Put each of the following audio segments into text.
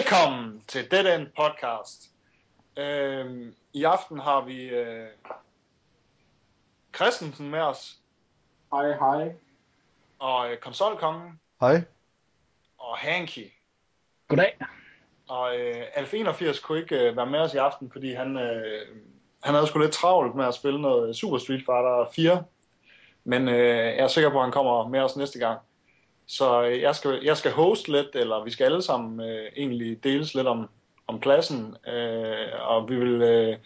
Velkommen til Dead End Podcast. Uh, I aften har vi uh, Christensen med os, Hej, hej. og uh, konsolkongen, Hej. og Hanky. Goddag. Og uh, Alf 81 kunne ikke uh, være med os i aften, fordi han, uh, han havde sgu lidt travlt med at spille noget Super Street Fighter 4. Men uh, jeg er sikker på, at han kommer med os næste gang. Så øh, jeg skal, jeg skal hoste lidt, eller vi skal alle sammen øh, egentlig deles lidt om, om pladsen, øh, og vi vil øh,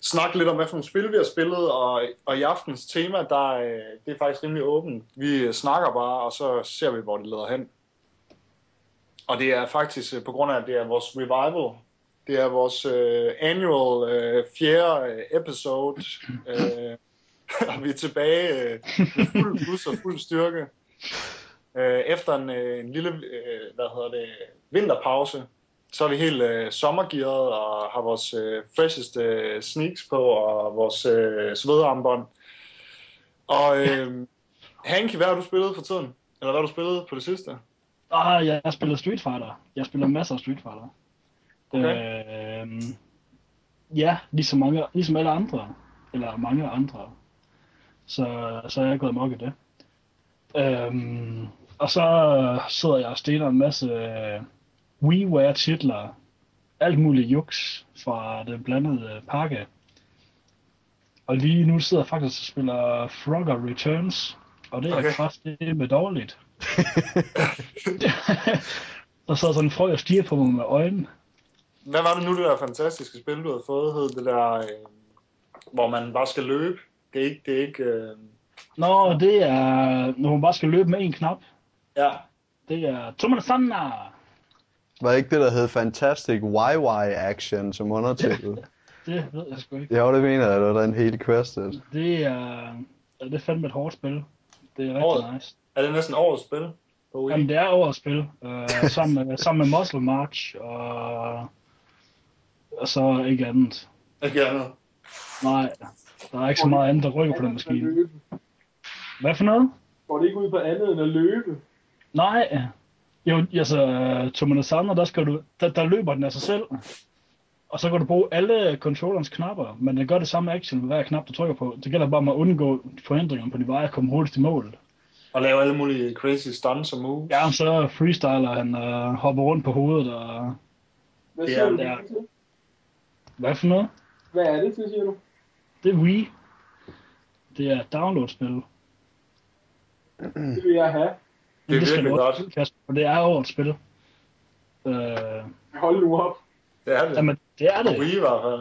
snakke lidt om, hvad for nogle spil vi har spillet, og, og i aftens tema, der, øh, det er faktisk rimelig åbent. Vi øh, snakker bare, og så ser vi, hvor det leder hen. Og det er faktisk øh, på grund af, at det er vores revival. Det er vores øh, annual øh, fjerde øh, episode, øh, og vi er tilbage øh, med fuld bus og fuld styrke. Øh, efter en, øh, en lille øh, hvad hedder det, vinterpause, så er vi helt øh, sommergearet og har vores øh, fresheste øh, sneaks på og vores øh, svedarmbånd. Og øh, Hanky, hvad har du spillet for tiden? Eller hvad har du spillet på det sidste? Ah, jeg har spillet Street Fighter. Jeg spiller masser af Street Fighter. Okay. Øh, ja, ligesom, mange, ligesom alle andre. Eller mange andre. Så, så er jeg gået mok i det. Øhm, og så sidder jeg og stener en masse øh, WiiWare titler. Alt muligt juks fra den blandede pakke. Og lige nu sidder jeg faktisk og spiller Frogger Returns. Og det er Okay. okay. kraftigt med dårligt. der sidder sådan en frø og stiger på mig med øjnene. Hvad var det nu, det der fantastiske spil, du havde fået? Hed det der, øh, hvor man bare skal løbe? Det er ikke... Det er ikke øh... Nå, det er, når man bare skal løbe med en knap. Ja, Det er Tomasanna. Var ikke det, der hed Fantastic YY Action som undertitel? Det ved jeg sgu ikke. ja, det mener jeg, det var den hele questet. Det er, ja, det er fandme et hårdt spil. Det er rigtig Året. nice. er det næsten årets spil på Wii? Jamen, det er årets spil. Øh, sammen, med, sammen med Muscle March og, og så ikke andet. Ikke andet. Nej, der er ikke så meget andet, der rykker på den maskine. Hvad for noget? Går det ikke ud på andet end at løbe? Nej. Jo, altså, Tomasanna, der, skal du, der, der løber den af sig selv. Og så kan du bruge alle controllerens knapper, men den gør det samme action med hver knap, du trykker på. Det gælder bare om at undgå forhindringer på din vej og komme hurtigt i mål. Og lave alle mulige crazy stunts og moves. Ja, og så freestyler han og hopper rundt på hovedet og... Hvad siger er- du er- til? Hvad for noget? Hvad er det til, siger du? Det er Wii. Det er et download-spil. Det vil jeg have. Det er Men skal virkelig godt. for det er årets spil. Øh, Hold nu op. Det er det. jamen, det er det. Wii i hvert fald.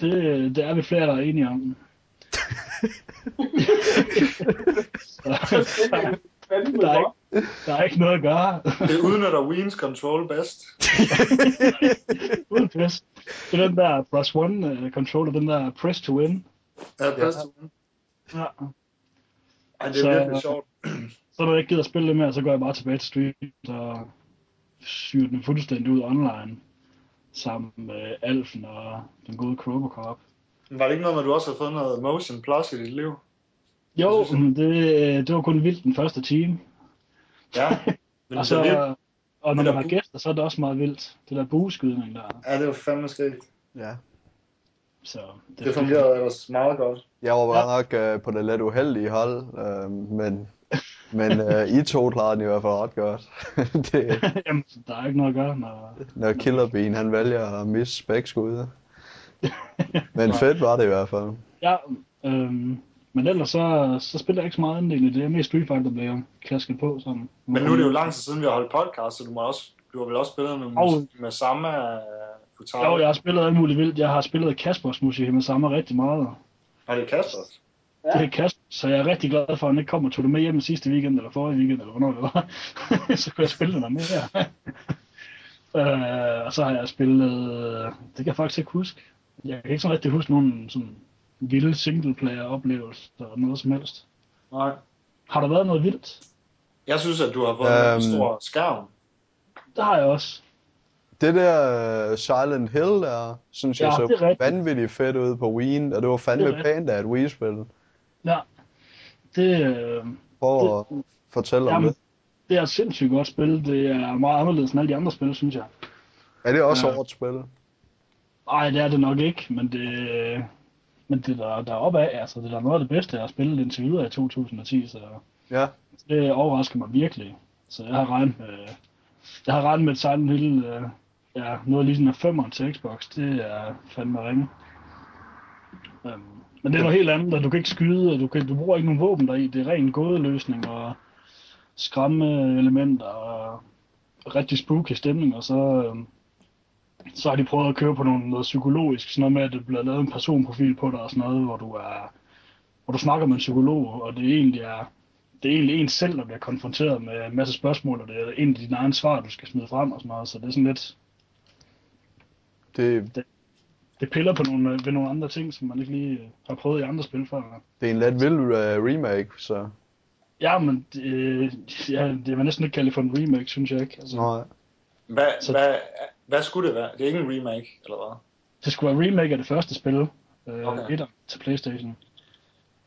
det. Det er vi flere, der er enige om. Så, er det Der er for? der er ikke noget at gøre. Det udnytter Wii's control bedst. Uden pis. Det er den der plus one uh, controller, den der press to win. Ja, bedst. Ja. Ej, det er Så- virkelig sjovt. Så når jeg ikke gider spille det mere, så går jeg bare tilbage til Street og syr den fuldstændig ud online. Sammen med Alfen og den gode Robocop. Var det ikke noget med, at du også har fået noget Motion Plus i dit liv? Jo, synes- det, det var kun vildt den første time. Ja. Men Og, så, så, det, og når man der har gæster, så er det også meget vildt. Det der bueskydning der. ja, det var fandme skægt. Ja. Så det, Det fungerede ellers meget godt. Jeg var bare nok uh, på det lidt uheldige hold, uh, men, men uh, I to klarede den i hvert fald ret godt. det, Jamen, der er ikke noget at gøre, når... når Killerbean han vælger at misse spækskud. Men fedt var det i hvert fald. Ja, øhm, men ellers så, så spiller jeg ikke så meget andet egentlig. Det er mest Street Fighter, der bliver klasket på. Sådan. Men nu er det jo lang tid siden, vi har holdt podcast, så du, må også, du har vel også spillet noget Og- musik med samme uh, Futari. Jo, jeg har spillet alt muligt vildt. Jeg har spillet Kaspers musik med samme rigtig meget. Har det Kaspers? Ja. Det er Kasper, så jeg er rigtig glad for, at han ikke kommer og tog det med hjem sidste weekend, eller forrige weekend, eller hvornår det var. så kunne jeg spille det der med her. øh, og så har jeg spillet, det kan jeg faktisk ikke huske. Jeg kan ikke sådan rigtig huske nogen sådan vilde singleplayer-oplevelser eller noget som helst. Nej. Har der været noget vildt? Jeg synes, at du har fået Øhm. en stor skærm. Det har jeg også. Det der uh, Silent Hill der, synes jeg Ja, så det er rigtigt. vanvittigt fedt ud på Wii'en, og det var fandme Det pænt af et Wii-spil. Ja. Det, øh, Prøv at fortælle om Jamen, det. det er et sindssygt godt spil. Det er meget anderledes end alle de andre spil, synes jeg. Er det også Ja. årets spil? Nej, det er det nok ikke, men det, men det der, der er opad, altså det er da noget af det bedste, jeg har spillet indtil videre i 2010, så Ja. det overrasker mig virkelig. Så jeg har regnet med, jeg har regnet med Silent Hill, øh, ja, noget ligesom en femmer til Xbox, det er fandme ringe. Øhm, men det er noget helt andet, og du kan ikke skyde, og du, kan, du bruger ikke nogen våben deri, det er ren gådeløsning og skræmme elementer og rigtig spooky stemning, og så, øhm, så har de prøvet at køre på nogle, noget psykologisk, sådan noget med, at det bliver lavet en personprofil på dig og sådan noget, hvor du er, hvor du snakker med en psykolog, og det egentlig er, det er egentlig en selv, der bliver konfronteret med en masse spørgsmål, og det er egentlig dine egne svar, du skal smide frem og sådan noget, så det er sådan lidt, Det, det piller på nogle, ved nogle andre ting, som man ikke lige øh, har prøvet i andre spil før. det er en lidt vild uh, remake, så... Ja, men det, ja, det vil næsten ikke kalde det for en remake, synes jeg ikke. Altså, Nej. Hvad, Så- hvad, hvad skulle det være? Det er ikke en remake, eller hvad? Det skulle være remake af det første spil, øh, Okay. etter til Playstation.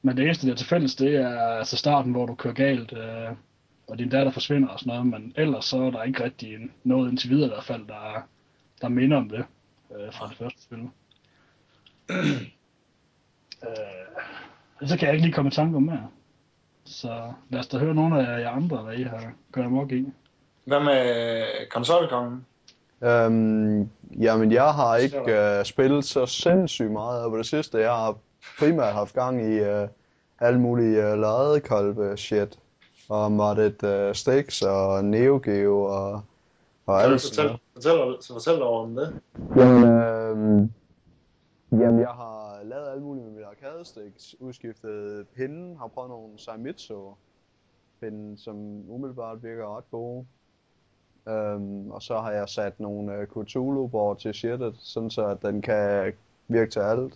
Men det eneste, der er til fælles, det er altså starten, hvor du kører galt, øh, og din datter forsvinder og sådan noget, men ellers så er der ikke rigtig noget indtil videre i hvert fald, der, der minder om det øh, fra det første spil. Øh, så kan jeg ikke lige komme i tanke om mere. Så lad os da høre nogle af jer andre, hvad I har gør amok i. Hvad med konsolkongen? Øhm, jamen, jeg har ikke uh, spillet så sindssygt meget på det sidste. Jeg har primært haft gang i uh, alle mulige uh, ladekolbe shit. Og Modded uh, Sticks og Neo Geo og, og alt sådan fortæl, så fortæl dig om det. Jamen, øhm, jamen, jeg har lavet alt muligt med mit arcade sticks, udskiftet pinden, har prøvet nogle Saimitsu pinde, som umiddelbart virker ret gode. Øhm, og så har jeg sat nogle uh, Cthulhu board til shitet, sådan så at den kan virke til alt.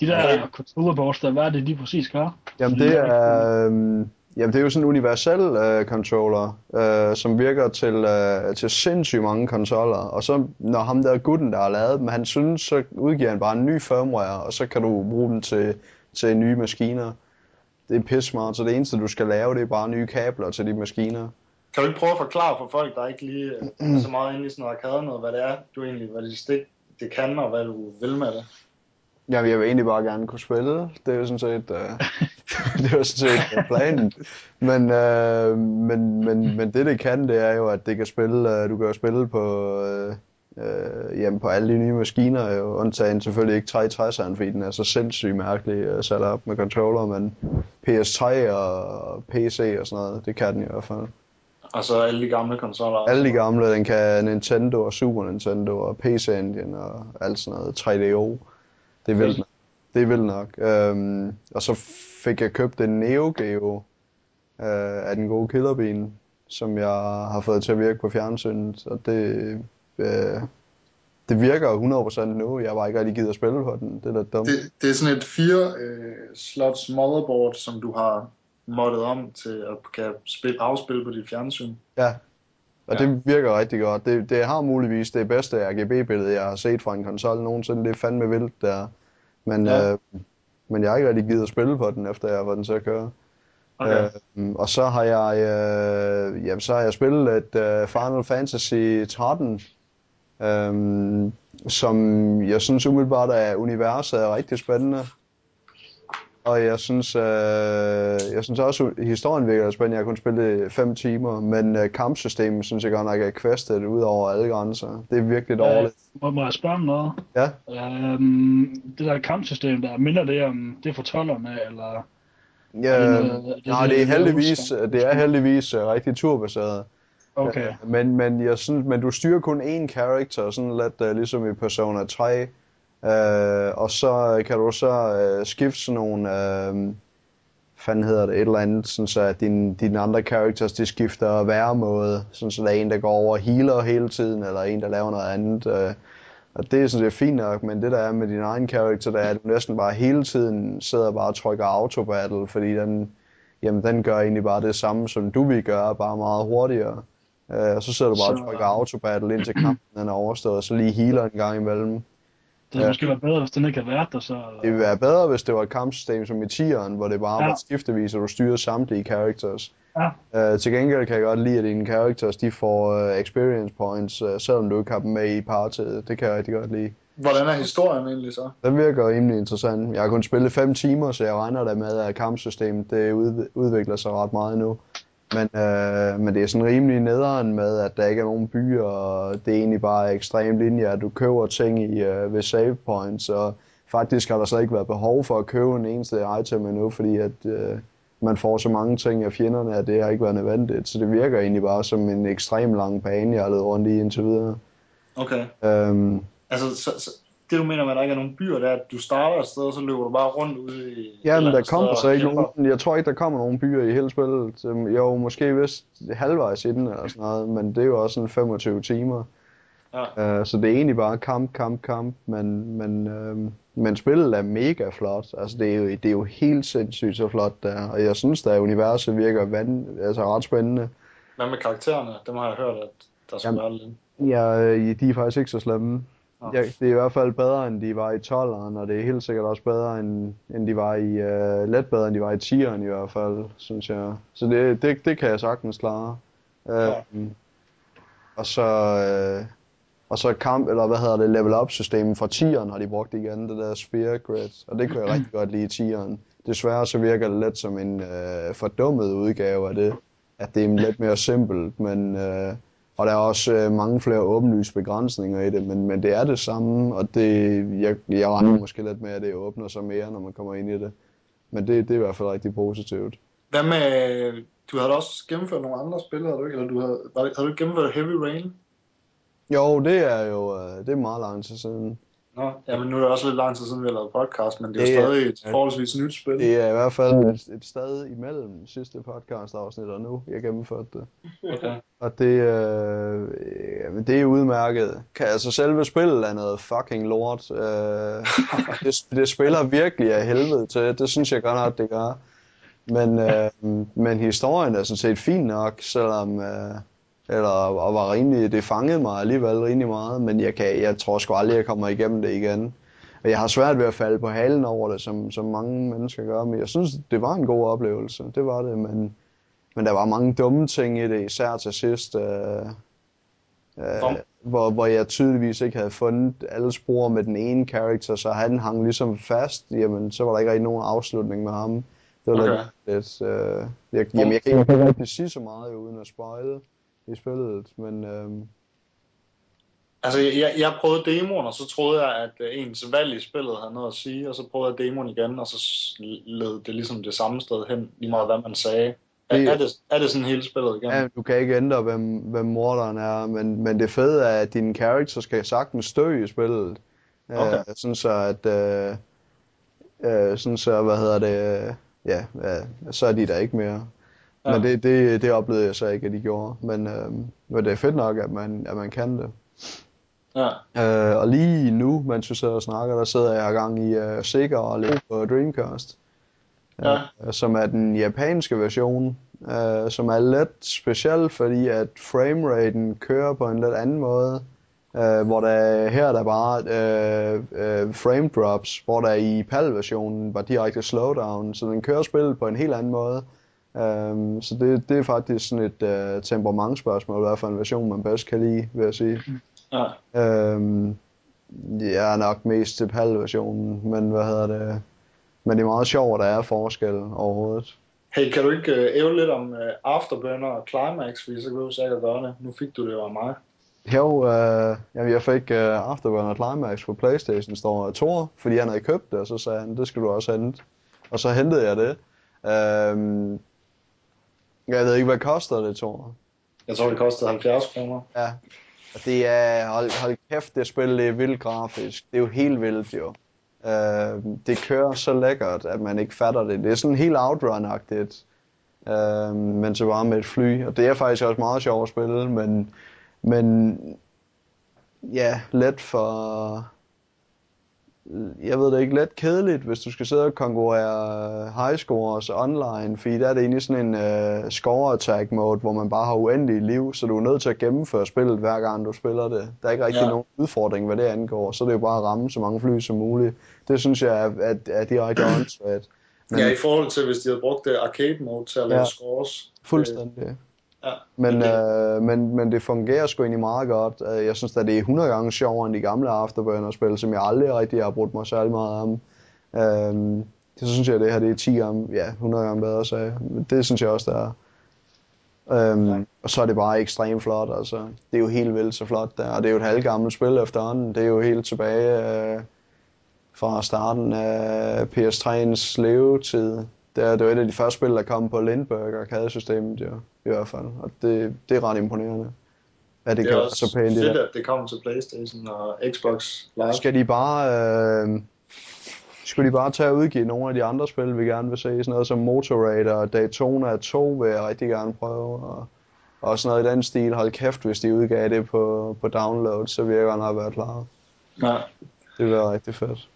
De der Okay. controller boards, der, hvad er det, de præcis gør? Jamen det er, øhm, jamen det er jo sådan en universel øh, controller, øh, som virker til, øh, til sindssygt mange konsoller. Og så når ham der gutten, der har lavet dem, han synes, så udgiver han bare en ny firmware, og så kan du bruge den til, til nye maskiner. Det er pisse smart, så det eneste du skal lave, det er bare nye kabler til de maskiner. Kan du ikke prøve at forklare for folk, der ikke lige øh, er så meget inde i sådan noget arcade noget, hvad det er, du egentlig, hvad det stik, det kan, og hvad du vil med det? Jamen, jeg vil egentlig bare gerne kunne spille. Det er jo sådan set, øh, det er jo sådan set planen. Men, øh, men, men, men det det kan, det er jo, at det kan spille, øh, du kan jo spille på, øh, øh, jamen på alle de nye maskiner, jo, undtagen selvfølgelig ikke 360'eren, fordi den er så sindssygt mærkelig øh, sat op med controller, men PS3 og PC og sådan noget, det kan den i hvert fald. Altså alle de gamle konsoller. Alle de gamle, den kan Nintendo og Super Nintendo og PC Engine og alt sådan noget, 3DO. Det er vildt nok. Det er vildt nok. Øhm, og så fik jeg købt en Neo Geo øh, af den gode killerbean, som jeg har fået til at virke på fjernsynet, og det, øh, det virker 100% nu. Jeg bare ikke rigtig givet at spille på den. Det er lidt dumt. Det, det er sådan et fire øh, slots motherboard, som du har moddet om til at kan spille, afspille på dit fjernsyn. Ja. Og Ja. det virker rigtig godt. Det, det har muligvis det bedste RGB-billede, jeg har set fra en konsol nogensinde. Det er fandme vildt der. Men, Ja. øh, men jeg har ikke rigtig givet at spille på den, efter jeg fået den til at køre. Okay. Øh, og så har jeg, øh, jamen, så har jeg spillet et øh, Final Fantasy 13, øh, som jeg synes umiddelbart er universet er rigtig spændende. Og jeg synes, øh, jeg synes også, at historien virker spændende. Jeg kunne spille det i fem timer, men øh, kampsystemet synes jeg godt nok er kvæstet ud over alle grænser. Det er virkelig dårligt. Må, må jeg spørge om noget? Ja. Øhm, det der kampsystem der, minder det om det for tollerne, eller... Ja, Er det noget- det- nej, det- er heldigvis, det er heldigvis øh, rigtig turbaseret. Okay, Øh, Men, men jeg synes, men du styrer kun én character, sådan lidt uh, ligesom i Persona 3. Uh, og så kan du så uh, skifte sådan nogle, uh, fanden hedder det, et eller andet, sådan så at dine, dine andre characters, de skifter væremåde, sådan så der er en, der går over og healer hele tiden, eller en, der laver noget andet. Uh, og det er sådan set fint nok, men det der er med din egen character, der er, at du næsten bare hele tiden sidder bare og trykker autobattle, fordi den, jamen, den gør egentlig bare det samme, som du vil gøre, bare meget hurtigere. Øh, og så sidder du bare og Så- trykker autobattle indtil kampen den er overstået, og så lige healer en gang imellem. Det ville Ja. måske være bedre, hvis den ikke havde været der, så... Det ville være bedre, hvis det var et kampsystem som i 10'eren, hvor det bare Ja. var skiftevis, og du styrede samtlige characters. Ja. Uh, til gengæld kan jeg godt lide, at dine characters de får uh, experience points, uh, selvom du ikke har dem med i partiet. Det kan jeg rigtig godt lide. Hvordan er historien egentlig så? Den virker rimelig interessant. Jeg har kun spillet 5 timer, så jeg regner da med, at kampsystemet det ud, udvikler sig ret meget nu. Men, øh, men det er sådan rimelig nederen med, at der ikke er nogen byer, og det er egentlig bare ekstrem linje, at du køber ting i, øh, ved save points, og faktisk har der så ikke været behov for at købe en eneste item endnu, fordi at øh, man får så mange ting af fjenderne, at det har ikke været nødvendigt. Så det virker egentlig bare som en ekstrem lang bane, jeg har løbet rundt i indtil videre. Okay. Øhm, Altså, så, så, det du mener med, at der ikke er nogen byer, det er, at du starter et sted, og så løber du bare rundt ude i... Ja, men der kommer så ikke kæmper. nogen, jeg tror ikke, der kommer nogen byer i hele spillet. Øhm, Jo, måske vist halvvejs i den eller sådan noget, men det er jo også sådan 25 timer. Ja. Uh, så det er egentlig bare kamp, kamp, kamp, men, men, øhm, men spillet er mega flot. Altså det er, jo, det er jo helt sindssygt så flot der, og jeg synes, at universet virker vand, altså ret spændende. Hvad med karaktererne? Dem har jeg hørt, at der skal Jamen. være lidt. Ja, øh, de er faktisk ikke så slemme. Ja, det er i hvert fald bedre, end de var i 12'eren, og det er helt sikkert også bedre, end, end de var i, uh, let bedre, end de var i 10'eren i hvert fald, synes jeg. Så det, det, det kan jeg sagtens klare. Ja. Og så, uh, og så kamp, eller hvad hedder det, level up systemet fra 10'eren har de brugt igen, det der Sphere Grid, og det kan jeg rigtig godt lide i 10'eren. Desværre så virker det lidt som en uh, fordummet udgave af det, at det er lidt mere simpelt, men uh, og der er også øh, mange flere åbenlyse begrænsninger i det, men, men det er det samme, og det, jeg, jeg regner måske lidt med, at det åbner sig mere, når man kommer ind i det. Men det, det er i hvert fald rigtig positivt. Hvad med... Du havde også gennemført nogle andre spil, havde du ikke? Eller du havde, var det, havde du gennemført Heavy Rain? Jo, det er jo øh, det er meget lang tid siden. Nå, ja, men nu er det også lidt lang tid siden, vi har lavet podcast, men det er jo Det er- stadig et forholdsvis nyt spil. Det er i hvert fald et, et sted imellem sidste podcast afsnit og nu, jeg gennemførte det. Okay. Og det, øh, jamen, det er udmærket. Kan, altså selve spillet er noget fucking lort. Øh, det, det spiller virkelig af helvede til. Det synes jeg godt nok, det gør. Men, øh, men historien er sådan set fin nok, selvom... Øh, eller, og var rimelig, det fangede mig alligevel rimelig meget, men jeg, kan, jeg tror sgu aldrig, jeg kommer igennem det igen. Og jeg har svært ved at falde på halen over det, som, som mange mennesker gør, men jeg synes, det var en god oplevelse. Det var det, men, men der var mange dumme ting i det, især til sidst, øh, øh, hvor, hvor jeg tydeligvis ikke havde fundet alle spor med den ene karakter, så han hang ligesom fast, jamen så var der ikke rigtig nogen afslutning med ham. Det var Okay. lidt, øh, jeg, jamen, jeg, kan, ikke rigtig sige så meget uden at spoile i spillet, men øh, Altså, jeg, jeg prøvede demoen, og så troede jeg, at øh, ens valg i spillet havde noget at sige, og så prøvede jeg demoen igen, og så led det ligesom det samme sted hen, lige meget hvad man sagde. Er, Det- er, det, er det sådan hele spillet igen? Ja, du kan ikke ændre, hvem, hvem morderen er, men, men det fede er, at dine character skal sagtens dø i spillet. Øh, Okay. sådan så, at... Øh, øh, sådan så, hvad hedder det... Øh, ja, ja, så er de der ikke mere. Ja. Men det, det, det oplevede jeg så ikke, at de gjorde. Men, øh, men det er fedt nok, at man, at man kan det. Ja. Øh, og lige nu, mens vi sidder og snakker, der sidder jeg i gang i uh, Sega og lidt på Dreamcast. Ja. Øh, som er den japanske version, øh, som er lidt speciel, fordi at frameraten kører på en lidt anden måde. Øh, hvor der her er der bare øh, øh, frame drops, hvor der i PAL-versionen var direkte slowdown, så den kører spillet på en helt anden måde. Um, så det, det er faktisk sådan et uh, temperamentsspørgsmål, hvad for en version man bedst kan lide, vil jeg sige. ja. Øhm, jeg er nok mest til PAL-versionen, men hvad hedder det? Men det er meget sjovt, at der er forskel overhovedet. Hey, kan du ikke øh, æve lidt om øh, Afterburner og Climax, fordi så kan du sikkert gøre det. Nu fik du det af mig. Jo, øh, jamen jeg fik øh, Afterburner Climax på Playstation Store af Thor, fordi han havde købt det, og så sagde han, det skal du også hente. Og så hentede jeg det. Øhm, jeg ved ikke, hvad koster det, Thor? Jeg tror, det kostede 70 kroner. Ja. Og det er, hold, hold kæft, det spil, det er vildt grafisk. Det er jo helt vildt jo. Øh, det kører så lækkert, at man ikke fatter det. Det er sådan helt outrun-agtigt. Øh, men så bare med et fly. Og det er faktisk også meget sjovt at spille, men, men ja, let for... Jeg ved det ikke, let kedeligt, hvis du skal sidde og konkurrere high scores online, fordi der er det egentlig sådan en uh, score attack mode, hvor man bare har uendeligt liv, så du er nødt til at gennemføre spillet hver gang du spiller det. Der er ikke rigtig Ja. nogen udfordring, hvad det angår, så det er jo bare at ramme så mange fly som muligt. Det synes jeg er, er, er direkte åndssvagt. Men Ja, i forhold til, hvis de havde brugt det arcade mode til at lave Ja. scores. fuldstændig. Ja. Men, øh, men, men det fungerer sgu egentlig meget godt. Øh, Jeg synes at det er 100 gange sjovere end de gamle Afterburner-spil, som jeg aldrig rigtig har brugt mig særlig meget om. Øhm, det synes jeg, det her det er 10 gange, ja, 100 gange bedre, så det synes jeg også, det er. Øhm. Og så er det bare ekstremt flot, altså. Det er jo helt vildt så flot der, og det er jo et halvgammelt spil efterhånden. Det er jo helt tilbage øh, fra starten af PS3'ens levetid. Det er, det var et af de første spil, der kom på Lindbergh arcade-systemet, jo, i hvert fald. Og det, det er ret imponerende. At det, Det er også så pænt fedt, det. at det kommer til Playstation og Xbox Live. Skal de bare... Øh, skulle de bare tage og udgive nogle af de andre spil, vi gerne vil se? Sådan noget som Motorrad og Daytona 2 vil jeg rigtig gerne prøve. Og, og sådan noget i den stil. Hold kæft, hvis de udgav det på, på download, så ville jeg godt nok være klar. Ja. Det ville være rigtig fedt.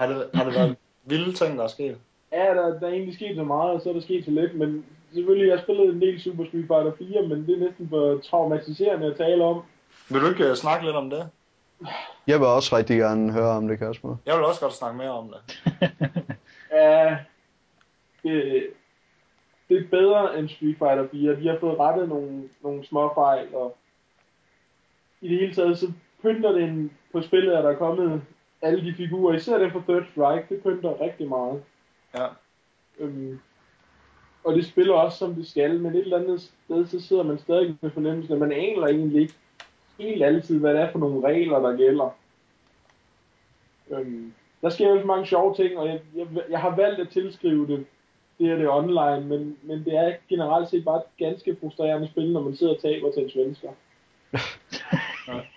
Har det, har det været vilde ting, der er sket? Ja, der, der er egentlig sket så meget, og så er der sket så lidt, men selvfølgelig, jeg spillede en del Super Street Fighter 4, men det er næsten for traumatiserende at tale om. Vil du ikke uh, snakke lidt om det? Jeg vil også rigtig gerne høre om det, Kasper. Jeg vil også godt snakke mere om det. Ja, det, det er bedre end Street Fighter 4. De har fået rettet nogle, nogle små fejl, og i det hele taget, så pynter det en, på spillet, at der er kommet alle de figurer, især den for Third Strike, det pynter rigtig meget. Ja. Øhm, og det spiller også, som det skal, men et eller andet sted, så sidder man stadig med fornemmelsen, at man aner egentlig ikke helt altid, hvad det er for nogle regler, der gælder. Øhm, der sker jo så mange sjove ting, og jeg, jeg, jeg har valgt at tilskrive det, det her det er online, men, men det er generelt set bare et ganske frustrerende spil, når man sidder og taber til en svensker.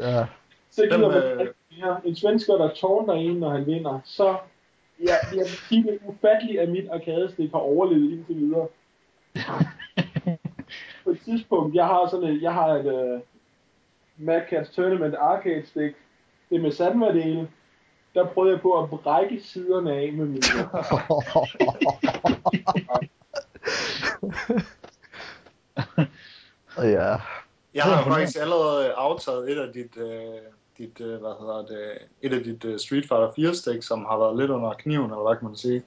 Ja. Så gider man øh, mere. en svensker, der tårner en, når han vinder, så ja, jeg vil sige, det er ufatteligt, at mit arkadestik har overlevet indtil videre. På et tidspunkt, jeg har sådan et, jeg har et uh, Mad Cats Tournament arcade stick, det er med sandværdele, der prøvede jeg på at brække siderne af med mine. ja. Jeg har jo faktisk allerede aftaget et af dit, øh, dit øh, hvad hedder det, et af dit øh, Street Fighter 4 stik, som har været lidt under kniven, eller hvad kan man sige.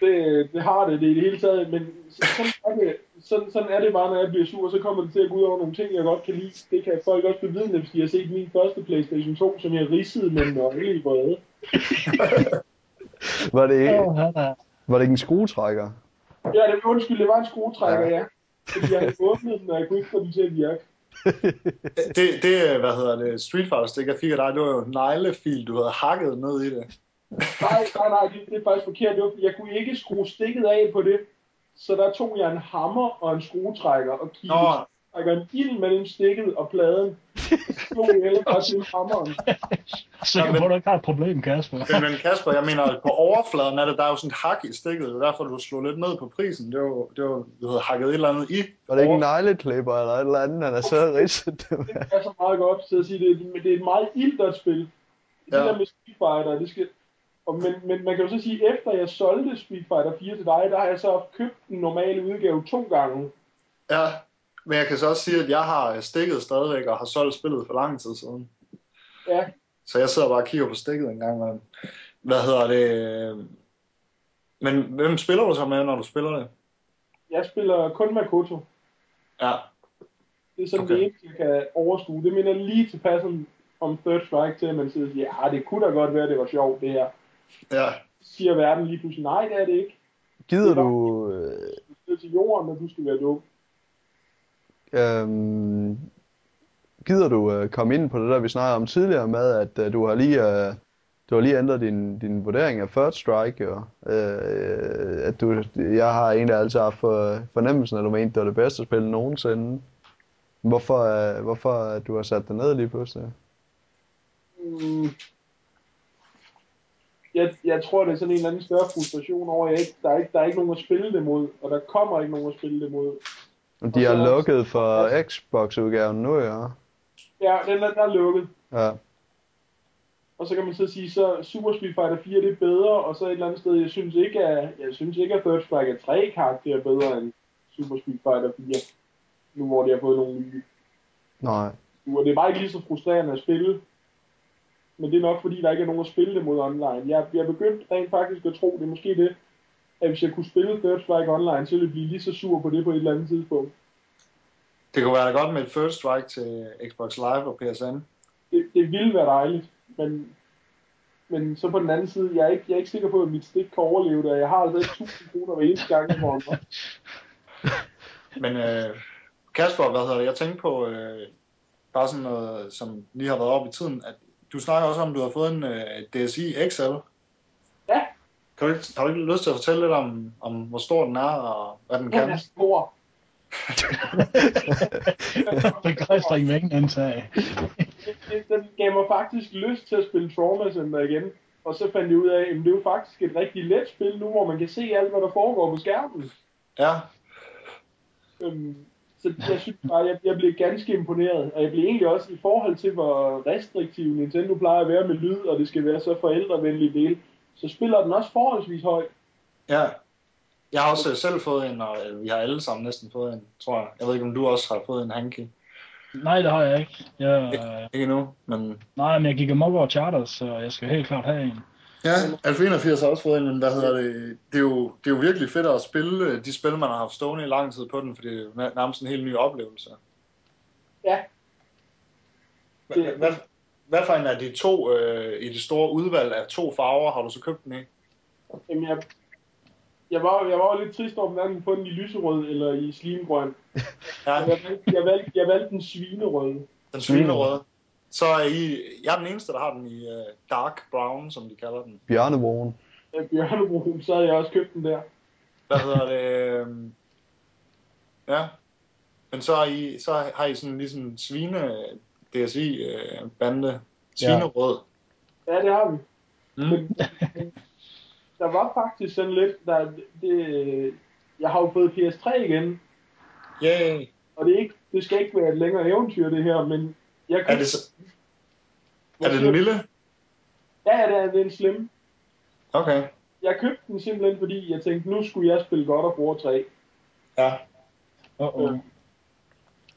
Det, det har det, det er i det hele taget, men så- sådan er, det, sådan, sådan er det bare, når jeg bliver sur, så kommer det til at gå ud over nogle ting, jeg godt kan lide. Det kan folk også bevidne, hvis de har set min første Playstation 2, som jeg ridsede med nøgle i brede. Var det, ikke, er... var det ikke en skruetrækker? Ja, det, undskyld, det var en skruetrækker, Ja. ja. Fordi jeg havde åbnet den, og jeg kunne ikke få den til at virke. Det, det hvad hedder det, Street Fighter stik, jeg fik af dig, det var jo en neglefil, du havde hakket ned i det. Nej, nej, nej, det, det er faktisk forkert. Det var, jeg kunne ikke skrue stikket af på det, så der tog jeg en hammer og en skruetrækker og kiggede trækker en ild mellem stikket og pladen. Jeg heller bare til hammeren. Så jeg at du ikke har et problem, Kasper. men, men Kasper, jeg mener, på overfladen er det, der er jo sådan et hak i stikket. Det er derfor, du slog lidt ned på prisen. Det var, det var du havde hakket et eller andet i. Var det ikke en negleklipper eller et eller andet, han er så ridset det med? Det er så meget godt til at sige, det er, det er et meget ildert spil. Det Ja. der med Street Fighter, det skal... Og men, men man kan jo så sige, efter jeg solgte Street Fighter 4 til dig, der har jeg så købt den normale udgave to gange. Ja, men jeg kan så også sige, at jeg har stikket stadigvæk og har solgt spillet for lang tid siden. Ja, Så jeg sidder bare og kigger på stikket en gang. imellem. Hvad hedder det? Men hvem spiller du så med, når du spiller det? jeg spiller kun Makoto. Ja, Det er sådan Okay. det eneste, jeg kan overskue. Det minder lige tilpas om, om Third Strike til, at man siger, ja, det kunne da godt være, det var sjovt, det her. ja. Siger verden lige pludselig, nej, det er det ikke. Gider du, øh, Du skal til jorden, og du skal være dum øhm, gider du øh, komme ind på det der, vi snakkede om tidligere med, at øh, du har lige, øh, du har lige ændret din, din vurdering af Third Strike, og øh, at du, jeg har egentlig altid haft for, fornemmelsen, at du mente, det var det bedste spil nogensinde. Hvorfor, øh, hvorfor at du har sat det ned lige pludselig? Mm. Jeg, jeg tror, det er sådan en eller anden større frustration over, at jeg ikke, der, er ikke, der er ikke nogen at spille det mod, og der kommer ikke nogen at spille det mod. Og de har lukket for Xbox-udgaven nu, ja. Ja, den er, der er lukket. Ja. Og så kan man så sige, så Super Street Fighter 4 det er bedre, og så et eller andet sted, jeg synes ikke, at, jeg synes ikke, at Third Strike er 3 karakterer bedre end Super Street Fighter 4. Nu hvor de har fået nogle nye. Nej. Og det er bare ikke lige så frustrerende at spille. Men det er nok fordi, der ikke er nogen at spille det mod online. Jeg, jeg er begyndt rent faktisk at tro, det er måske det, at hvis jeg kunne spille Third Strike online, så ville jeg blive lige så sur på det på et eller andet tidspunkt. Det kunne være godt med et first strike til Xbox Live og PSN. Det, det ville være dejligt, men, men så på den anden side, jeg er ikke, jeg er ikke sikker på, at mit stik kan overleve det, jeg har altså ikke 1000 kroner hver eneste gang, jeg får en Men øh, Kasper, hvad hedder det? Jeg tænkte på øh, bare sådan noget, som lige har været op i tiden, at du snakker også om, at du har fået en øh, DSi XL. Kan du ikke, har du ikke lyst til at fortælle lidt om, om hvor stor den er, og hvad den Den kan? er stor. Begejstring med ingen antag. Det, det, den gav mig faktisk lyst til at spille Trauma Center igen. Og så fandt jeg ud af, at det er jo faktisk et rigtig let spil nu, hvor man kan se alt, hvad der foregår på skærmen. Ja, Øhm, så jeg synes bare, jeg, jeg blev ganske imponeret. Og jeg blev egentlig også i forhold til, hvor restriktiv Nintendo plejer at være med lyd, og det skal være så forældrevenlig del, så spiller den også forholdsvis højt. ja. Jeg har også øh, selv fået en, og øh, vi har alle sammen næsten fået en, tror jeg. Jeg ved ikke, om du også har fået en hanky. Nej, det har jeg ikke. Jeg, Ikke endnu, men... nej, men jeg gik amok over charter, så jeg skal helt klart have en. Ja, Alf 81 har også fået en, men hvad hedder det? Det er, jo, det er jo virkelig fedt at spille øh, de spil, man har haft stående i lang tid på den, for det er nærmest en helt ny oplevelse. Ja, Hvad, hvad, hvad for en af de to, øh, i det store udvalg af to farver, har du så købt den i? jamen jeg, jeg, var, jeg var jo lidt trist over, om hverken få den i lyserød eller i slimgrøn. Ja, Jeg valgte, jeg valgte, jeg valgte den svinerøde. den svinerøde. Så er I, jeg er den eneste, der har den i uh, dark brown, som de kalder den. Bjørnevogn. af Bjørnebroen, så havde jeg også købt den der. Hvad hedder det? øhm, Ja. Men så, er I, så har I sådan ligesom svine DSI øh, bande. Svinerød. Ja, det har vi. Mm. Men, der var faktisk sådan lidt, der, det, jeg har jo fået PS3 igen, Yay. og det, er ikke, det skal ikke være et længere eventyr, det her, men jeg Er købte, det, så, er det den lille? Ja, ja, det er, det er en slim. Okay. Jeg købte den simpelthen, fordi jeg tænkte, nu skulle jeg spille God of War 3, Ja. Uh-oh.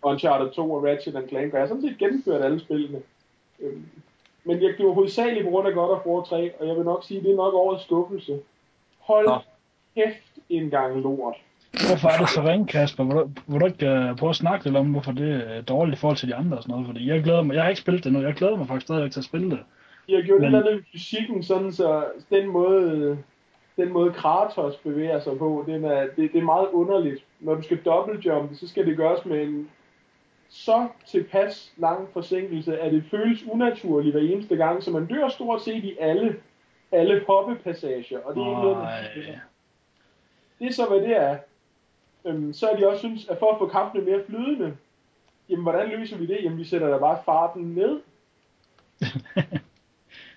Og Uncharted 2 og Ratchet and Clank, og jeg har sådan set gennemført alle spillene. Øhm, Men jeg gjorde hovedsageligt på grund af God of War 3, og jeg vil nok sige, det er nok årets skuffelse. Hold Nå. kæft en gang lort. Hvorfor er det så ringe, Kasper? Vil du, vil du ikke uh, prøve at snakke lidt om, hvorfor det er dårligt i forhold til de andre og sådan noget? Fordi jeg glæder mig, jeg har ikke spillet det nu, jeg glæder mig faktisk stadigvæk til at spille det. De har gjort Men- Men... et eller andet med fysikken, sådan så den måde, den måde Kratos bevæger sig på, den er, det, det er meget underligt. Når du skal dobbeltjumpe, så skal det gøres med en så tilpas lang forsinkelse, at det føles unaturligt hver eneste gang, så man dør stort set i alle, alle hoppepassager, og det er ikke noget, man. Det er så, hvad det er. øhm, så er de også synes, at for at få kampene mere flydende, jamen hvordan løser vi det? Jamen vi sætter da bare farten ned.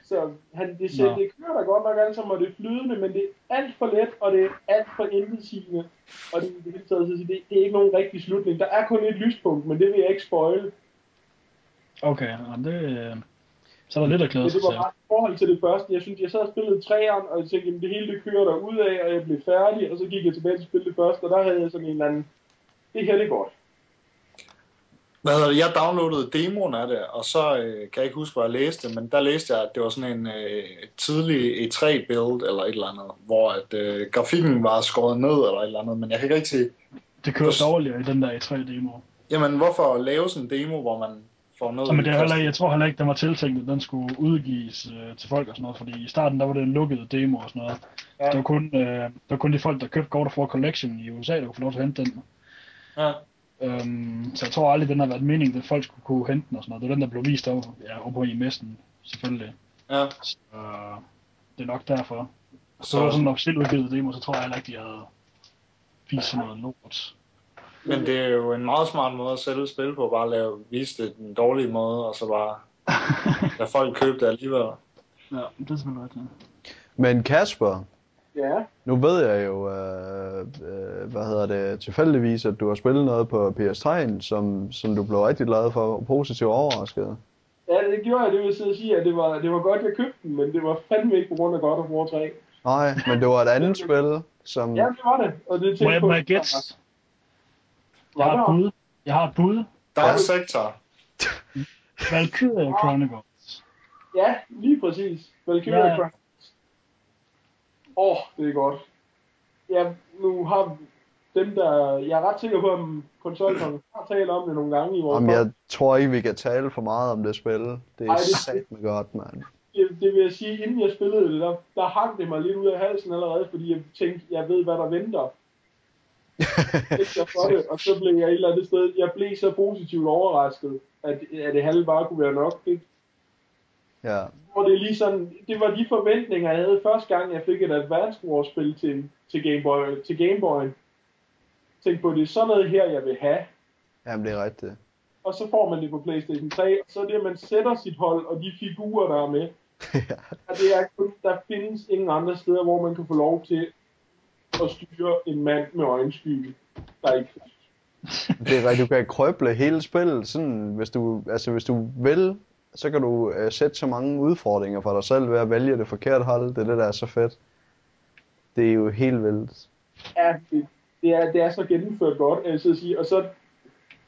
så han, det, Nå. det kører da godt nok alt sammen, og det er flydende, men det er alt for let, og det er alt for intetsigende. Og det, det, det, det, det, det er ikke nogen rigtig slutning. Der er kun et lyspunkt, men det vil jeg ikke spoile. Okay, jamen det, så er der lidt at glæde sig det var til. bare i forhold til det første. Jeg synes, jeg sad og spillede træeren, og jeg tænkte, jamen, det hele det kører der ud af, og jeg blev færdig, og så gik jeg tilbage til at spille det første, og der havde jeg sådan en eller anden, det her det er godt. Hvad hedder det? Jeg downloadede demoen af det, og så øh, kan jeg ikke huske, hvor jeg læste, men der læste jeg, at det var sådan en øh, tidlig E3-build eller et eller andet, hvor at, øh, grafikken var skåret ned eller et eller andet, men jeg kan ikke rigtig Det kører dårligere i den der E3-demo. jamen hvorfor lave sådan en demo, hvor man får noget... Men det er heller, jeg tror heller ikke, den var tiltænkt, at den skulle udgives øh, til folk og sådan noget, fordi i starten der var det en lukket demo og sådan noget. Ja. Det, var kun, øh, det var kun de folk, der købte God of War Collection i USA, der kunne få lov til at hente den. Ja. Øhm, så jeg tror aldrig, den har været meningen, at folk skulle kunne hente den og sådan noget. Det var den, der blev vist over, ja, over på i messen, selvfølgelig. ja. Så det er nok derfor. Så, Så- var det sådan en officielt udgivet demo, så tror jeg heller ikke, de havde vist sådan noget lort. Men det er jo en meget smart måde at sælge spil på, bare lave, vise det den dårlige måde, og så bare lade folk købe det alligevel. ja, det er selvfølgelig rigtigt. Men Kasper, Ja, nu ved jeg jo, øh, øh, hvad hedder det, tilfældigvis, at du har spillet noget på PS3'en, som, som du blev rigtig glad for og positivt overrasket. ja det gjorde jeg, det vil så sige, at det var, det var godt, jeg købte den, men det var fandme ikke på grund af God of War 3. Nej, men det var et andet spil, som... Ja, det var det. Og det Må jeg, på, må jeg har et bud. Jeg har et bud. Er en sektor. Valkyria Chronicles. Ja, lige præcis. Valkyria Ja. ja. Chronicles. Åh, oh, det er godt. Ja, nu har dem der... Jeg er ret sikker på, at konsolkongen har talt om det nogle gange i vores Om jeg tror ikke, vi kan tale for meget om det spil. Det er Ej, det- satme godt, mand. det, det vil jeg sige, inden jeg spillede det, der, der hang det mig lidt ud af halsen allerede, fordi jeg tænkte, jeg ved, hvad der venter. Ikke jeg for det, og så blev jeg et eller andet sted, jeg blev så positivt overrasket, at, at det halve bare kunne være nok. Det, ja. og det er lige sådan, det var de forventninger, jeg havde første gang, jeg fik et Advanced Wars-spil til, til Game Boy. Til Game Boy. Tænkte på, det er sådan noget her, jeg vil have. Jamen, det er rigtigt. Og så får man det på PlayStation 3, og så er det, at man sætter sit hold, og de figurer, der er med. ja. Og det er kun, der findes ingen andre steder, hvor man kan få lov til at styre en mand med øjenskygge, der ikke Det er rigtigt, du kan krøble hele spillet, sådan, hvis du, altså, hvis du vil, så kan du uh, sætte så mange udfordringer for dig selv ved at vælge det forkerte hold. Det er det, der er så fedt. Det er jo helt vildt. er, det, det, er, det er så gennemført godt, så at sige. Og så,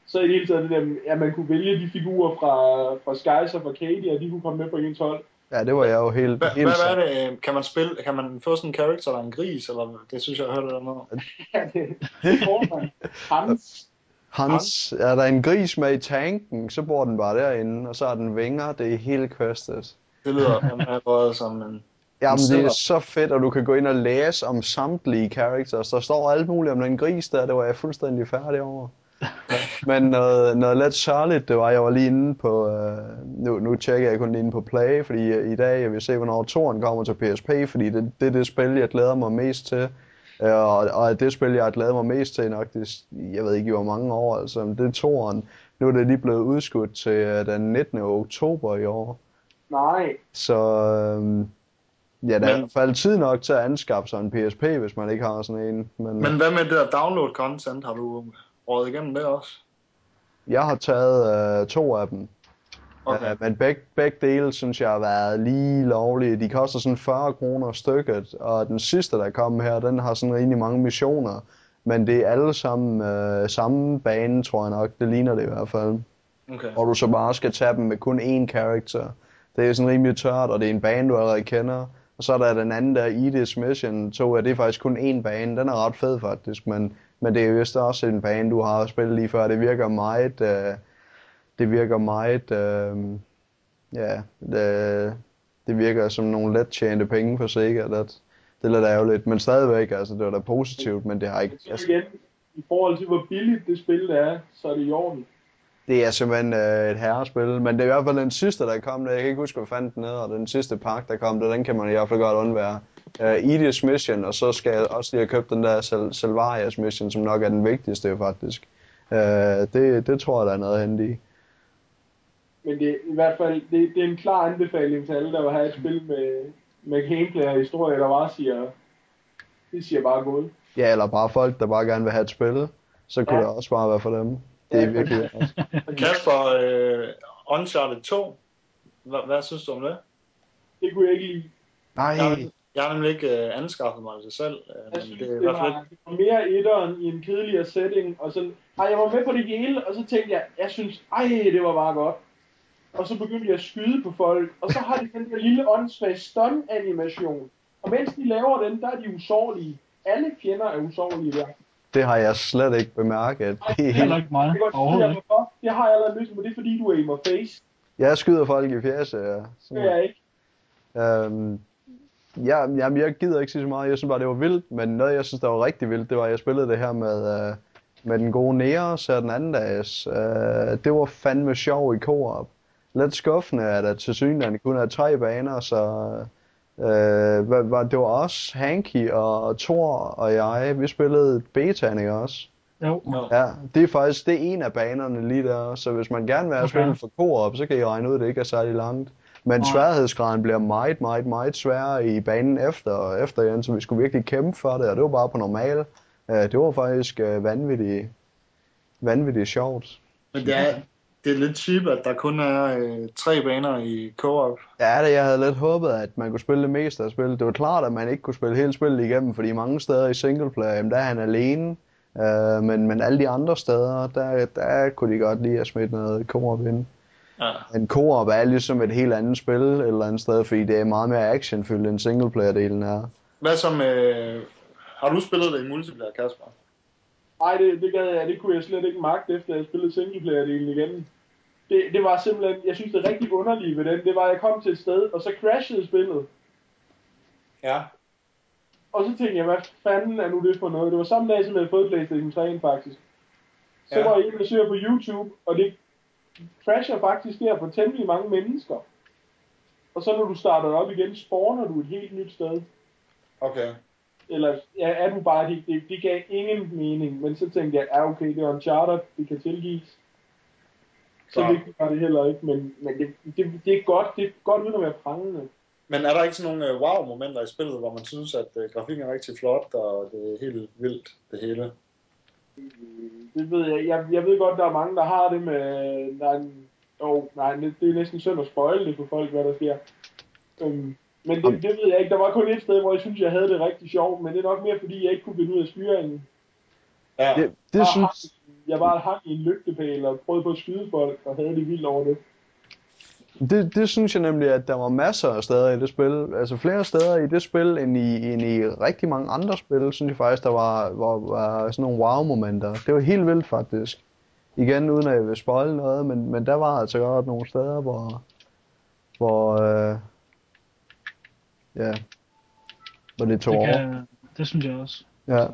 så i det hele taget det der, at man kunne vælge de figurer fra, fra Skies og fra Katie, og de kunne komme med på ens hold. Ja, det var jeg jo helt, Hvad, helt hvad er det? øh, Kan man spille? Kan man få sådan en character, der er en gris? Eller det synes jeg, jeg hørte der noget. Ja, det, det får man. Hans, Hans, er der en gris med i tanken, så bor den bare derinde, og så er den vinger, det er helt questet. Det lyder allerede som en... Jamen, det er så fedt, at du kan gå ind og læse om samtlige characters. Der står alt muligt om den gris der, det var jeg fuldstændig færdig over. Men noget, noget lidt særligt, det var, jeg var lige inde på, øh, nu, nu tjekker jeg kun lige inde på Play, fordi i dag jeg vil se, hvornår toren kommer til PSP, fordi det, det er det spil, jeg glæder mig mest til. Øh, og, og det spil, jeg har glædet mig mest til nok, det, jeg ved ikke i hvor mange år, altså, men det er toren. Nu er det lige blevet udskudt til øh, den 19. oktober i år. nej, Så øhm, ja, der er i Men- hvert fald tid nok til at anskaffe sig en PSP, hvis man ikke har sådan en. Men, Men hvad med det der download content? Har du rådet igennem det også? jeg har taget øh, to af dem. Okay. Øh, men begge, begge dele synes jeg har været lige lovlige. De koster sådan 40 kroner stykket, og den sidste, der kom her, den har sådan rimelig mange missioner. Men det er alle sammen øh, samme bane, tror jeg nok. Det ligner det i hvert fald. okay. hvor du så bare skal tage dem med kun én karakter. Det er sådan rimelig tørt, og det er en bane, du allerede kender. Og så er der den anden der, Edith's Mission 2, og det er faktisk kun én bane. Den er ret fed faktisk, men, men det er vist også en bane, du har spillet lige før. Det virker meget, øh, det virker meget, øh, ja, det, det virker som nogle let tjente penge for Sega. Det, det er lidt ærgerligt, men stadigvæk, altså det var da positivt, men det har ikke, så altså, igen, i forhold til hvor billigt det spil det er, så er det i orden. Det er simpelthen øh, et herrespil, men det er i hvert fald den sidste, der kom. Der. Jeg kan ikke huske, hvad fanden den hedder. Den sidste pakke, der kom, der, den kan man i hvert fald godt undvære. uh, Edith's Mission, og så skal jeg også lige have købt den der Sal- Salvarias Mission, som nok er den vigtigste faktisk. Uh, det, det tror jeg, der er noget hente i. Men det, i hvert fald, det, det er en klar anbefaling til alle, der vil have et spil med, med gameplay og historie, der bare siger, det siger bare god. Ja, eller bare folk, der bare gerne vil have et spil, så kunne Ja. det også bare være for dem. Det er Ja. virkelig også. Kasper, øh, Uncharted 2, hvad, hvad synes du om det? Det kunne jeg ikke lide. Nej, Jeg, jeg har nemlig ikke øh, anskaffet mig det selv, øh, Jeg men synes, det er i det, hvert fald var, det var mere etteren i en kedeligere setting, og så, ej, jeg var med på det hele, og så tænkte jeg, jeg synes, ej, det var bare godt. Og så begyndte jeg at skyde på folk, og så har de den der lille åndssvage stun-animation. Og mens de laver den, der er de usårlige. Alle fjender er usårlige der. det har jeg slet ikke bemærket. Det er Heller helt... ikke mig. Det godt. Det har jeg allerede løst, men det er fordi, du aimer face. Jeg skyder folk i fjeset, ja. Det Sådan. er jeg ikke. Øhm, ja, jamen, jeg gider ikke sige så meget. Jeg synes bare, det var vildt. Men noget, jeg synes, der var rigtig vildt, det var, at jeg spillede det her med, øh, med den gode Neos her den anden dags. Øh, det var fandme sjov i co-op. Lidt skuffende, at der til synligheden kun er tre baner, så... Øh, hvad, hvad, det var os, Hanky og Thor og jeg, vi spillede betaen, ikke også? Jo, Ja, det er faktisk det er en af banerne lige der, så hvis man gerne vil have Okay. spillet for co-op, så kan I regne ud, at det ikke er særlig langt. Men Nej. sværhedsgraden bliver meget, meget, meget sværere i banen efter og efter igen, så vi skulle virkelig kæmpe for det, og det var bare på normal. Uh, det var faktisk uh, vanvittigt, vanvittigt sjovt. Men det er, det er lidt cheap, at der kun er øh, tre baner i co-op. Ja, det, jeg havde lidt håbet, at man kunne spille det meste af spillet. Det var klart, at man ikke kunne spille hele spillet igennem, fordi mange steder i singleplayer, jamen, der er han alene. Uh, men, men alle de andre steder, der, der kunne de godt lide at smide noget co-op ind. Ja. En co-op er ligesom et helt andet spil et eller andet sted, fordi det er meget mere actionfyldt end singleplayer-delen er. Hvad som... Øh, har du spillet det i multiplayer, Kasper? Nej, det, det gad jeg, det kunne jeg slet ikke magte, efter jeg spillede singleplayer-delen igen. Det, det var simpelthen, jeg synes det rigtig underlige ved den, det var, at jeg kom til et sted, og så crashede spillet. Ja. Og så tænkte jeg, hvad fanden er nu det for noget? Det var samme dag, som jeg havde fået Playstation 3 faktisk. Så Ja. var jeg inde og søger på YouTube, og det crasher faktisk der på temmelig mange mennesker. Og så når du starter op igen, spawner du et helt nyt sted. Okay. Eller ja, er du bare, det, det, det gav ingen mening. Men så tænkte jeg, ja okay, det er en charter, det kan tilgives. Så Klart. vigtigt var det heller ikke, men, men det, det, det, er godt, det er godt uden at være prangende. Men er der ikke sådan nogle øh, wow-momenter i spillet, hvor man synes, at øh, grafikken er rigtig flot, og det er helt vildt, det hele? Det ved jeg, jeg, jeg ved godt, der er mange, der har det med, der er en, oh, nej, det, det er næsten synd at spoil det for folk, hvad der sker. Øhm, men det, det ved jeg ikke, der var kun et sted, hvor jeg synes, jeg havde det rigtig sjovt, men det er nok mere, fordi jeg ikke kunne finde ud af styringen. Ja. Det, det Jeg synes, hang- Jeg bare hang i en lygtepæl og prøvede på at skyde folk, og havde det vildt over det. det, det synes jeg nemlig, at der var masser af steder i det spil. Altså flere steder i det spil, end i, end i rigtig mange andre spil, synes jeg faktisk, der var, var, var sådan nogle wow-momenter. Det var helt vildt faktisk. Igen, uden at jeg vil spoil noget, men, men der var altså godt nogle steder, hvor, hvor øh, ja, hvor det tog det, over. kan, det synes jeg også. Ja. Så.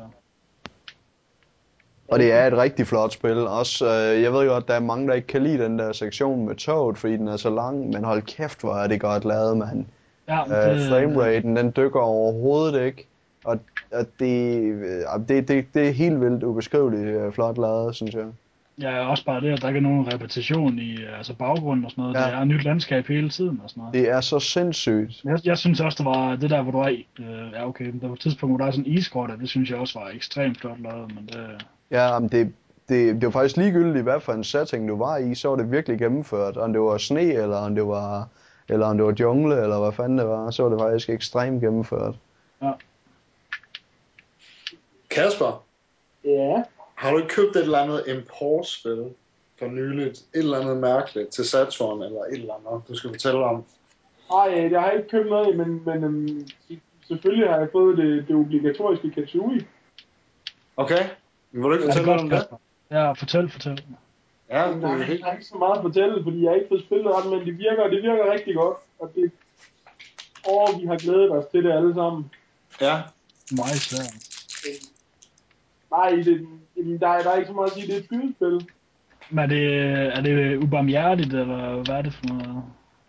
Og det er et rigtig flot spil. Også, øh, jeg ved godt, der er mange, der ikke kan lide den der sektion med toget, fordi den er så lang, men hold kæft, hvor er det godt lavet, mand. Ja, Øh, frameraten, den dykker overhovedet ikke. Og, og det, øh, det, det, det er helt vildt ubeskriveligt øh, flot lavet, synes jeg. Ja, også bare det, at der ikke er nogen repetition i altså baggrunden og sådan noget. Ja. Ja. Det er et nyt landskab hele tiden og sådan noget. Det er så sindssygt. Jeg, jeg synes også, det var det der, hvor du er i. Øh, ja, okay, der var et tidspunkt, hvor der er sådan en isgrotte, det synes jeg også var ekstremt flot lavet, men det... Ja, men det, det, det var faktisk ligegyldigt, hvad for en setting du var i, så var det virkelig gennemført. Om det var sne, eller om det var, eller om det var jungle, eller hvad fanden det var, så var det faktisk ekstremt gennemført. Kasper, Ja, har du ikke købt et eller andet import-spil for nyligt? Et eller andet mærkeligt til Saturn, eller et eller andet, du skal fortælle om? nej, jeg har ikke købt noget, men, men øhm, selvfølgelig har jeg fået det, det obligatoriske Katsui. Okay. Men vil du ikke Er det fortælle godt, om det? Ja, fortæl, fortæl. Ja, det er helt... der er ikke så meget at fortælle, fordi jeg har ikke fået spillet ret, men det virker, det virker rigtig godt. Og det, åh, vi har glædet os til det alle sammen. Ja, Meget svært. Nej, det, jamen, der, er, der er ikke så meget at sige, det er et skydespil. Men er det, er det ubarmhjertigt, eller hvad er det for noget?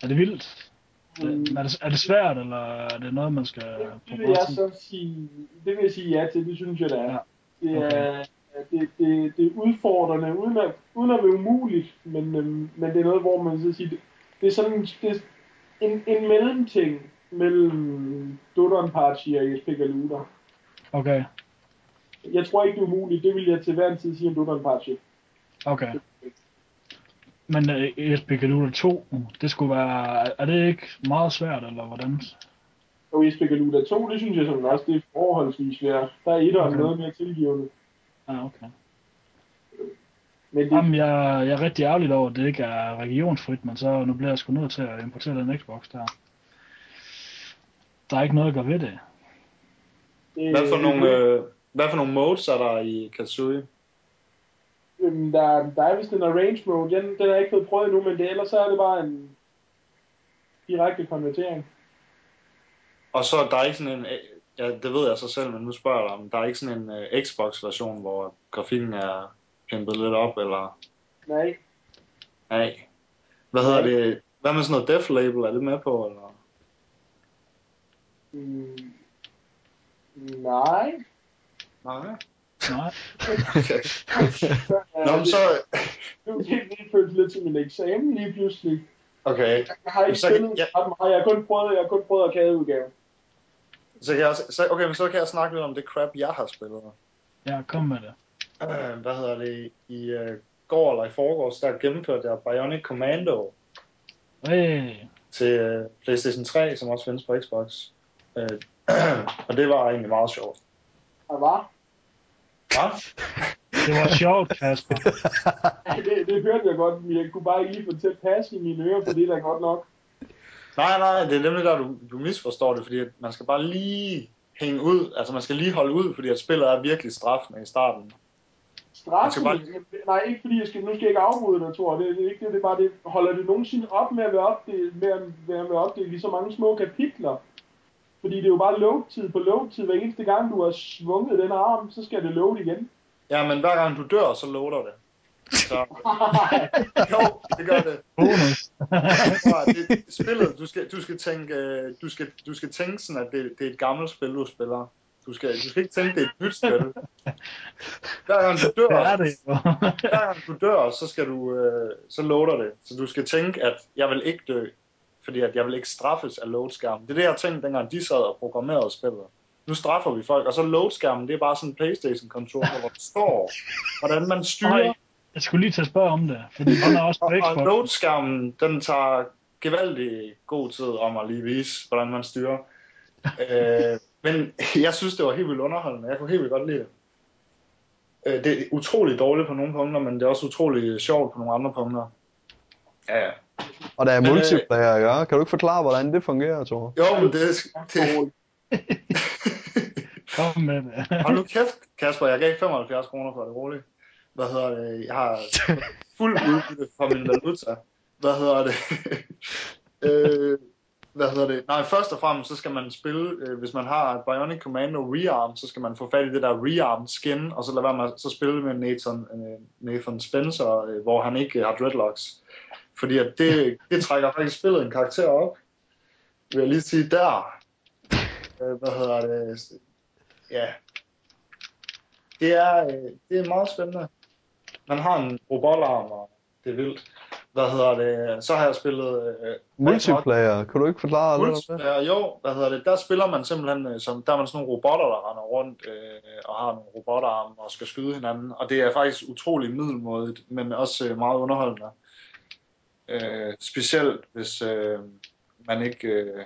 Er det vildt? Det, er, det, er det svært, eller er det noget, man skal Det, det vil jeg så sige, det vil jeg sige ja til, det synes jeg, det er. Ja. Det er, det, det, det er udfordrende, uden at, uden at være umuligt, men, øhm, men det er noget, hvor man så siger, det, det er sådan det er en, en mellemting mellem Dodon Party og Jesper Galuda. Okay, Jeg tror ikke, det er umuligt, det vil jeg til hver en tid sige om Dodon Party. okay. Men uh, Esbjerg Galuda 2, det skulle være... Er det ikke meget svært, eller hvordan? Og Jesper Galuda 2, det synes jeg sådan også, det er forholdsvis svært. Der er etteren Okay. noget mere tilgivende. Ja, okay. Men det, Jamen, jeg, jeg er rigtig ærgerlig over, at det ikke er regionsfrit, men så nu bliver jeg sgu nødt til at importere den Xbox der. Der er ikke noget at gøre ved det. det, Hvad for nogle, øh, hvad for nogle modes er der i Katsui? Øhm, der, der er vist en arrange mode, den, den har jeg ikke fået prøvet endnu, men det, ellers så er det bare en direkte konvertering. Og så der er ikke sådan en, ja det ved jeg så selv, men nu spørger jeg dig, om der er ikke sådan en uh, Xbox-version, hvor grafikken er pimpet lidt op, eller Nej, nej. Hvad hedder Nej. det? Hvad med sådan noget Def Label, er det med på, eller? mm, nej. Nej. Nej. Okay. Øh, Nå, men så, det, det, det føles lidt som en eksamen lige pludselig. okay. Jeg har ikke Så spillet ja. ret meget, jeg har kun prøvet, jeg har kun prøvet arcade-udgaven. Så jeg, så, okay, men så kan jeg snakke lidt om det crap, jeg har spillet. Ja, kom med det. Øh, hvad hedder det? I uh, går eller i forgårs, der gennemførte jeg Bionic Commando Hey. til uh, PlayStation 3, som også findes på Xbox. Uh, og det var egentlig meget sjovt. Og var? Ja? Det var sjovt, Kasper. Det, det hørte jeg godt, men jeg kunne bare ikke lige få til at passe i mine ører, for det er da godt nok. Nej, nej, det er nemlig der, du, du misforstår det, fordi at man skal bare lige hænge ud, altså man skal lige holde ud, fordi at spillet er virkelig straffende i starten. Straffen, Jeg nej, ikke fordi jeg skal, nu skal jeg ikke afbryde dig, Thor. Det, det er ikke det, det er bare det. Holder det nogensinde op med at være opdelt, med at være med opdelt i så mange små kapitler? Fordi det er jo bare load-tid på load-tid. Hver eneste gang, du har svunget den arm, så skal det load igen. Ja, men hver gang du dør, så loader det. Så, jo, det gør det. Bonus. Ja, det, spillet, du skal, du skal tænke, øh, du skal, du skal tænke sådan, at det, det er et gammelt spil, du spiller. Du skal, du skal ikke tænke, det er et nyt spil. Hver gang du dør, det er det hver gang du dør, så skal du, øh, så loader det. Så du skal tænke, at jeg vil ikke dø, fordi at jeg vil ikke straffes af loadskærmen. Det er det, jeg tænkte, dengang de sad og programmerede spillet. Nu straffer vi folk, og så loadskærmen, det er bare sådan en Playstation-controller, hvor der står, hvordan man styrer. Jeg skulle lige til at spørge om det, fordi den er også på Og, og Xbox. loadskærmen, den tager gevaldig god tid om at lige vise, hvordan man styrer. øh, men jeg synes, det var helt vildt underholdende. Jeg kunne helt vildt godt lide det. Øh, det er utroligt dårligt på nogle punkter, men det er også utroligt sjovt på nogle andre punkter. Ja, ja. Og der er øh, multiplayer, ja? Kan du ikke forklare, hvordan det fungerer, Thor? Jo, men det, det, Kom med det. Hold nu kæft, Kasper, jeg gav 75 kroner for det roligt. Hvad hedder det? Jeg har fuld udbytte fra min valuta. Hvad hedder det? øh, hvad hedder det? Nej, først og fremmest, så skal man spille, øh, hvis man har Bionic Commando Rearm, så skal man få fat i det der Rearm skin, og så lade være med at så spille med Nathan, øh, Nathan Spencer, øh, hvor han ikke har dreadlocks. Fordi at det, det trækker faktisk spillet en karakter op. Vil jeg lige sige der. Øh, hvad hedder det? Ja, det er, øh, det er meget spændende. Man har en robotarm, og det er vildt. Hvad hedder det? Så har jeg spillet... Øh, Multiplayer, kan du ikke forklare om det? Multiplayer, jo, hvad hedder det? Der spiller man simpelthen, øh, som, der er man sådan nogle robotter, der render rundt øh, og har nogle robotarme og skal skyde hinanden. Og det er faktisk utrolig middelmådigt, men også øh, meget underholdende. Øh, specielt hvis øh, man ikke øh,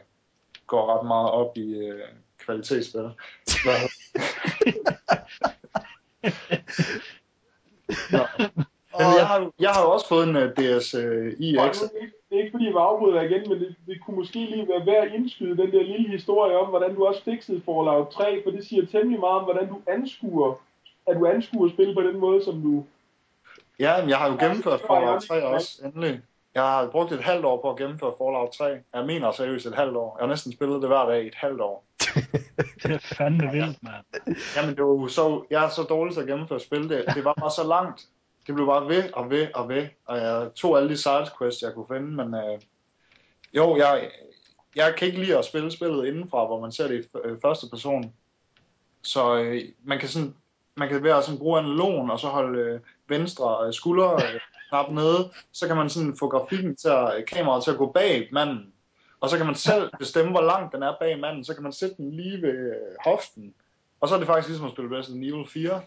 går ret meget op i øh, kvalitetsspil. Nå. Jeg har, jeg har også fået en uh, DSi Og uh, er det er ikke fordi, jeg vil afbryde dig igen, men det, det kunne måske lige være værd at indskyde den der lille historie om, hvordan du også fikset Fallout 3, for det siger temmelig meget om, hvordan du anskuer, at du anskuer spil på den måde, som du... Ja, men jeg har jo gennemført var Fallout ikke 3 også, endelig. Jeg har brugt et halvt år på at gennemføre Fallout 3. Jeg mener seriøst et halvt år. Jeg har næsten spillet det hver dag i et halvt år. Det er fandme vildt, mand. Jamen, det var så, jeg er så dårlig til at gennemføre spil. Det, det var bare så langt. Det blev bare ved og ved og ved. Og jeg tog alle de sidequests, jeg kunne finde. Men øh, jo, jeg, jeg kan ikke lide at spille spillet indenfra, hvor man ser det i øh, første person. Så øh, man kan sådan, man kan være sådan bruge analogen, og så holde øh, venstre øh, skulder øh, knap nede, så kan man sådan få grafikken til at, øh, kameraet til at gå bag manden. Og så kan man selv bestemme, hvor langt den er bag manden, så kan man sætte den lige ved øh, hoften. Og så er det faktisk ligesom at spille Resident Evil 4.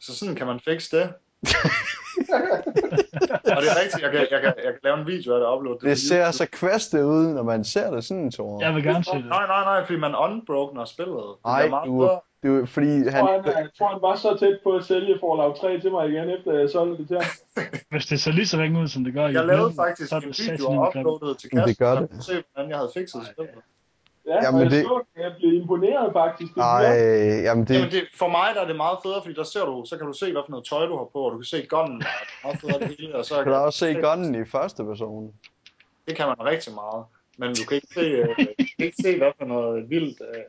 Så sådan kan man fikse det. og det er rigtigt, jeg kan, jeg, kan, jeg kan lave en video af det og uploade det. Det ser så kvæstet ud, når man ser det sådan, Thor. Jeg vil gerne se det. Nej, nej, nej, fordi man unbrokener spillet. Nej, meget du, bedre. du, fordi Jeg han... tror, han, jeg tror, han var så tæt på at sælge Fallout 3 til mig igen, efter jeg solgte det til ham. Hvis det ser lige så ringe ud, som det gør i Jeg lavede faktisk så en det video og uploadede til Men det gør så det. kunne du se, hvordan jeg havde fikset spillet. Ja, Jamen, jeg, det- så, jeg blev imponeret faktisk. Det Ej, jamen det... Jamen det, for mig der er det meget federe, fordi der ser du, så kan du se, hvad for noget tøj du har på, og du kan se gunnen, og det er meget federe det hele, og så Du kan da også se gunnen i første person. Det kan man rigtig meget, men du kan ikke se, øh, du kan ikke se hvad for noget vildt. Øh.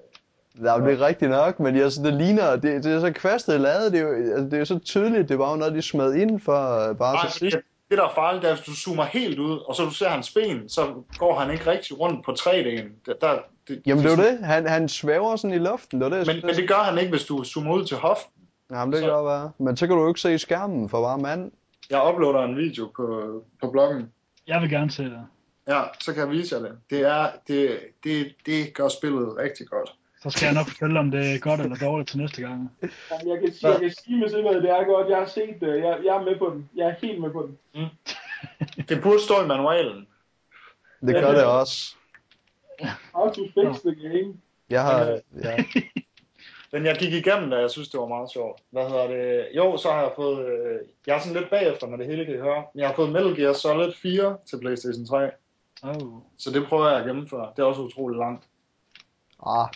Ja, det er rigtigt nok, men altså, det ligner, det, det er så kvæstet lavet, det er jo altså, det er jo så tydeligt, det var jo noget, de smed ind for øh, bare Nej, til sidst. det der er farligt, det er, hvis du zoomer helt ud, og så du ser hans ben, så går han ikke rigtig rundt på 3D'en. Der, der, det, Jamen det er det, han, han svæver sådan i luften, det det, Men, men det gør han ikke, hvis du zoomer ud til hoften. Jamen det så- kan godt være. Men så kan du jo ikke se skærmen for bare mand. Jeg uploader en video på, på bloggen. Jeg vil gerne se det. Ja, så kan jeg vise jer det. Det, er, det, det, det gør spillet rigtig godt. Så skal jeg nok fortælle, om det er godt eller dårligt til næste gang. Jamen, jeg, kan, sige- jeg kan sige med sikkerhed, det er godt. Jeg har set det. Jeg, jeg er med på den. Jeg er helt med på den. Det burde stå i manualen. Det gør det også. How to fix the game. Jeg har, ja. Men jeg gik igennem det, og jeg synes, det var meget sjovt. Hvad hedder det? Jo, så har jeg fået... Øh, jeg er sådan lidt bagefter med det hele, kan I høre. Men jeg har fået Metal Gear Solid 4 til PlayStation 3. Oh. Så det prøver jeg at gennemføre. Det er også utroligt langt. Ah,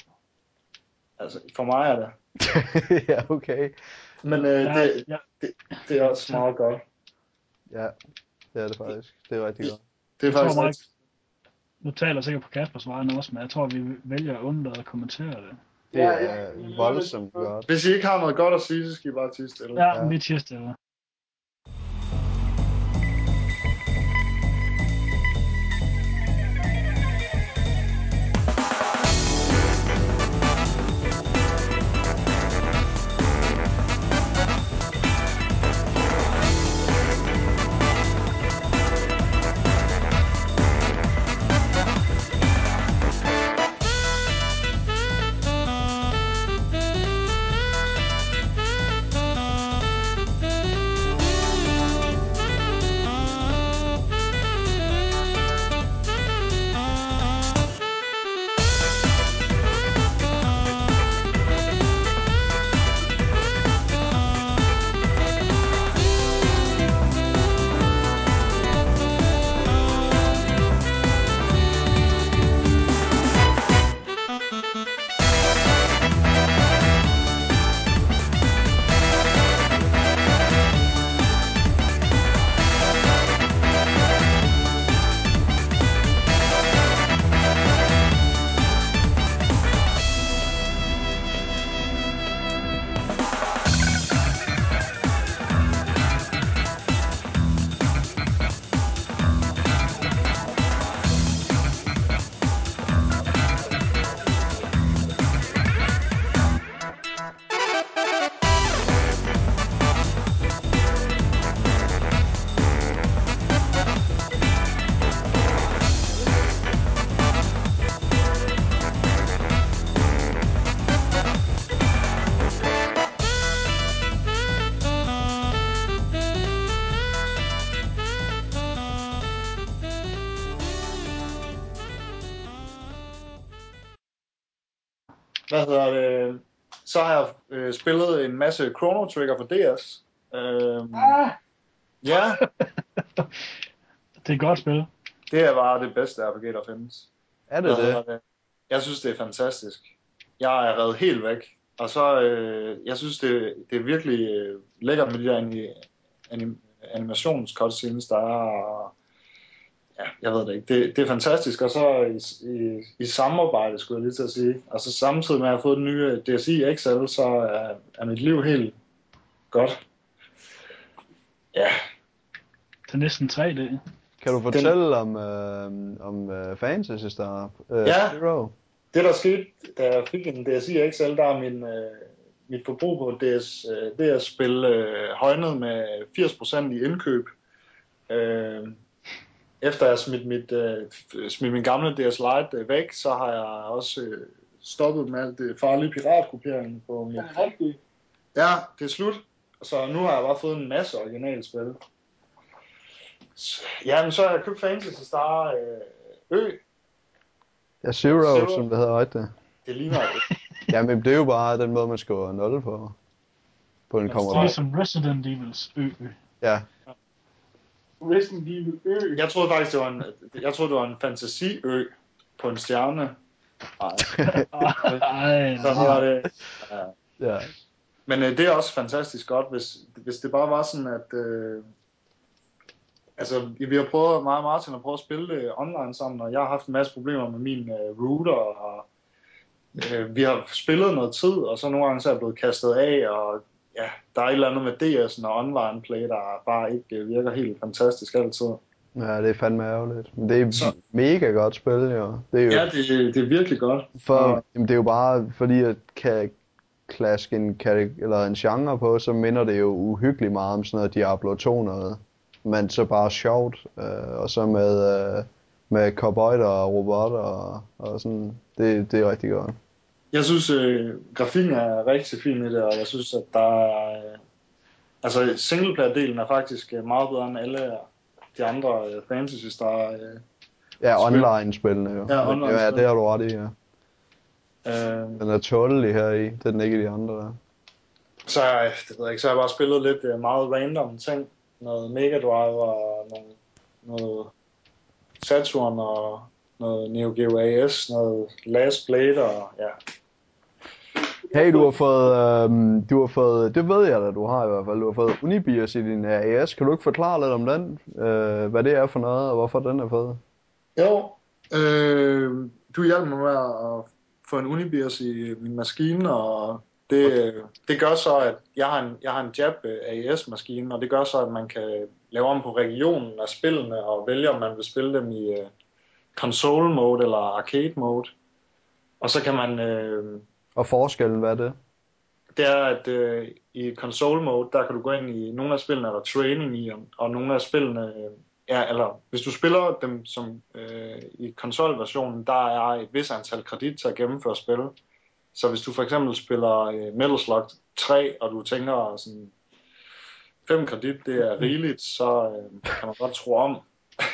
Altså, for mig er det. ja, okay. Men øh, Ja, det, ja, det er også meget godt. Ja, det er det faktisk. Det er rigtig godt. Det er Jeg tror faktisk rigtig... nu taler jeg sikkert på Kaspers vegne også, men jeg tror, vi vælger at undlade at kommentere det. Det er ja. voldsomt godt. Hvis I ikke har noget godt at sige, så skal I bare tige stille. Ja, Ja. vi tiger stille. Hvad hedder det? Så har jeg øh, spillet en masse Chrono Trigger på DS. Øhm, Ah, ja, Det er et godt spil. det er bare det bedste RPG, der findes. Er Hvad det hedder det? Jeg synes, det er fantastisk. Jeg er reddet helt væk. Og så, øh, jeg synes, det, det er virkelig øh, lækkert med de der anim, anim, animationscutscenes, der er. og- Ja, jeg ved det ikke. Det, det er fantastisk. Og så i, i, i samarbejde, skulle jeg lige til at sige. Og så samtidig med, at jeg har fået den nye DSi XL, så er, er mit liv helt godt. Ja, Til næsten 3D. Kan du fortælle om, øh, om øh, Fantasy Star? Øh, Ja. Zero? Det der skete, da jeg fik en DSi XL, der er min, øh, mit forbrug på DS, øh, det at spille øh, højnet med 80% i indkøb. Øh, efter jeg har smidt, mit, øh, smidt min gamle DS Lite øh, væk, så har jeg også øh, stoppet med alt det farlige piratkopiering på mit... Er det rigtigt? Ja, det er slut. Så nu har jeg bare fået en masse originalspil. Så- Jamen, så har jeg købt Fantasy Star øh, Ø. Ja, Zero, Zero. som det hedder rigtigt. Det ligner det. Jamen, det er jo bare den måde, man skriver 0 på. På en Men Det er kommer ligesom Resident Evils ø. Ja, Resident Evil Ø. Jeg troede faktisk, det var en, jeg troede, det var en fantasiø på en stjerne. Nej, Ej, så var det... Ja. ja. Men øh, det er også fantastisk godt, hvis, hvis det bare var sådan, at... Øh, altså, vi har prøvet, mig og Martin har prøvet at spille det online sammen, og jeg har haft en masse problemer med min øh, router, og øh, vi har spillet noget tid, og så nogle gange så er jeg blevet kastet af, og ja, der er et eller andet med DS'en og online play, der bare ikke øh, virker helt fantastisk altid. Ja, det er fandme ærgerligt. Men det er Så- mega godt spil, jo. Det er jo Ja, det, det er virkelig godt. for, og- jamen, det er jo bare fordi, at kan klaske en, eller en genre på, så minder det jo uhyggeligt meget om sådan noget Diablo 2 noget. Men så bare sjovt, øh, og så med, øh, med cowboyder og robotter og, og sådan, det, det er rigtig godt. Jeg synes, øh, grafikken er rigtig fin i det, og jeg synes, at der er... Øh, altså, singleplayer-delen er faktisk øh, meget bedre end alle de andre øh, Fantasy Star. Øh, Ja, Spil. online-spillene jo. Ja, Men, ja, online-spil. det har du ret i, ja. øh, Den er tålelig her i, det er den ikke i de andre der. så, jeg- det ved jeg ikke, så har jeg bare spillet lidt øh, meget random ting. Noget Mega Drive og noget, noget Saturn og noget Neo Geo AS, noget Last Blade og ja. Hey, du har fået, øhm, du har fået, det ved jeg da, du har i hvert fald, du har fået Unibias i din AS. Kan du ikke forklare lidt om den? Øh, hvad det er for noget, og hvorfor den er fed? Jo, øh, du hjalp mig med at få en Unibias i min maskine, og det, det gør så, at jeg har en, jeg har en Jab øh, AES-maskine, og det gør så, at man kan lave om på regionen af spillene, og vælge, om man vil spille dem i øh, console mode eller arcade mode. Og så kan man, øh, og forskellen, hvad er det? det er, at øh, i console mode, der kan du gå ind i, nogle af spillene er der training i, og, og nogle af spillene, øh, ja, eller hvis du spiller dem som øh, i konsolversionen, der er et vis antal kredit til at gennemføre spil. Så hvis du for eksempel spiller øh, Metal Slug 3, og du tænker sådan, fem kredit, det er rigeligt, så øh, kan man godt tro om.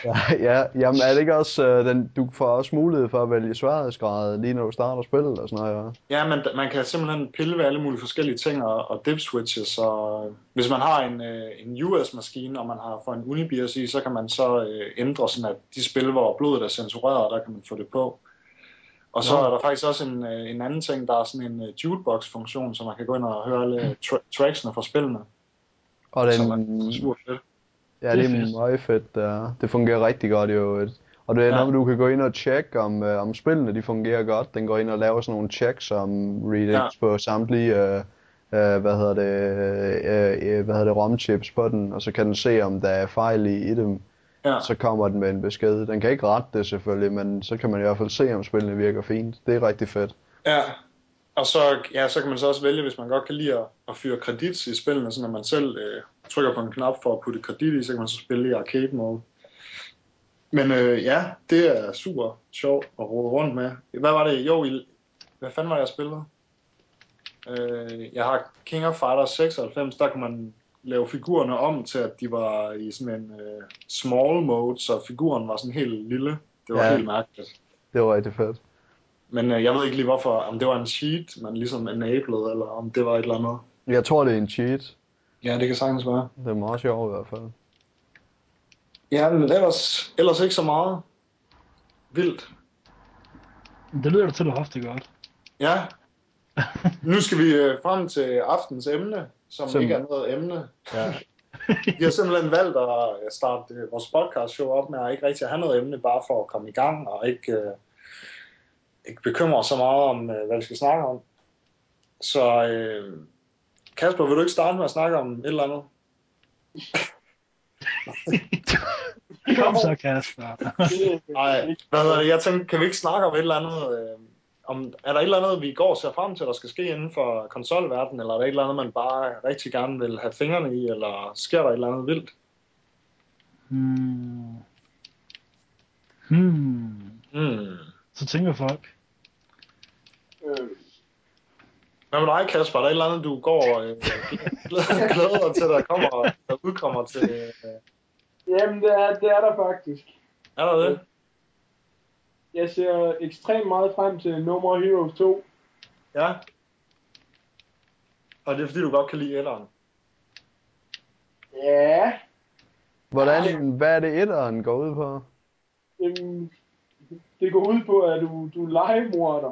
Ja, ja, jamen er det ikke også, øh, den, du får også mulighed for at vælge sværhedsgrad, lige når du starter spillet og sådan noget, ja? Ja, men man kan simpelthen pille ved alle mulige forskellige ting og, og dip switches. Og øh, hvis man har en, øh, en US-maskine, og man har for en Unibias i, så kan man så øh, ændre sådan, at de spil, hvor blodet er censureret, der kan man få det på. Og så Nå. er der faktisk også en, øh, en anden ting, der er sådan en øh, jukebox-funktion, så man kan gå ind og høre alle tra- tracksene fra spillene. Og den, Som er super fedt. Ja, Det det er er fedt. meget fedt, ja. Det fungerer rigtig godt jo. Og det er Ja. noget, du kan gå ind og tjekke, om, øh, om spillene de fungerer godt. Den går ind og laver sådan nogle checks om readings Ja. på samtlige, øh, øh, hvad hedder det, øh, øh, hvad hedder det, ROM-chips på den, og så kan den se, om der er fejl i, i dem. Ja. Så kommer den med en besked. Den kan ikke rette det selvfølgelig, men så kan man i hvert fald se, om spillene virker fint. Det er rigtig fedt. Ja, og så, ja, så kan man så også vælge, hvis man godt kan lide at, at fyre kredit i spillene, så når man selv øh, trykker på en knap for at putte kredit i, så kan man så spille i arcade mode. Men øh, ja, det er super sjovt at rode rundt med. Hvad var det? Jo, i, hvad fanden var det, jeg spillede? Øh, jeg har King of Fighters 96, der kunne man lave figurerne om til, at de var i sådan en øh, small mode, så figuren var sådan helt lille. Det var ja. helt mærkeligt. Det var rigtig fedt. Men øh, jeg ved ikke lige hvorfor, om det var en cheat, man ligesom enabled, eller om det var et eller andet. Jeg tror, det er en cheat. Ja, det kan sagtens være. Det er meget sjovt i hvert fald. Ja, men ellers, ellers ikke så meget vildt. Det lyder da til, at du har haft det godt. Ja, nu skal vi øh, frem til aftens emne, som Som- ikke er noget emne. Ja. Vi har simpelthen valgt at øh, starte øh, vores podcast show op med at ikke rigtig have noget emne, bare for at komme i gang og ikke, øh, ikke bekymre os så meget om, øh, hvad vi skal snakke om. Så øh, Kasper, vil du ikke starte med at snakke om et eller andet? Kom så, Kasper. Nej, hvad hedder det? Jeg tænkte, kan vi ikke snakke om et eller andet... Øh, om, er der et eller andet, vi går og ser frem til, der skal ske inden for konsolverdenen, eller er der et eller andet, man bare rigtig gerne vil have fingrene i, eller sker der et eller andet vildt? Hmm. Hmm. Hmm. Så tænker folk. øh, Hvad med dig, Kasper? Er der et eller andet, du går og øh, glæder, til, der kommer, der udkommer til... Øh, jamen, det er, det er der faktisk. er der det? Jeg ser ekstremt meget frem til No More Heroes 2. Ja. Og det er fordi, du godt kan lide etteren. Ja, Hvordan, hvad er det etteren går ud på? Jamen, det går ud på, at du, du er legemorder,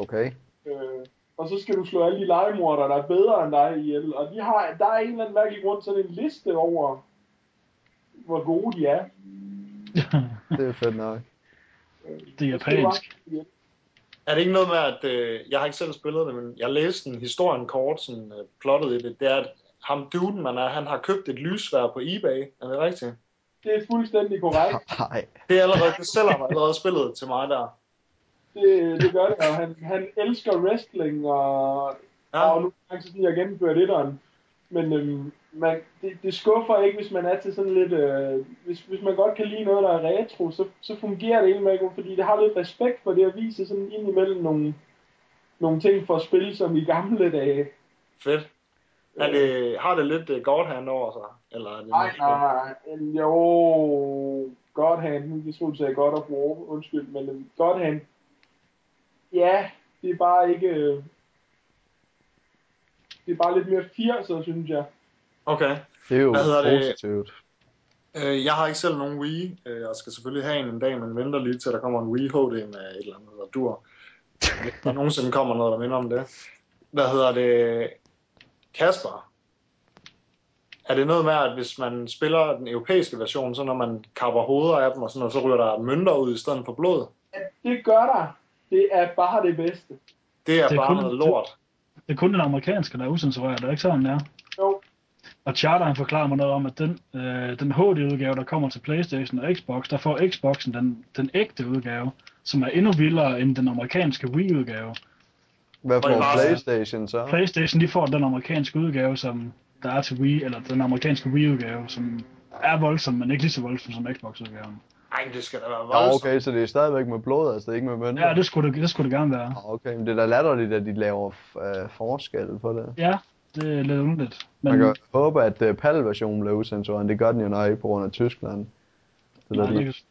Okay. øh, og så skal du slå alle de legemorder, der er bedre end dig ihjel. Og de har, der er en eller anden mærkelig grund sådan en liste over, hvor gode de er. Det er fedt nok. Det er japansk. Er det ikke noget med, at øh, jeg har ikke selv spillet det, men jeg læste en historien kort, sådan øh, plottet i det, det er, at ham duden, man er, han har købt et lysvær på eBay. Er det rigtigt? Det er fuldstændig korrekt. Nej. Det er allerede, det sælger mig allerede spillet til mig der. Det, det gør det, og han, han elsker wrestling, og, ja. Og nu er det sådan, jeg gennemført etteren. Men øhm, man, det, det skuffer ikke, hvis man er til sådan lidt... Øh, hvis, hvis man godt kan lide noget, der er retro, så, så fungerer det egentlig ikke, fordi det har lidt respekt for det at vise sådan ind imellem nogle, nogle ting for at spille som i gamle dage. fedt. Er det, har det lidt uh, God hand over sig? Eller er det Nej, nej, nej. Jo, Godhand. Jeg troede, du sagde God of War. Undskyld, men Godhand. Ja, det er bare ikke... øh, Det er bare lidt mere 80'er, synes jeg. Okay. Det er jo Hvad hedder det? positivt. Øh, jeg har ikke selv nogen Wii. Øh, jeg skal selvfølgelig have en en dag, men venter lige til, der kommer en Wii HD med et eller andet, der dur. Hvis der nogensinde kommer noget, der minder om det. Hvad hedder det? Kasper? Er det noget med, at hvis man spiller den europæiske version, så når man kapper hoveder af dem og sådan noget, så ryger der mønter ud i stedet for blod? Ja, det gør der. Det er bare det bedste. Det er, Det er bare kun- noget lort. Det er kun den amerikanske, der er usensureret. Det er ikke sådan, den er. Jo, Og Charter han forklarer mig noget om, at den, øh, den HD-udgave, der kommer til Playstation og Xbox, der får Xboxen den, den ægte udgave, som er endnu vildere end den amerikanske Wii-udgave. Hvad Mars- Playstation så? Playstation, de får den amerikanske udgave, som der er til Wii, eller den amerikanske Wii-udgave, som er voldsom, men ikke lige så voldsom som Xbox-udgaven. Ej, det skal da være Ja, voldsomt. okay, så det er stadigvæk med blod, altså det er ikke med mønter? Ja, det skulle det, det, skulle det gerne være. Okay, men det er da latterligt, at de laver øh, forskel på det. Ja, det er lidt underligt. Man Men kan håbe, at uh, PAL-versionen bliver usensureret, det gør den jo nok ikke på grund af Tyskland. Så nej, det,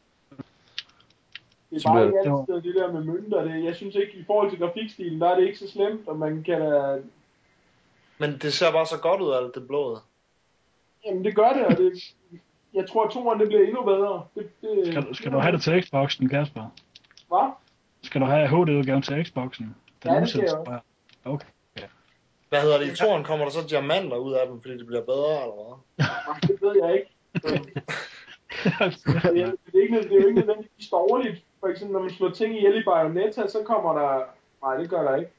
det, er bare bliver ikke det- altid det der med mønter. Det, jeg synes ikke, i forhold til grafikstilen, der er det ikke så slemt, og man kan da... Men det ser bare så godt ud, alt det blod. Jamen, det gør det, og det... Jeg tror, at toeren det bliver endnu bedre. Det, det, skal, du- skal du have det til Xboxen, Kasper? Hvad? Skal du have HD-udgaven til Xboxen? Den Ja, det skal jeg usensurerede. Okay. Hvad hedder det? I toren kommer der så diamanter ud af dem, fordi det bliver bedre, eller hvad? Nej, det ved jeg ikke. Det er, det er, ikke, det er jo ikke nødvendigvis dårligt. For eksempel, når man slår ting ihjel i Bayonetta, så kommer der... Nej, det gør der ikke.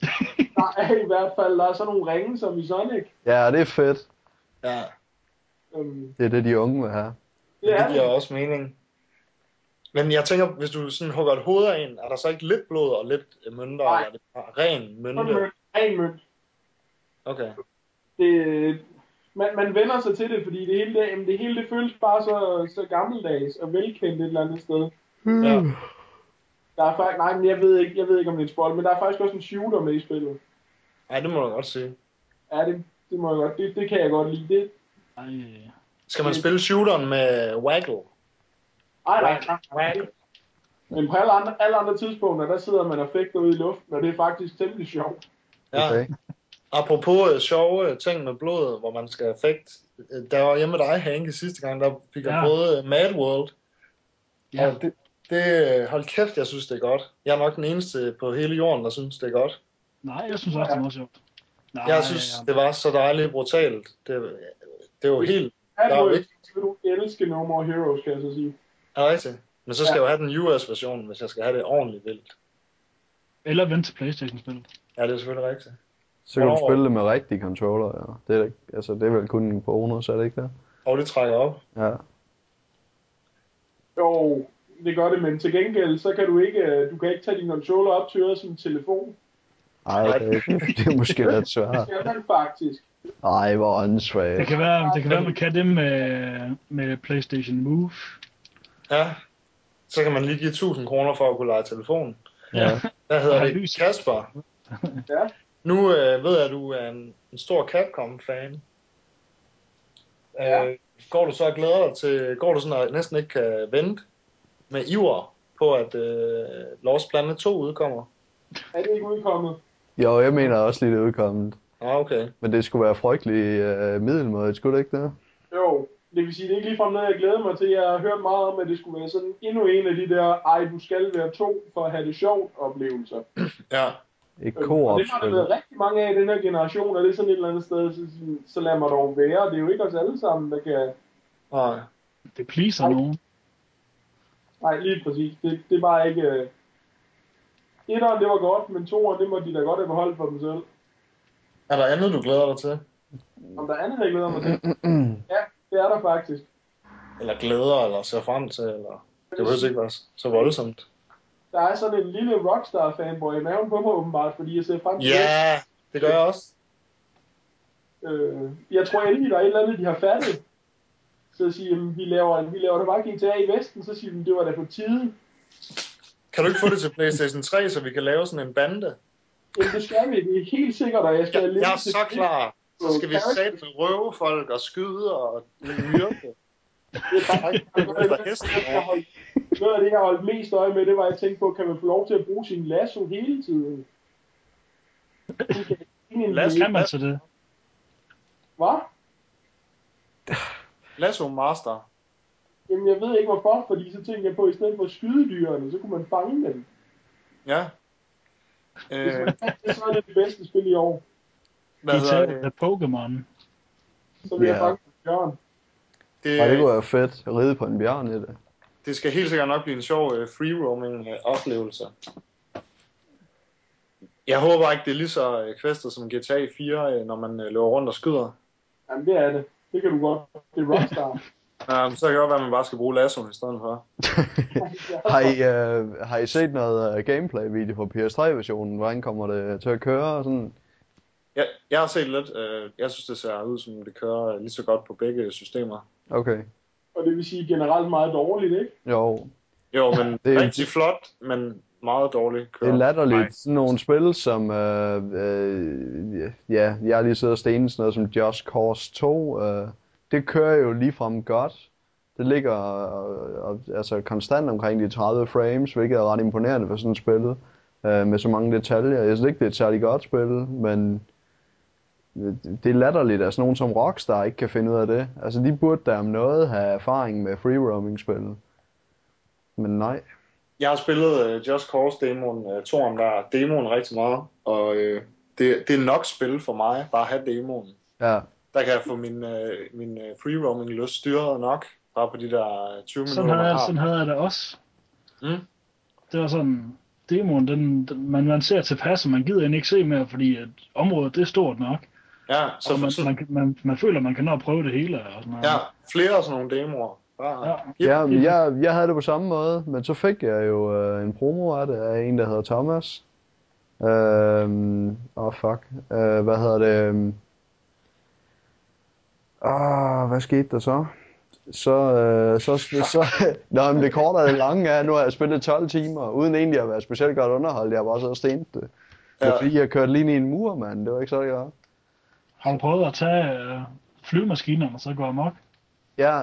Der er i hvert fald der er sådan nogle ringe, som i Sonic. ja, det er fedt. Ja, Øhm, Det er det, de unge vil have. det er det giver det. også mening. Men jeg tænker, hvis du sådan hugger et hoved af en, er der så ikke lidt blod og lidt øh, mønter, Nej. eller er det bare ren mønte? mønt. Ren mønt. Okay. Det, man, man vender sig til det, fordi det hele, det, det hele det føles bare så, så gammeldags og velkendt et eller andet sted. Ja. Der er faktisk, nej, men jeg ved ikke, jeg ved ikke om det er et spoil, men der er faktisk også en shooter med i spillet. Ej, det må du godt sige. Ja, det, det må jeg godt, det, det kan jeg godt lide. Det, Ej, Skal man spille shooteren med Waggle? ej, nej, nej, Waggle. Men på alle andre, alle andre tidspunkter, der sidder man og fægter ud i luften, og det er faktisk temmelig sjovt. Ja. Okay. Apropos øh, sjove ting med blodet, hvor man skal effekt. Øh, Der var hjemme med dig, Hanke, sidste gang, der fik jeg Ja. prøvet øh, Mad World. ja, Og det, det, øh, hold kæft, jeg synes, det er godt. Jeg er nok den eneste på hele jorden, der synes, det er godt. nej, jeg synes også, det er meget sjovt. Nej, Jeg synes, det var så dejligt brutalt. Det, det var helt... Der er ikke- vil du elske No More Heroes, kan jeg så sige. Er rigtigt? Men så skal Ja. jeg jo have den US-version, hvis jeg skal have det ordentligt vildt. Eller vente til Playstation-spillet. Ja, det er selvfølgelig rigtigt. Så kan du Hvornår? spille det med rigtige controller, ja. Det er, da altså, det er vel kun en bonus, er det ikke det? Og det trækker op. Ja. Jo, det gør det, men til gengæld, så kan du ikke, øh, du kan ikke tage din controller op til øret som en telefon. Ej, okay. det er måske lidt Det svært. skal man faktisk. Ej, hvor Det åndssvagt. kan være, det kan være man kan det med, med PlayStation Move. Ja. Så kan man lige give 1000 kroner for at kunne lege telefon. Ja. Hvad hedder Ja, det? lys. Kasper. Ja. Nu øh, ved jeg, at du er en, en stor Capcom-fan. Ja. Øh, går du så og glæder dig til, går du sådan og næsten ikke kan vente med iver på, at øh, Lost Planet 2 udkommer? Er det ikke udkommet? Jo, jeg mener også lige det er udkommet. Ah, okay. Men det skulle være frygtelig uh, middelmåde, skulle det ikke det? Jo, det vil sige, det er ikke ligefrem noget, jeg glæder mig til. Jeg har hørt meget om, at det skulle være sådan endnu en af de der, ej, du skal være to for at have det sjovt oplevelser. Ja. Et Øh, og det har der været rigtig mange af i den her generation, og det er sådan et eller andet sted, så, så lad mig dog være. Det er jo ikke os alle sammen, der kan... Nej. Det pleaser nogen. Nej, lige præcis. Det, det er bare ikke... Uh... Etteren, det var godt, men toeren, det må de da godt have beholdt for dem selv. Er der andet, du glæder dig til? Om der er andet, jeg glæder mig til? Ja, det er der faktisk. Eller glæder, eller ser frem til, eller... Det behøver ikke være så voldsomt. Der er sådan en lille Rockstar-fanboy i maven på mig åbenbart, fordi jeg ser frem til Ja, det gør jeg også. Øh, jeg tror endelig, der er et eller andet, de har fattet. Så siger de, vi laver, vi laver det bare GTA i Vesten, så siger de, det var da på tide. Kan du ikke få det til PlayStation 3, så vi kan lave sådan en bande? Jamen, det skal vi, det er helt sikkert, og jeg skal Jeg, lidt jeg er så klar. Så skal vi sætte med røve folk og skyde og myrke. Det er faktisk noget af det, jeg jeg holdt mest øje med, det var, at jeg tænkte på, kan man få lov til at bruge sin lasso hele tiden? Lasso? Kan man så det? Hvad? Lasso Master. Jamen, jeg ved ikke hvorfor, fordi så tænkte jeg på, at i stedet for at skyde dyrene, så kunne man fange dem. Ja. Hvis Øh, man kan det, så er det det bedste spil i år. hvad De tager det? Pokémon. Så vil jeg Ja. fange bjørn. Det, Ej, det kunne være fedt. At ride på en bjørn i det. det skal helt sikkert nok blive en sjov uh, free-roaming uh, oplevelse. Jeg håber ikke, det er lige så kvæstet som GTA 4, uh, når man løber rundt og skyder. Jamen, det er det. Det kan du godt. Det er Rockstar. Um, så kan det godt være, at man bare skal bruge lassoen i stedet for. Har I, uh, har I set noget uh, gameplay-video på PS3-versionen? Hvordan kommer det til at køre? og Sådan? Jeg, jeg har set lidt. Uh, jeg synes, det ser ud som, det kører lige så godt på begge systemer. Okay. Og det vil sige generelt meget dårligt, ikke? Jo, Jo, men Det er- er rigtig flot, men meget dårligt det kører. er Nej. latterligt. Sådan nogle spil som, øh, øh, ja, jeg har lige siddet og stenet sådan noget som Just Cause 2. Øh, det kører jo ligefrem godt. Det ligger øh, øh, altså konstant omkring de 30 frames, hvilket er ret imponerende for sådan et spil. Øh, med så mange detaljer. Jeg synes ikke, det er et særligt godt spil, men det er latterligt, at sådan nogen som Rockstar ikke kan finde ud af det. Altså, de burde da om noget have erfaring med free roaming spil. Men nej. Jeg har spillet uh, Just Cause demoen, uh, toren der, demoen rigtig meget, og uh, det, det er nok spil for mig, bare at have demoen. Ja, Der kan jeg få min, uh, min uh, free roaming lyst styret nok, bare på de der 20 Sådan minutter, havde, jeg, har. sådan havde jeg det også. Mm. Det var sådan, demoen, den, den man, man ser tilpas, og man gider egentlig ikke se mere, fordi at området det er stort nok. Ja, så Og man, man, man, man føler, man kan nå at prøve det hele. Og sådan noget. ja, flere sådan nogle demoer. Ja. Ja, jeg, jeg havde det på samme måde, men så fik jeg jo øh, en promo af det af en, der hedder Thomas. Øhm, åh oh fuck. Øh, hvad hedder det? øhm, Ah, hvad skete der så? Så, øh, så, så, Nå, men det korte og det lange er, nu har jeg spillet 12 timer, uden egentlig at være specielt godt underholdt. Jeg har bare så og stenet det. Det er Ja. fordi, jeg kørte lige ind i en mur, mand. Det var ikke så godt. Har du prøvet at tage øh, flyvemaskinerne og så gå amok? Ja,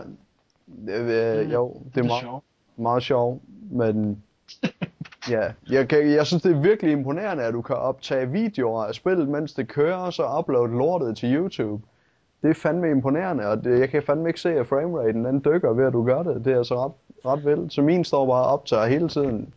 øh, jo, det er det er meget, sjovt. meget sjovt, men ja, jeg, kan, jeg synes det er virkelig imponerende, at du kan optage videoer af spillet, mens det kører, og så uploade lortet til YouTube. Det er fandme imponerende, og det, jeg kan fandme ikke se, at frameraten den dykker ved, at du gør det. Det er altså ret, ret vildt. Så min står bare og optager hele tiden.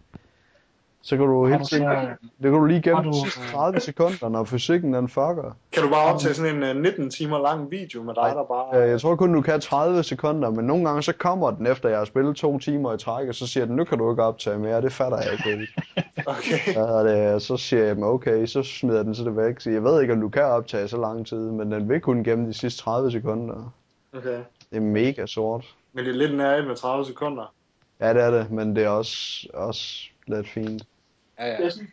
Så kan du helt sikkert, det kan du lige gemme de du- sidste 30 sekunder, når fysikken den fucker. Kan du bare optage sådan en uh, 19 timer lang video med dig, der bare... Øh, Jeg tror kun, du kan 30 sekunder, men nogle gange så kommer den efter, jeg har spillet to timer i træk, og så siger den, nu kan du ikke optage mere. Det fatter jeg ikke. Okay. Og det, så siger jeg, "Jamen, okay, så smider den så det væk. Så jeg ved ikke, om du kan optage så lang tid, men den vil kun gemme de sidste 30 sekunder. okay. Det er mega sort. Men det er lidt nærigt med 30 sekunder. Ja, det er det, men det er også, også lidt fint. Ja, ja. Synes,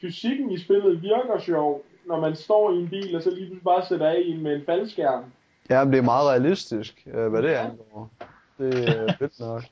fysikken i spillet virker sjov, når man står i en bil, og så lige pludselig bare sætter af i en med en faldskærm. Ja, men det er meget realistisk, øh, hvad det angår. Det er fedt nok.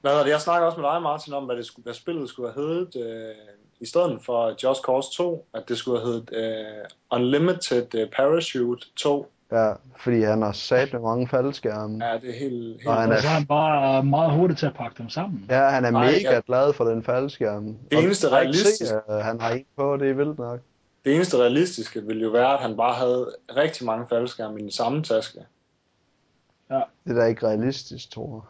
Hvad er det? Jeg snakker også med dig, Martin, om, hvad, det skulle, hvad spillet skulle have heddet. Øh, I stedet for Just Cause 2, at det skulle have heddet øh, Unlimited øh, Parachute 2. Ja, fordi han har sat med mange faldskærme. Ja, det er helt... helt Og han Og er- så er han bare meget hurtig til at pakke dem sammen. Ja, han er Nej, mega ja. glad for den faldskærm. Det eneste Og jeg ikke se, realistiske- at han har en på, det er vildt nok. Det eneste realistiske ville jo være, at han bare havde rigtig mange faldskærme i den samme taske. Det er da ikke realistisk, tror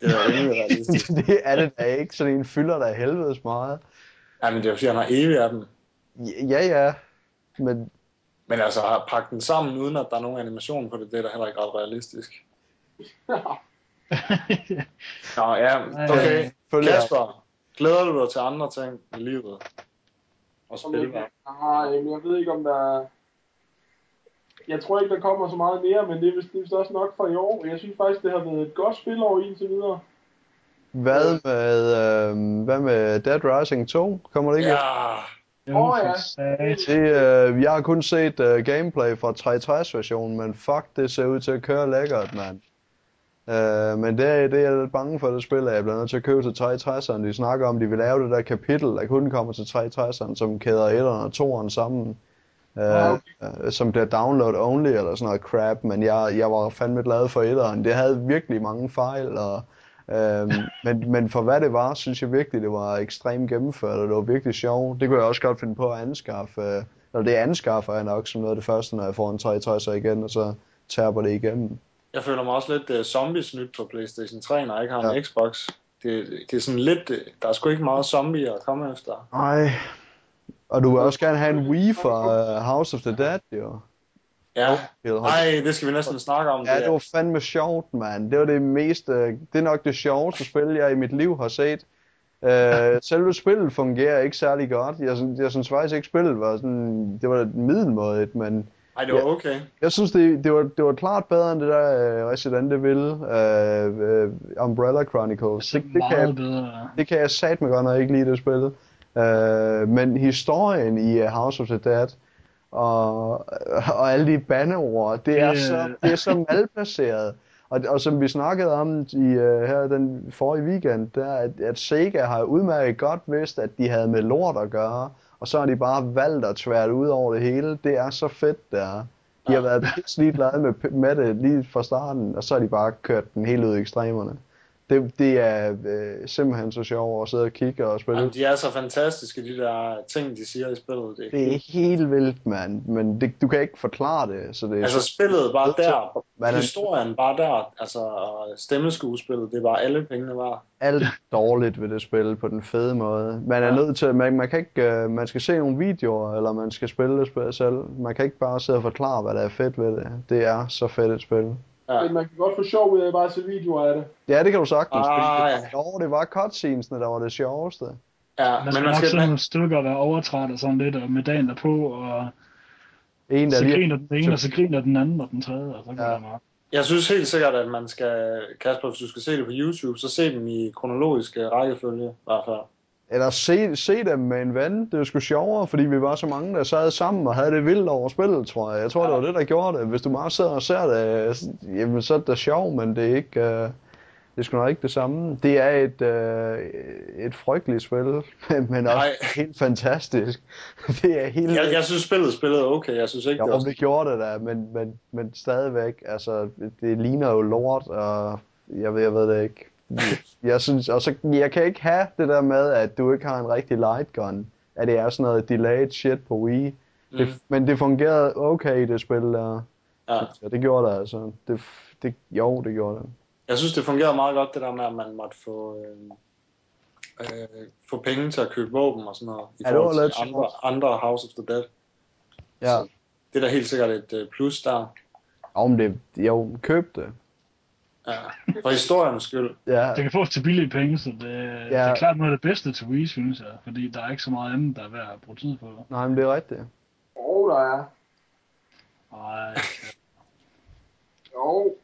Det er rimelig realistisk. jeg. det er det da ikke. Sådan en fylder der helvedes meget. Ja, men det er jo fordi, han har evigt af dem. Ja, ja. Men Men altså, at pakke den sammen, uden at der er nogen animation på det, det er da heller ikke ret realistisk. Nå ja, okay. Kasper, glæder du dig til andre ting i livet? Og spille jeg, nej, men jeg ved ikke, om der... Jeg tror ikke, der kommer så meget mere, men det er vist, det er vist også nok for i år. Jeg synes faktisk, det har været et godt spil over indtil videre. Hvad med, øh, hvad med Dead Rising 2? Kommer det ikke? Ja, Jo, Åh, ja. sat. Det, øh, jeg har kun set øh, gameplay fra 360-versionen, men fuck, det ser ud til at køre lækkert, mand. Øh, men det, er- det er jeg lidt bange for, det spil, at jeg bliver nødt til at købe til 360'eren. De snakker om, de vil lave det der kapitel, der kun kommer til 360'eren, som kæder 1'eren og 2'eren sammen. Øh, øh, som bliver download only eller sådan noget crap, men jeg, jeg var fandme glad for 1'eren. Det havde virkelig mange fejl, og, øh, men, men for hvad det var, synes jeg virkelig, det var ekstremt gennemført, og det var virkelig sjovt. Det kunne jeg også godt finde på at anskaffe. øh, Eller det anskaffer jeg nok som noget af det første, når jeg får en 360'er igen, og så taber det igennem. jeg føler mig også lidt uh, zombie-snydt på PlayStation 3, når jeg ikke har en Ja. Xbox. Det, det er sådan lidt, øh, der er sgu ikke meget zombie at komme efter. Nej. Og du vil også gerne have en Wii for uh, House of the Dead, jo. Ja, nej, det skal vi næsten snakke om. Ja, det det var fandme sjovt, mand. Det var det mest, øh, det er nok det sjoveste spil, jeg i mit liv har set. Øh, selve spillet fungerer ikke særlig godt. Jeg, synes- jeg synes faktisk ikke, spillet var sådan, det var middelmådigt, men Ej, det var Ja. okay. jeg synes, det, det, var, det var klart bedre end det der øh, Resident Evil øh, Umbrella Chronicles. Det, det, kan meget jeg, bedre. det kan jeg satme godt nok ikke lide, det spil. Øh, men historien i House of the Dead, og, og alle de bandeord, det er så, det er så malplaceret. Og, og som vi snakkede om i uh, her den forrige weekend, der at, at Sega har udmærket godt vidst, at de havde med lort at gøre, og så har de bare valgt at tvære ud over det hele. Det er så fedt, der. De har været pisse ligeglade med, med det lige fra starten, og så har de bare kørt den helt ud i ekstremerne. Det, det er øh, simpelthen så sjovt at sidde og kigge og spille. Jamen, de er så fantastiske, de der ting, de siger i spillet. Det, Det er helt vildt, mand. Men det, du kan ikke forklare det. Så det er Altså så, spillet bare der, Man er- historien bare der, altså stemmeskuespillet, det er bare alle pengene var. alt dårligt ved det spil på den fede måde. Man er Ja. nødt til, man, man kan ikke, øh, man skal se nogle videoer, eller man skal spille det spil selv. Man kan ikke bare sidde og forklare, hvad der er fedt ved det. Det er så fedt et spil. Ja. Men man kan godt få sjov ud af bare at se videoer af det. Ja, det kan du sagtens. Ah, fordi ja. det, jo, det var cutscenesene, der var det sjoveste. Ja, Der men skal man nok skal, sådan man, nogle stykker være overtræt og sådan lidt, og med dagen derpå, og En, der så lige... griner den ene, og så griner den anden, og den tredje, og så Ja. der meget. jeg synes helt sikkert, at man skal, Kasper, hvis du skal se det på YouTube, så se dem i kronologisk øh, rækkefølge, i hvert fald. Eller se, se dem med en ven. Det jo sgu sjovere, fordi vi var så mange, der sad sammen og havde det vildt over spillet, tror jeg. Jeg tror, det var det, der gjorde det. Hvis du bare sidder og ser det, jamen, så er det sjovt, men det er ikke... Uh, det er sgu nok ikke det samme. Det er et, uh, et frygteligt spil, men også Nej. helt fantastisk. det er helt... Jeg, jeg synes, spillet spillede okay. Jeg synes ikke, det Jo, var... det gjorde det da, men, men, men stadigvæk, altså, det ligner jo lort, og jeg ved, jeg ved det ikke. Jeg synes, og så, jeg kan ikke have det der med, at du ikke har en rigtig light gun, at det er sådan noget delayed shit på Wii. Mm. Det, men det fungerede okay i det spil der. Ja. Ja, det gjorde det altså. Det, det, jo, det gjorde det. Jeg synes, det fungerede meget godt, det der med, at man måtte få, øh, øh, få penge til at købe våben og sådan noget, i Ja, forhold til andre, andre House of the Dead. Ja. Så det er da helt sikkert et øh, plus der. Men det, jo, køb det. Ja. For historiens skyld. Ja, Det kan fås til billige penge, så det, ja. det er klart noget af det bedste til Wii, synes jeg. Fordi der er ikke så meget andet, der er værd at bruge tid på. nej, men det er rigtigt. Jo, der er. Ej, Jo.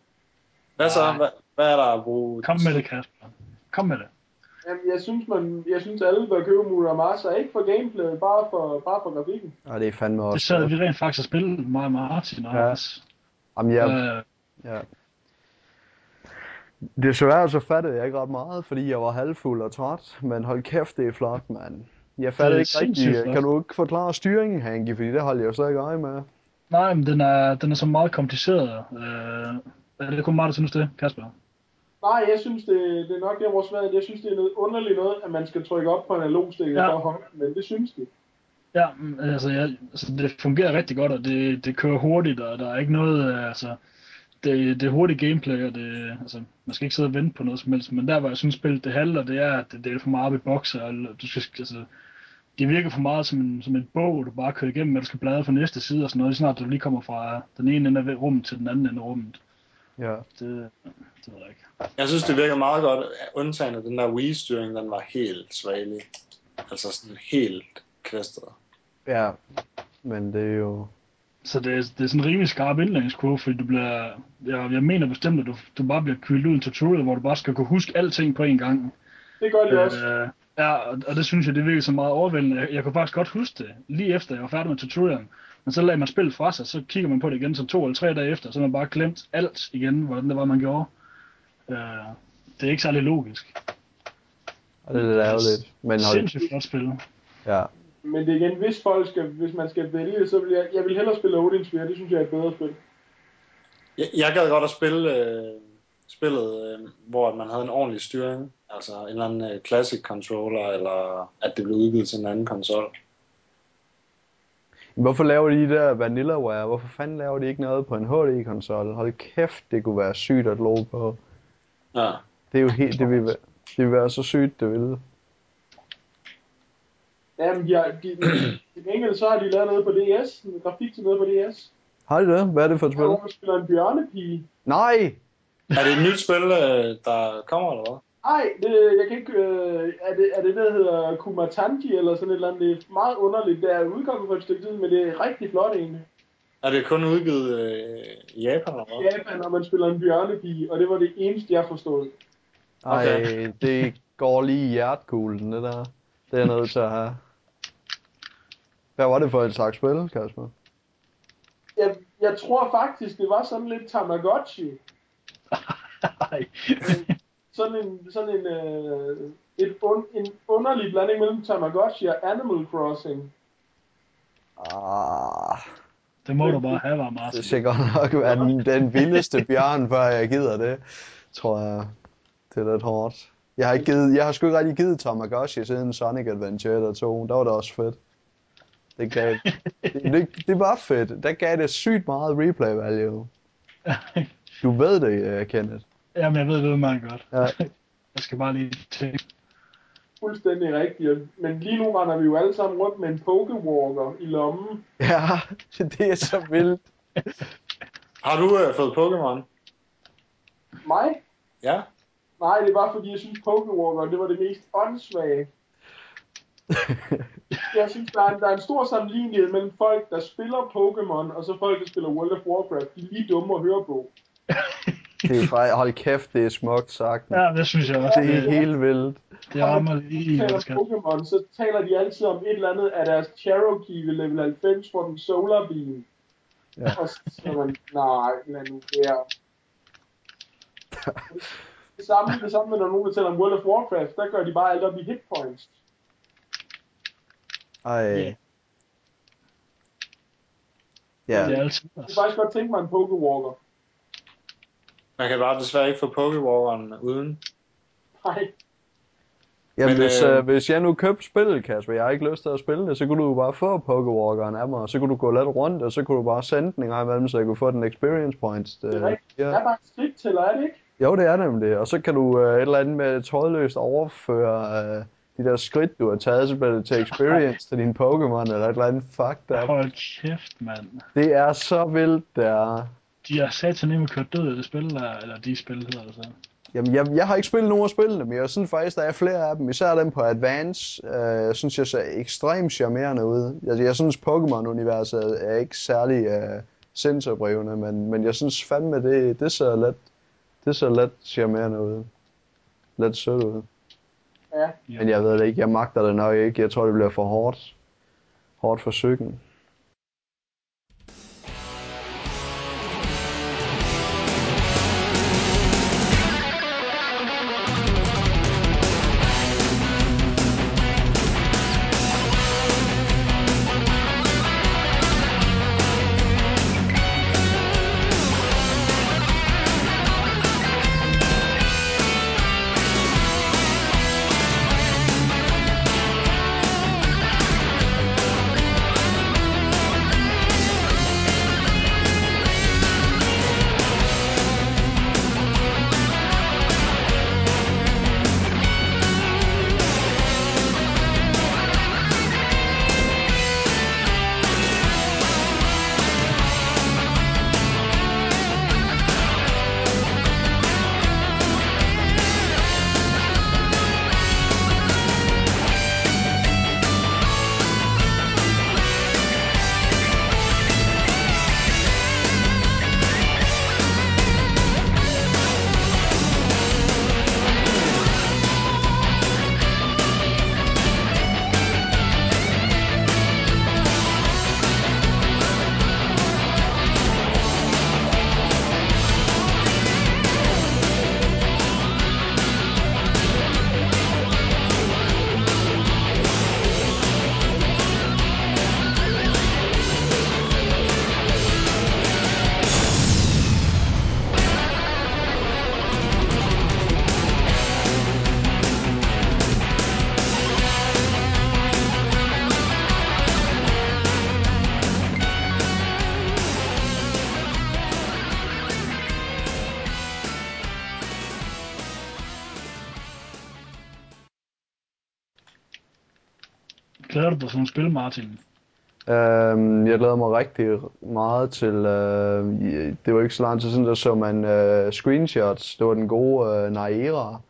Hvad så? Nej. Hvad, hvad er der at bruge? kom med det, Kasper. Kom med det. Jamen, jeg synes, man, jeg synes alle bør købe Muramasa, ikke for gameplayet, bare for, bare for grafikken. Og det er fandme Det også... sad vi rent faktisk og spillede, mig og Martin og Ja. ja. Jamen, jeg, Øh, Ja. Desværre så fattede jeg ikke ret meget, fordi jeg var halvfuld og træt, men hold kæft, det er flot, mand. Jeg fattede ikke sindssygt rigtig, flot. kan du ikke forklare styringen, Hanky, fordi det holdt jeg jo slet ikke øje med. nej, men den er, den er så meget kompliceret. Øh, er det kun mig, der synes det, Kasper? Nej, jeg synes, det, det er nok der, hvor svært. Jeg synes, det er noget underligt noget, at man skal trykke op på en analogstik Ja. for hånd, men det synes de. Ja, altså, jeg, altså det fungerer rigtig godt, og det, det kører hurtigt, og der er ikke noget, øh, altså, det, det hurtigt gameplay, og det, altså, man skal ikke sidde og vente på noget som helst, men der, hvor jeg synes, spillet det halter, det er, at det, det er for meget op i bokser, og du skal, altså, det virker for meget som en, som en bog, du bare kører igennem, og du skal bladre fra næste side og sådan noget, snart du lige kommer fra den ene ende af rummet til den anden ende af rummet. Ja. Det, det ved jeg ikke. Jeg synes, det virker meget godt, undtagen at den der Wii-styring, den var helt svagelig. Altså sådan helt kvæstet. Ja, men det er jo... Så det, er- det er sådan en rimelig skarp indlæringskurve, fordi du bliver, jeg, jeg mener bestemt, at du, du bare bliver kvildt ud i en tutorial, hvor du bare skal kunne huske alting på en gang. Det gør de også. Øh, ja, og, og det synes jeg, det virker så meget overvældende. Jeg, jeg kunne faktisk godt huske det, lige efter jeg var færdig med tutorialen. Men så lagde man spillet fra sig, så kigger man på det igen så to eller tre dage efter, så man bare glemt alt igen, hvordan det var, man gjorde. Øh, det er ikke særlig logisk. Og det er lidt ærgerligt. Men hold... Sindssygt flot spil. Ja. Men det er igen, hvis, folk skal, hvis man skal vælge, så vil jeg, jeg vil hellere spille Odin Sphere. Det synes jeg er et bedre spil. Jeg, jeg gad godt at spille øh, spillet, øh, hvor man havde en ordentlig styring. Altså en eller anden øh, classic controller, eller at det blev udgivet til en anden konsol. Hvorfor laver de de der Vanillaware? Hvorfor fanden laver de ikke noget på en HD-konsol? Hold kæft, det kunne være sygt at love på. Ja. Det er jo helt... Det vil, det vil være så sygt, det ville. Jamen, de har, de, i gengæld så har de lavet noget på DS, en grafik til noget på DS. Har de det? Hvad er det for et spil? Hvor man spiller en bjørnepige. Nej! Er det et nyt spil, øh, der kommer, eller hvad? Nej, det, jeg kan ikke... Øh, er, det, er det der hedder Kumatanji eller sådan et eller andet? Det er meget underligt. Det er udkommet for et stykke tid, men det er rigtig flot egentlig. Er det kun udgivet øh, i Japan, eller hvad? Japan, når man spiller en bjørnepige, og det var det eneste, jeg forstod. Ej, Okay. det går lige i hjertekuglen, det der. Det er jeg nødt til at have. Hvad var det for et slags spil, Kasper? Jeg, jeg tror faktisk, det var sådan lidt Tamagotchi. Ej. Sådan en, sådan en, øh, et un, en underlig blanding mellem Tamagotchi og Animal Crossing. Ah, Det må du bare have, var det skal godt nok være den, den vildeste bjørn, før jeg gider det. Tror jeg, det er lidt hårdt. Jeg har, ikke givet, jeg har sgu ikke rigtig givet Tamagotchi siden Sonic Adventure 1 og 2. Der var det også fedt. Det, gav, det, det, det var fedt. Der gav det sygt meget replay value. Du ved det, uh, Kenneth. Jamen, jeg ved det meget godt. Ja. Jeg skal bare lige tænke. Fuldstændig rigtigt. Men lige nu render vi jo alle sammen rundt med en Pokewalker i lommen. Ja, det er så vildt. Har du øh, fået Pokémon? Mig? Ja. Nej, det var fordi, jeg synes Pokewalker, det var det mest åndssvage. Jeg synes, der er, en, der er en stor sammenlignelighed mellem folk, der spiller Pokémon, og så folk, der spiller World of Warcraft. De er lige dumme at høre på. Det er faktisk, hold kæft, det er smukt sagt. Ja, det synes jeg også. Det er Det, helt vildt. det rammer lige, taler Pokémon, så taler de altid om et eller andet af deres Cherokee ved level 90 for den Solar Beam. Ja. Og så siger man, nej, lad nu være. Det samme, det samme med, når nogen der taler om World of Warcraft, der gør de bare alt op i hit points. Ej. Ja. Ja. Det er altid. Jeg kunne faktisk godt tænke mig en Pokewalker. Man kan bare desværre ikke få Pokéwalkeren uden. Nej, Jamen, Men, hvis, øh, øh, hvis jeg nu købte spillet, Kasper, jeg har ikke lyst til at spille det, så kunne du jo bare få Pokewalkeren af mig, og så kunne du gå lidt rundt, og så kunne du bare sende den en gang imellem, så jeg kunne få den experience points. det er Øh, rigtigt. Det ja. er bare et skridt til, er det ikke? Jo, det er nemlig, og så kan du øh, et eller andet med trådløst overføre øh, de der skridt, du har taget, så bliver det til experience til din Pokémon, eller et eller andet fuck der. Hold kæft, mand. Det er så vildt, det er. De har sat nemlig kørt død i det spil der, eller de spil hedder det så. Jamen, jeg, jeg har ikke spillet nogen af spillene, men jeg synes faktisk, der er flere af dem. Især dem på Advance, øh, jeg synes, jeg ser ekstremt charmerende ud. Jeg, jeg synes, Pokémon-universet er ikke særlig øh, sindsoprivende, men, men jeg synes fandme, det, det ser let, det ser let charmerende ud. lidt sødt ud. Ja, Men jeg ved det ikke, jeg magter det nok ikke. Jeg tror, det bliver for hårdt. Hårdt for psyken. Øhm, jeg glæder mig rigtig meget til, øh, det var ikke så lang tid siden, der så man øh, screenshots. Det var den gode øh, Naira,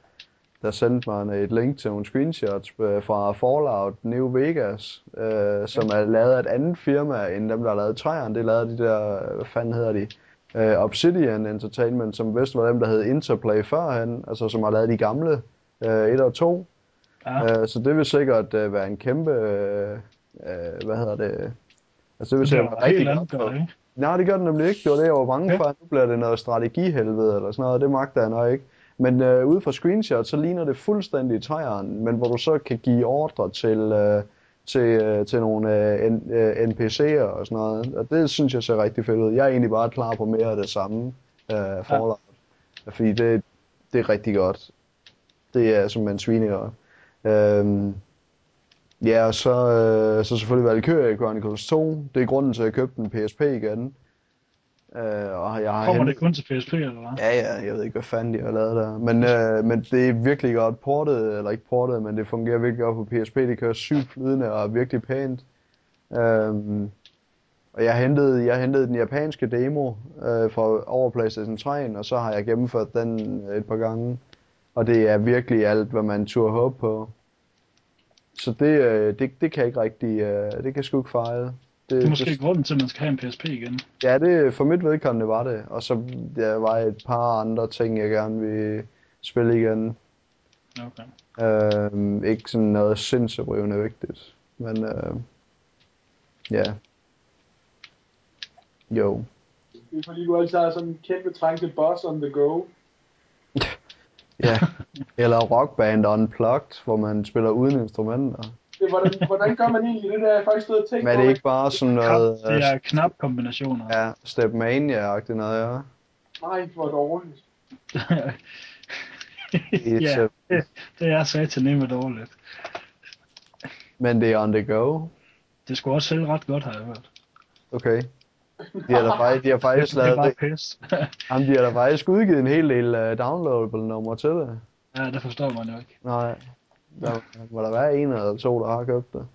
der sendte mig et link til nogle screenshots øh, fra Fallout New Vegas, øh, som er lavet af et andet firma end dem, der har lavet træerne. Det er lavet de der, øh, hvad fanden hedder de? Øh, Obsidian Entertainment, som vist var dem, der hed Interplay førhen, altså som har lavet de gamle øh, 1 og 2. Ja. Øh, så det vil sikkert øh, være en kæmpe, øh, øh, hvad hedder det, altså det vil Det sikkert bliver være rigtig andet, for, det, ikke? Nej, det gør den nemlig ikke. Det var det, jeg var bange Ja. for. Nu bliver det noget strategihelvede eller sådan noget. Det magter jeg nok ikke. Men øh, ude fra screenshot, så ligner det fuldstændig træeren, men hvor du så kan give ordre til, øh, til, øh, til nogle øh, N- øh, NPC'er og sådan noget. Og det synes jeg ser rigtig fedt ud. Jeg er egentlig bare klar på mere af det samme øh, Fallout. Fordi det, det er rigtig godt. Det er simpelthen svinegodt. Øhm, ja, og så, øh, så selvfølgelig Valkyrie Chronicles 2. Det er grunden til, at jeg købte en PSP igen. Øh, og jeg har Kommer hentet- det kun til PSP, eller hvad? Ja, ja, jeg ved ikke, hvad fanden de har lavet der. Men, øh, men det er virkelig godt portet, eller ikke portet, men det fungerer virkelig godt på PSP. Det kører sygt flydende og er virkelig pænt. Øhm, og jeg hentede, jeg hentede den japanske demo øh, fra over PlayStation 3, og så har jeg gennemført den et par gange. Og det er virkelig alt, hvad man turde håbe på. Så det, øh, det, det kan ikke rigtig, øh, det kan sgu ikke fejle. Det er måske grunden til, at man skal have en PSP igen. Ja, det, for mit vedkommende var det. Og så der var et par andre ting, jeg gerne vil spille igen. Okay. Øhm, ikke sådan noget sindsoprivende vigtigt. Men øh, ja. Jo. det er fordi, du altid har sådan en kæmpe trang til boss on the go. Ja. Eller rockband unplugged, hvor man spiller uden instrumenter. Det, hvordan, hvordan gør man egentlig det der? Jeg har faktisk stået og tænkt Men er det ikke bare sådan noget... Knap, det er knapkombinationer. Ja, Stepmania-agtigt noget, ja. Nej, hvor dårligt. Ja, det, det er satan nemme dårligt. Men det er on the go. Det skulle også sælge ret godt, har jeg hørt. Okay. De har da faktisk, de har faktisk det er lavet bare det. pis. Jamen, de har da faktisk udgivet en hel del uh, downloadable numre til det. ja, det forstår man jo ikke. Nej. Der må der være en eller to, der har købt det.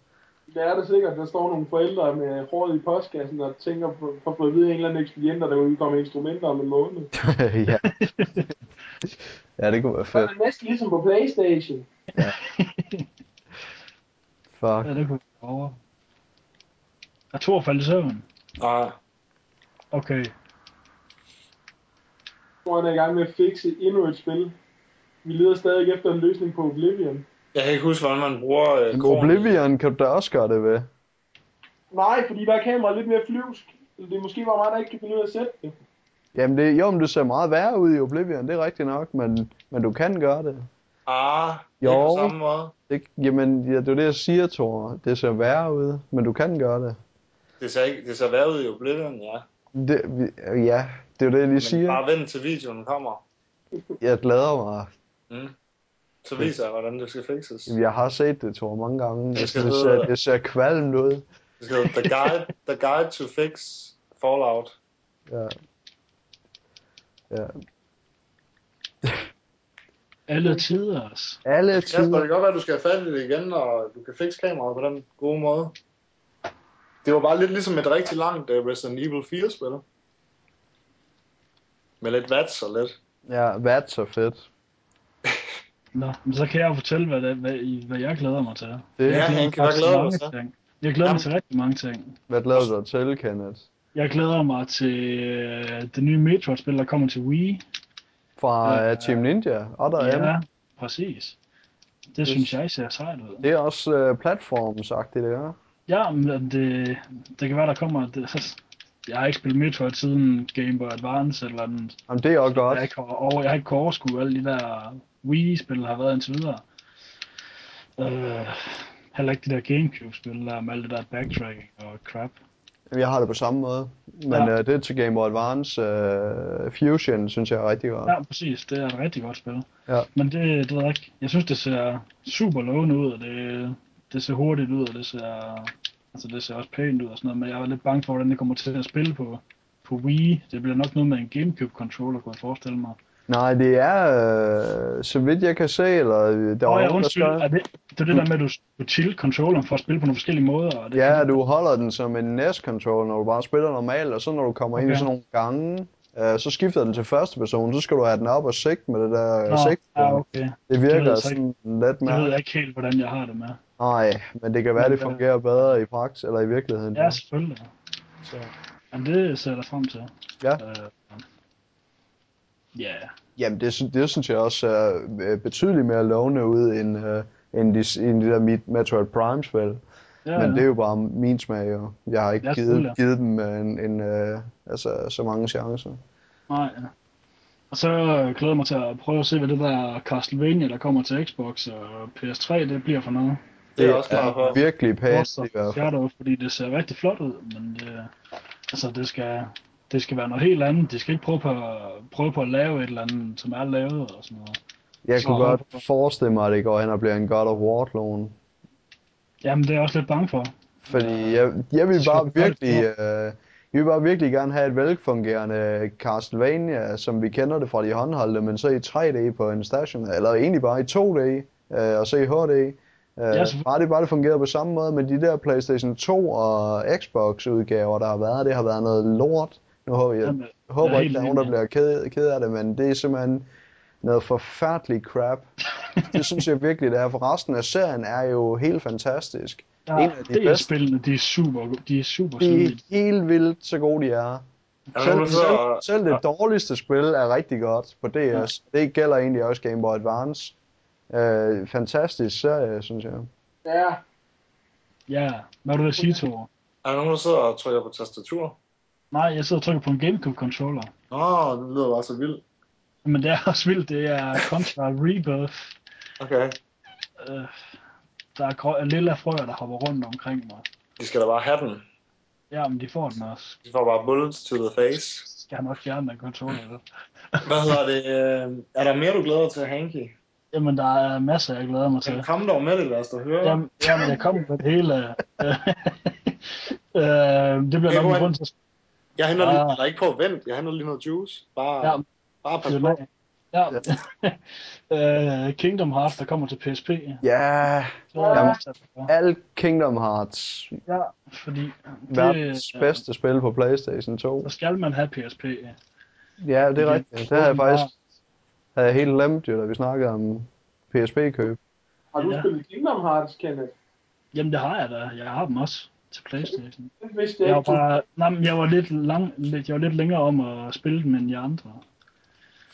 Det er det sikkert. Der står nogle forældre med håret i postkassen og tænker på, for at få at vide en eller anden ekspedienter, der udkommer instrumenter om en måned. ja. ja, det kunne være fedt. er det næsten ligesom på Playstation. Fuck. Ja, det kunne vi over. Er Thor faldet i søvn? Nej. Okay. Nu er i gang med at fikse endnu et spil. Vi leder stadig efter en løsning på Oblivion. Jeg kan ikke huske, hvordan man bruger øh, Men. Oblivion kan du da også gøre det ved. Nej, fordi der er kameraet lidt mere flyvsk. Det er måske bare mig, der ikke kan finde ud af at sætte det. Jamen det, jo, men det ser meget værre ud i Oblivion, det er rigtigt nok, men, men du kan gøre det. Ah, Jo. ikke på samme måde. det jamen, ja, det er det, jeg siger, Thor. Det ser værre ud, men du kan gøre det. Det ser, ikke, det ser værre ud i Oblivion, ja. Det ja, det er det, jeg lige Men siger. bare vent til videoen kommer. Jeg glæder mig. Mm. Så viser jeg, hvordan det skal fixes. Jeg har set det, Thor, mange gange. Det Det, skal det, ser, det ser kvalmt ud. Det skal The Guide, The Guide to Fix Fallout. Ja. Ja. Alle tiders. Alle Kasper, det tider. kan godt være, at du skal have fat i det igen, og du kan fikse kameraet på den gode måde. Det var bare lidt ligesom et rigtig langt uh, Resident Evil 4-spil. Med lidt vats og lidt. Ja, hvad så fedt. Nå, men så kan jeg jo fortælle, hvad, det, hvad, hvad jeg glæder mig til. Det, Ja, Jeg Hank, mig hvad glæder du mange dig til? ting. Jeg glæder Jamen. mig til rigtig mange ting. Hvad glæder du dig til, Kenneth? Jeg glæder mig til øh, det nye Metroid-spil, der kommer til Wii. Fra Ja. uh, Team Ninja, Other M. Ja, præcis. Det synes jeg ser sejt ud. Det er også uh, platformsagtigt, det er. Ja, men det, det kan være, der kommer... Det, jeg har ikke spillet Metroid siden Game Boy Advance eller andet. Jamen, det er også Jeg godt. har ikke, over, jeg har ikke kunnet overskue alle de der Wii-spil, der har været indtil videre. Øh, heller ikke de der Gamecube-spil der med alt det der backtracking og crap. Jeg har det på samme måde. Men Ja. uh, det til Game Boy Advance uh, Fusion, synes jeg er rigtig godt. Ja, præcis. Det er et rigtig godt spil. Ja. Men det, det jeg ikke. Jeg synes, det ser super lovende ud, og det, det ser hurtigt ud, og det ser, altså det ser også pænt ud og sådan noget, men jeg er lidt bange for, hvordan det kommer til at spille på, på Wii. Det bliver nok noget med en Gamecube-controller, kunne jeg forestille mig. Nej, det er, øh, så vidt jeg kan se, eller øh, der der undskyld. skrev- Er det, det er det der med, at du, du tilt controlleren for at spille på nogle forskellige måder. Og det Ja, kan- du holder den som en NES-controller, når du bare spiller normalt, og så når du kommer okay. ind i sådan nogle gange, øh, så skifter den til første person, så skal du have den op og sigte med det der Nå, sigt. ja, okay. Det det ved virker så sådan lidt Det ved mere. jeg ikke helt, hvordan jeg har det med. Nej, men det kan være, Men, det øh, fungerer bedre i praksis, eller i virkeligheden. Ja, selvfølgelig. Så, men det ser jeg frem til. Ja. Øh, Ja, Jamen, det, det synes jeg også er øh, betydeligt mere lovende ud, end, øh, end, de, end de der Met- Metroid Prime-spil. ja, Men det er jo bare min smag, jo. Jeg har ikke givet, givet dem en, en, øh, altså, så mange chancer. Nej. ja. Og så øh, glæder jeg mig til at prøve at se, hvad det der Castlevania, der kommer til Xbox og PS3, det bliver for noget. Det er jeg også klar på. virkelig pænt i hvert fald. Shadow, fordi det ser rigtig flot ud, men det, altså det skal, det skal være noget helt andet. De skal ikke prøve på, at- prøve på at lave et eller andet, som er lavet og sådan noget. Jeg kunne Så- godt forestille mig, at det går hen og bliver en God of War-klone. Jamen, det er jeg også lidt bange for. Fordi jeg, jeg vil bare det virkelig, øh, jeg vil bare virkelig gerne have et velfungerende Castlevania, som vi kender det fra de håndholdte, men så i 3D på en station, eller egentlig bare i 2D, øh, og så i HD. Øh, selvfølgelig. bare det bare det fungerer på samme måde, men de der PlayStation 2 og Xbox udgaver, der har været, det har været noget lort. Nu håber jeg, Jamen, jeg håber jeg ikke, der er nogen, der bliver ked, ked af det, men det er simpelthen noget forfærdeligt crap. det synes jeg virkelig, det er, for resten af serien er jo helt fantastisk. Ja, en af de det er bedste. spillene, de er super, de er super De søde. er helt vildt, så gode de er. Der Selv, sidder selv, selv det dårligste spil er rigtig godt på DS. Det gælder egentlig også Game Boy Advance. Øh, fantastisk serie, synes jeg. Ja, Ja, hvad vil du sige, Thor? Er der nogen, der sidder og trykker på tastatur? Nej, jeg sidder og trykker på en Gamecube-controller. Nå, det lyder bare så vildt. Men det er også vildt, det er Contra Rebirth. Okay. Øh, der er grå, lille frøer, der hopper rundt omkring mig. De skal da bare have den. Ja, men de får den også. De får bare bullets to the face. Skal han også fjerne den controller? eller? Hvad hedder det? Er der mere, du glæder dig til, Hanky? Jamen, der er masser, jeg glæder mig til. Så kom dog med det, lad os da høre. Jamen, jamen jeg kommer med det hele. øh, det bliver er nok en grund til Jeg henter lige, Ah. ikke på vent, jeg henter lige noget juice. Bare, Ja. bare pas på. Ja. øh, Kingdom Hearts, der kommer til PSP. Ja, Så jeg Jamen. alt Kingdom Hearts. Ja, fordi det, Verdens bedste spil på PlayStation 2. Så skal man have PSP. Ja, det er rigtigt. Det havde jeg faktisk havde jeg helt glemt, jo, da vi snakkede om PSP-køb. har du Ja. spillet Kingdom Hearts, Kenneth? Jamen, det har jeg da. Jeg har dem også til Playstation. Det vidste Jeg jeg var ikke. bare, nej, jeg var lidt, lang, lidt, jeg var lidt længere om at spille dem end de andre.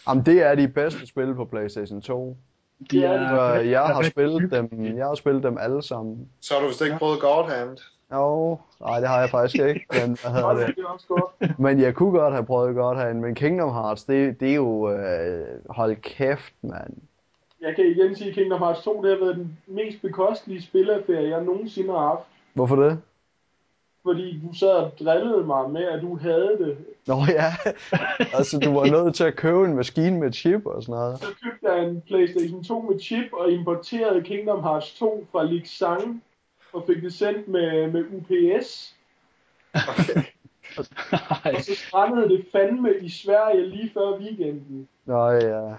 Jamen, det er de bedste spil på PlayStation 2. De Ja, er, Så jeg har spillet dem, jeg har spillet dem alle sammen. Så har du vist ikke prøvet God Hand. Jo, nej, det har jeg faktisk ikke. Men, hvad hedder det? men jeg kunne godt have prøvet godt herinde. Men Kingdom Hearts, det, det er jo... Øh, hold kæft, mand. Jeg kan igen sige, Kingdom Hearts 2, det har været den mest bekostelige spilaffære, jeg nogensinde har haft. Hvorfor det? Fordi du sad og drillede mig med, at du havde det. Nå ja, altså du var nødt til at købe en maskine med chip og sådan noget. Så købte jeg en Playstation 2 med chip og importerede Kingdom Hearts 2 fra Lixang og fik det sendt med, med UPS. Okay. Og så strandede det fandme i Sverige lige før weekenden. Nå ja,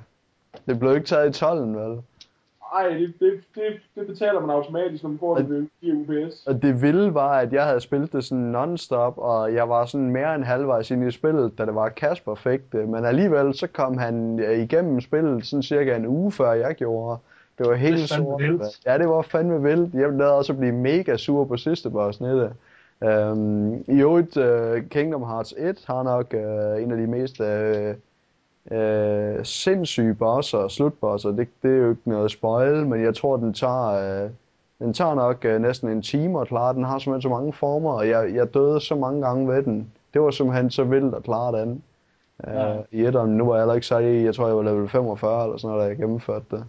det blev ikke taget i tolden, vel? Ej, det, det, det, det betaler man automatisk, når man får det ved- via UPS. Og det vilde var, at jeg havde spillet det sådan non-stop, og jeg var sådan mere end halvvejs ind i spillet, da det var Kasper fik det. Men alligevel så kom han øh, igennem spillet sådan cirka en uge før jeg gjorde. Det var helt Det fandme sort. vildt. Ja, det var fandme vildt. Jeg lavede også at blive mega sur på sidste bossen i det. Øhm, I øvrigt, uh, Kingdom Hearts 1 har nok uh, en af de mest uh, uh, sindssyge bosser og slutbosser. Det, det er jo ikke noget spoil, men jeg tror, den tager, uh, den tager nok uh, næsten en time at klare. Den har simpelthen så mange former, og jeg, jeg døde så mange gange ved den. Det var simpelthen så vildt at klare den. Uh, Ja. I etteren, nu var jeg heller ikke særlig, jeg tror jeg var level 45 eller sådan noget, da jeg gennemførte det.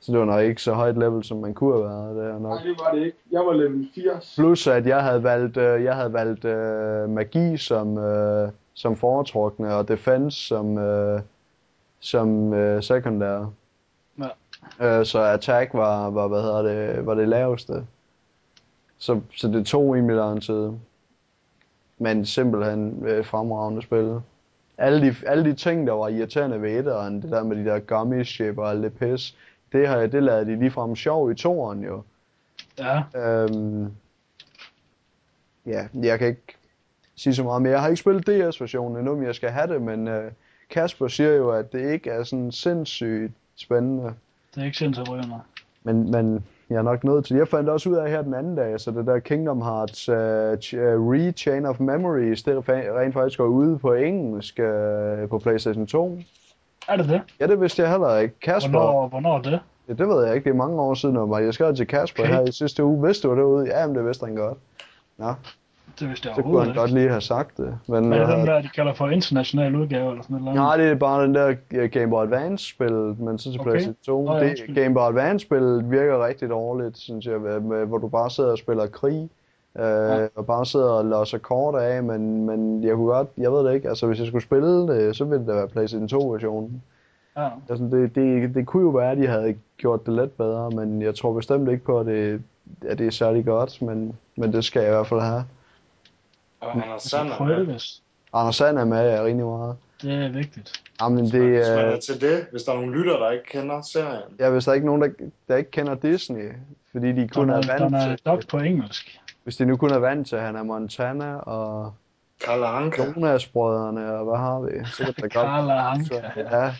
Så det var nok ikke så højt level, som man kunne have været. Det er nok. Nej, det var det ikke. Jeg var level 80. Plus at jeg havde valgt, øh, jeg havde valgt øh, magi som, øh, som foretrukne, og defense som, øh, som øh, sekundære. Ja. Øh, så attack var, var, hvad hedder det, var det laveste. Så, så det tog rimelig lang tid. Men simpelthen øh, fremragende spil. Alle de, alle de ting, der var irriterende ved etteren, det der med de der gummy ship og alt det pis, det, har, det lavede de ligefrem sjov i toeren jo. ja, Øhm, ja, jeg kan ikke sige så meget mere. Jeg har ikke spillet DS-versionen endnu, men jeg skal have det, men øh, Kasper siger jo, at det ikke er sådan sindssygt spændende. det er ikke sindssygt rygende. Men, men jeg er nok nødt til. Jeg fandt også ud af her den anden dag, så det der Kingdom Hearts uh, Re-Chain of Memories, det rent faktisk går ude på engelsk uh, på PlayStation 2. Er det det? Ja, det vidste jeg heller ikke. Kasper, Hvornår, hvornår er det? ja, det ved jeg ikke, det er mange år siden, og jeg skrev til Kasper Okay. her i sidste uge. Vidste du derude? Ja, men det vidste han godt. Nå, Det vidste jeg så kunne han godt lige have sagt det. Men, Hvad er det øh, den der, de kalder for international udgave eller sådan noget? Nej, det er bare den der øh, Game Boy Advance-spillet, men så til Okay. PlayStation 2. Nå ja, det. Game Boy Advance-spillet virker rigtig dårligt, synes jeg, med, hvor du bare sidder og spiller krig, øh, Ja. og bare sidder og låser kort af, men, men jeg kunne godt, jeg ved det ikke, altså hvis jeg skulle spille det, så ville det være PlayStation 2-versionen. Ja. Altså, det, det, det kunne jo være, at de havde gjort det lidt bedre, men jeg tror bestemt ikke på, at det, at det er særlig godt, men, men det skal jeg i hvert fald have. Og Anders Så Sand er prøv med. det, hvis Anders Sand er med, rigtig meget. det er vigtigt. Jamen, Hvis det, man- Hvis man er til det, hvis der er nogle lytter, der ikke kender serien. Ja, hvis der er ikke nogen, der, der ikke kender Disney, fordi de kun Den er er, vant er til... dog på engelsk. Hvis de nu kun er vant til Hannah Montana og Karl Anka. Jonas-brødrene, og hvad har vi? Så kan det da godt... Karla Anka. Ja,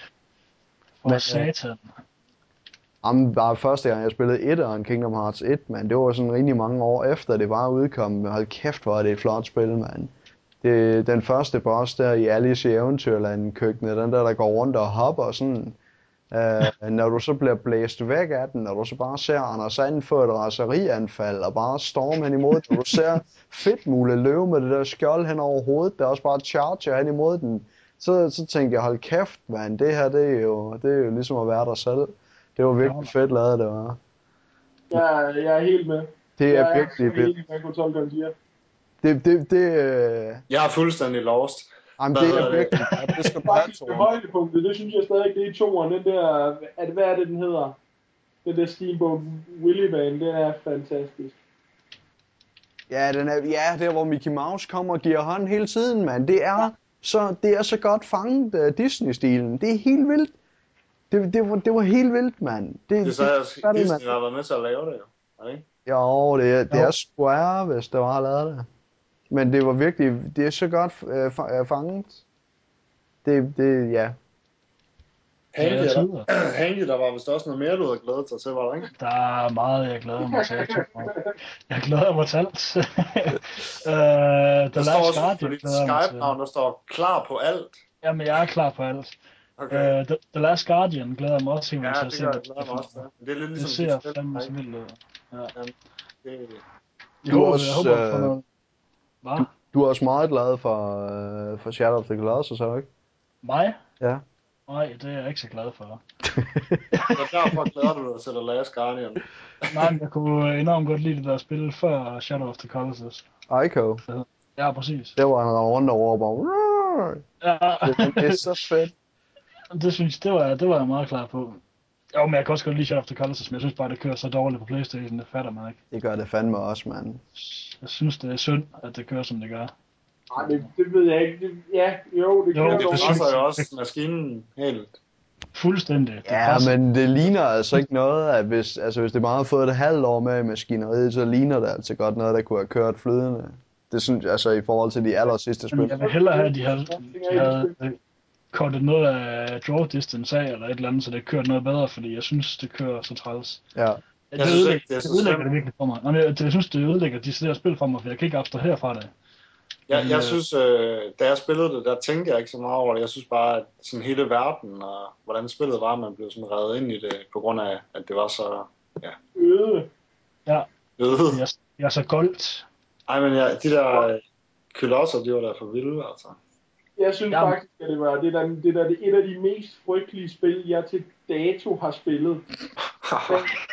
For Men, satan. Jamen, bare første gang, jeg spillede etteren Kingdom Hearts 1, man, det var sådan rigtig mange år efter, det var udkommet. Hold kæft, hvor er det et flot spil, mand. Det, den første boss der i Alice i Eventyrland køkkenet, den der, der går rundt og hopper sådan. Øh, når du så bliver blæst væk af den, når du så bare ser Anders Sand få et raserianfald og bare storme hen imod den, når du ser fedtmule løve med det der skjold hen over hovedet, der også bare charger hen imod den, så, så tænkte jeg, hold kæft, mand, det her, det er jo, det er jo ligesom at være der selv. Det var virkelig fedt lavet, det var. Jeg, jeg er helt med. Det jeg er er virkelig så vildt. enig med Kontrolkeren siger. Det, det, det, øh, Jeg er fuldstændig lost. jamen, det er virkelig. Det skal det Thor. højdepunktet, det synes jeg stadig, det er toeren. Den der, er det, hvad er det, den hedder? Den der Steamboat Willy-bane, den er fantastisk. Ja, den er, ja, der hvor Mickey Mouse kommer og giver hånd hele tiden, mand. Det er så, det er så godt fanget uh, Disney-stilen. Det er helt vildt. Det, det, var, det var helt vildt, mand. Det, Det er så, at det, Disney mand. har været med til at lave det, det ikke? Jo, det er, det Jo. er Square, hvis det var har lavet det. Men det var virkelig, det er så godt fa- uh, fanget. Det, det, ja. Handy, Ja, der. Handy, der var vist også noget mere, du havde glædet dig til, var der ikke? Der er meget, jeg glæder mig til. Jeg, glæder mig til alt. uh, Der The står også Guardian. Skype-navn, der står klar på alt. Jamen, jeg er klar på alt. Okay. Uh, The, The Last Guardian glæder jeg mig også helt ja, til at det se. jeg det glæder mig er også til. Det er lidt ligesom Det ser fandme så vildt ud. det, Jeg Du er håber, også, jeg håber øh, noget. Hvad? Du er også meget glad for, øh, for Shadow of the Colossus, er du ikke? Mig? Ja. Nej, det er jeg ikke så glad for. så derfor glæder du dig til The Last Guardian. Nej, men jeg kunne enormt godt lide det der spil før Shadow of the Colossus. Ico. Ja, præcis. Det var han rende rundt over og bare... Ja, Det er så fedt. Det synes det var, det var jeg meget klar på. Jo, men jeg kan også godt lide Shadow of the Colossus, men jeg synes bare, det kører så dårligt på Playstation, det fatter man ikke. Det gør det fandme også, mand. Jeg synes, det er synd, at det kører, som det gør. Nej, det, det ved jeg ikke. Det, ja, jo, det Jo, kører Det dårligt. presser jo også maskinen helt. Fuldstændig. Det Ja, passer. men det ligner altså ikke noget, at hvis, altså hvis det bare har fået et halvt år med i maskineriet, så ligner det altså godt noget, der kunne have kørt flydende. Det synes jeg, altså i forhold til de aller sidste Men spil. jeg vil hellere have, at de havde, de havde kortet noget af draw distance af, eller et eller andet, så det kørte noget bedre, fordi jeg synes, det kører så træls. Ja. Det, Jeg synes ødelægger, det er det ødelægger det virkelig for mig. Men jeg, jeg synes, det ødelægger de der spil for mig, for jeg kan ikke abstrahere fra det. Jeg, Men, jeg øh, synes, øh, da jeg spillede det, der tænkte jeg ikke så meget over det. Jeg synes bare, at sådan hele verden og hvordan spillet var, man blev sådan reddet ind i det, på grund af, at det var så Øde. øde. Jeg, jeg er så goldt. Ej, men ja, de der øh, kolosser, de var da for vilde, altså. Jeg synes Jamen. faktisk, at det var det der, det der det er et af de mest frygtelige spil, jeg til dato har spillet.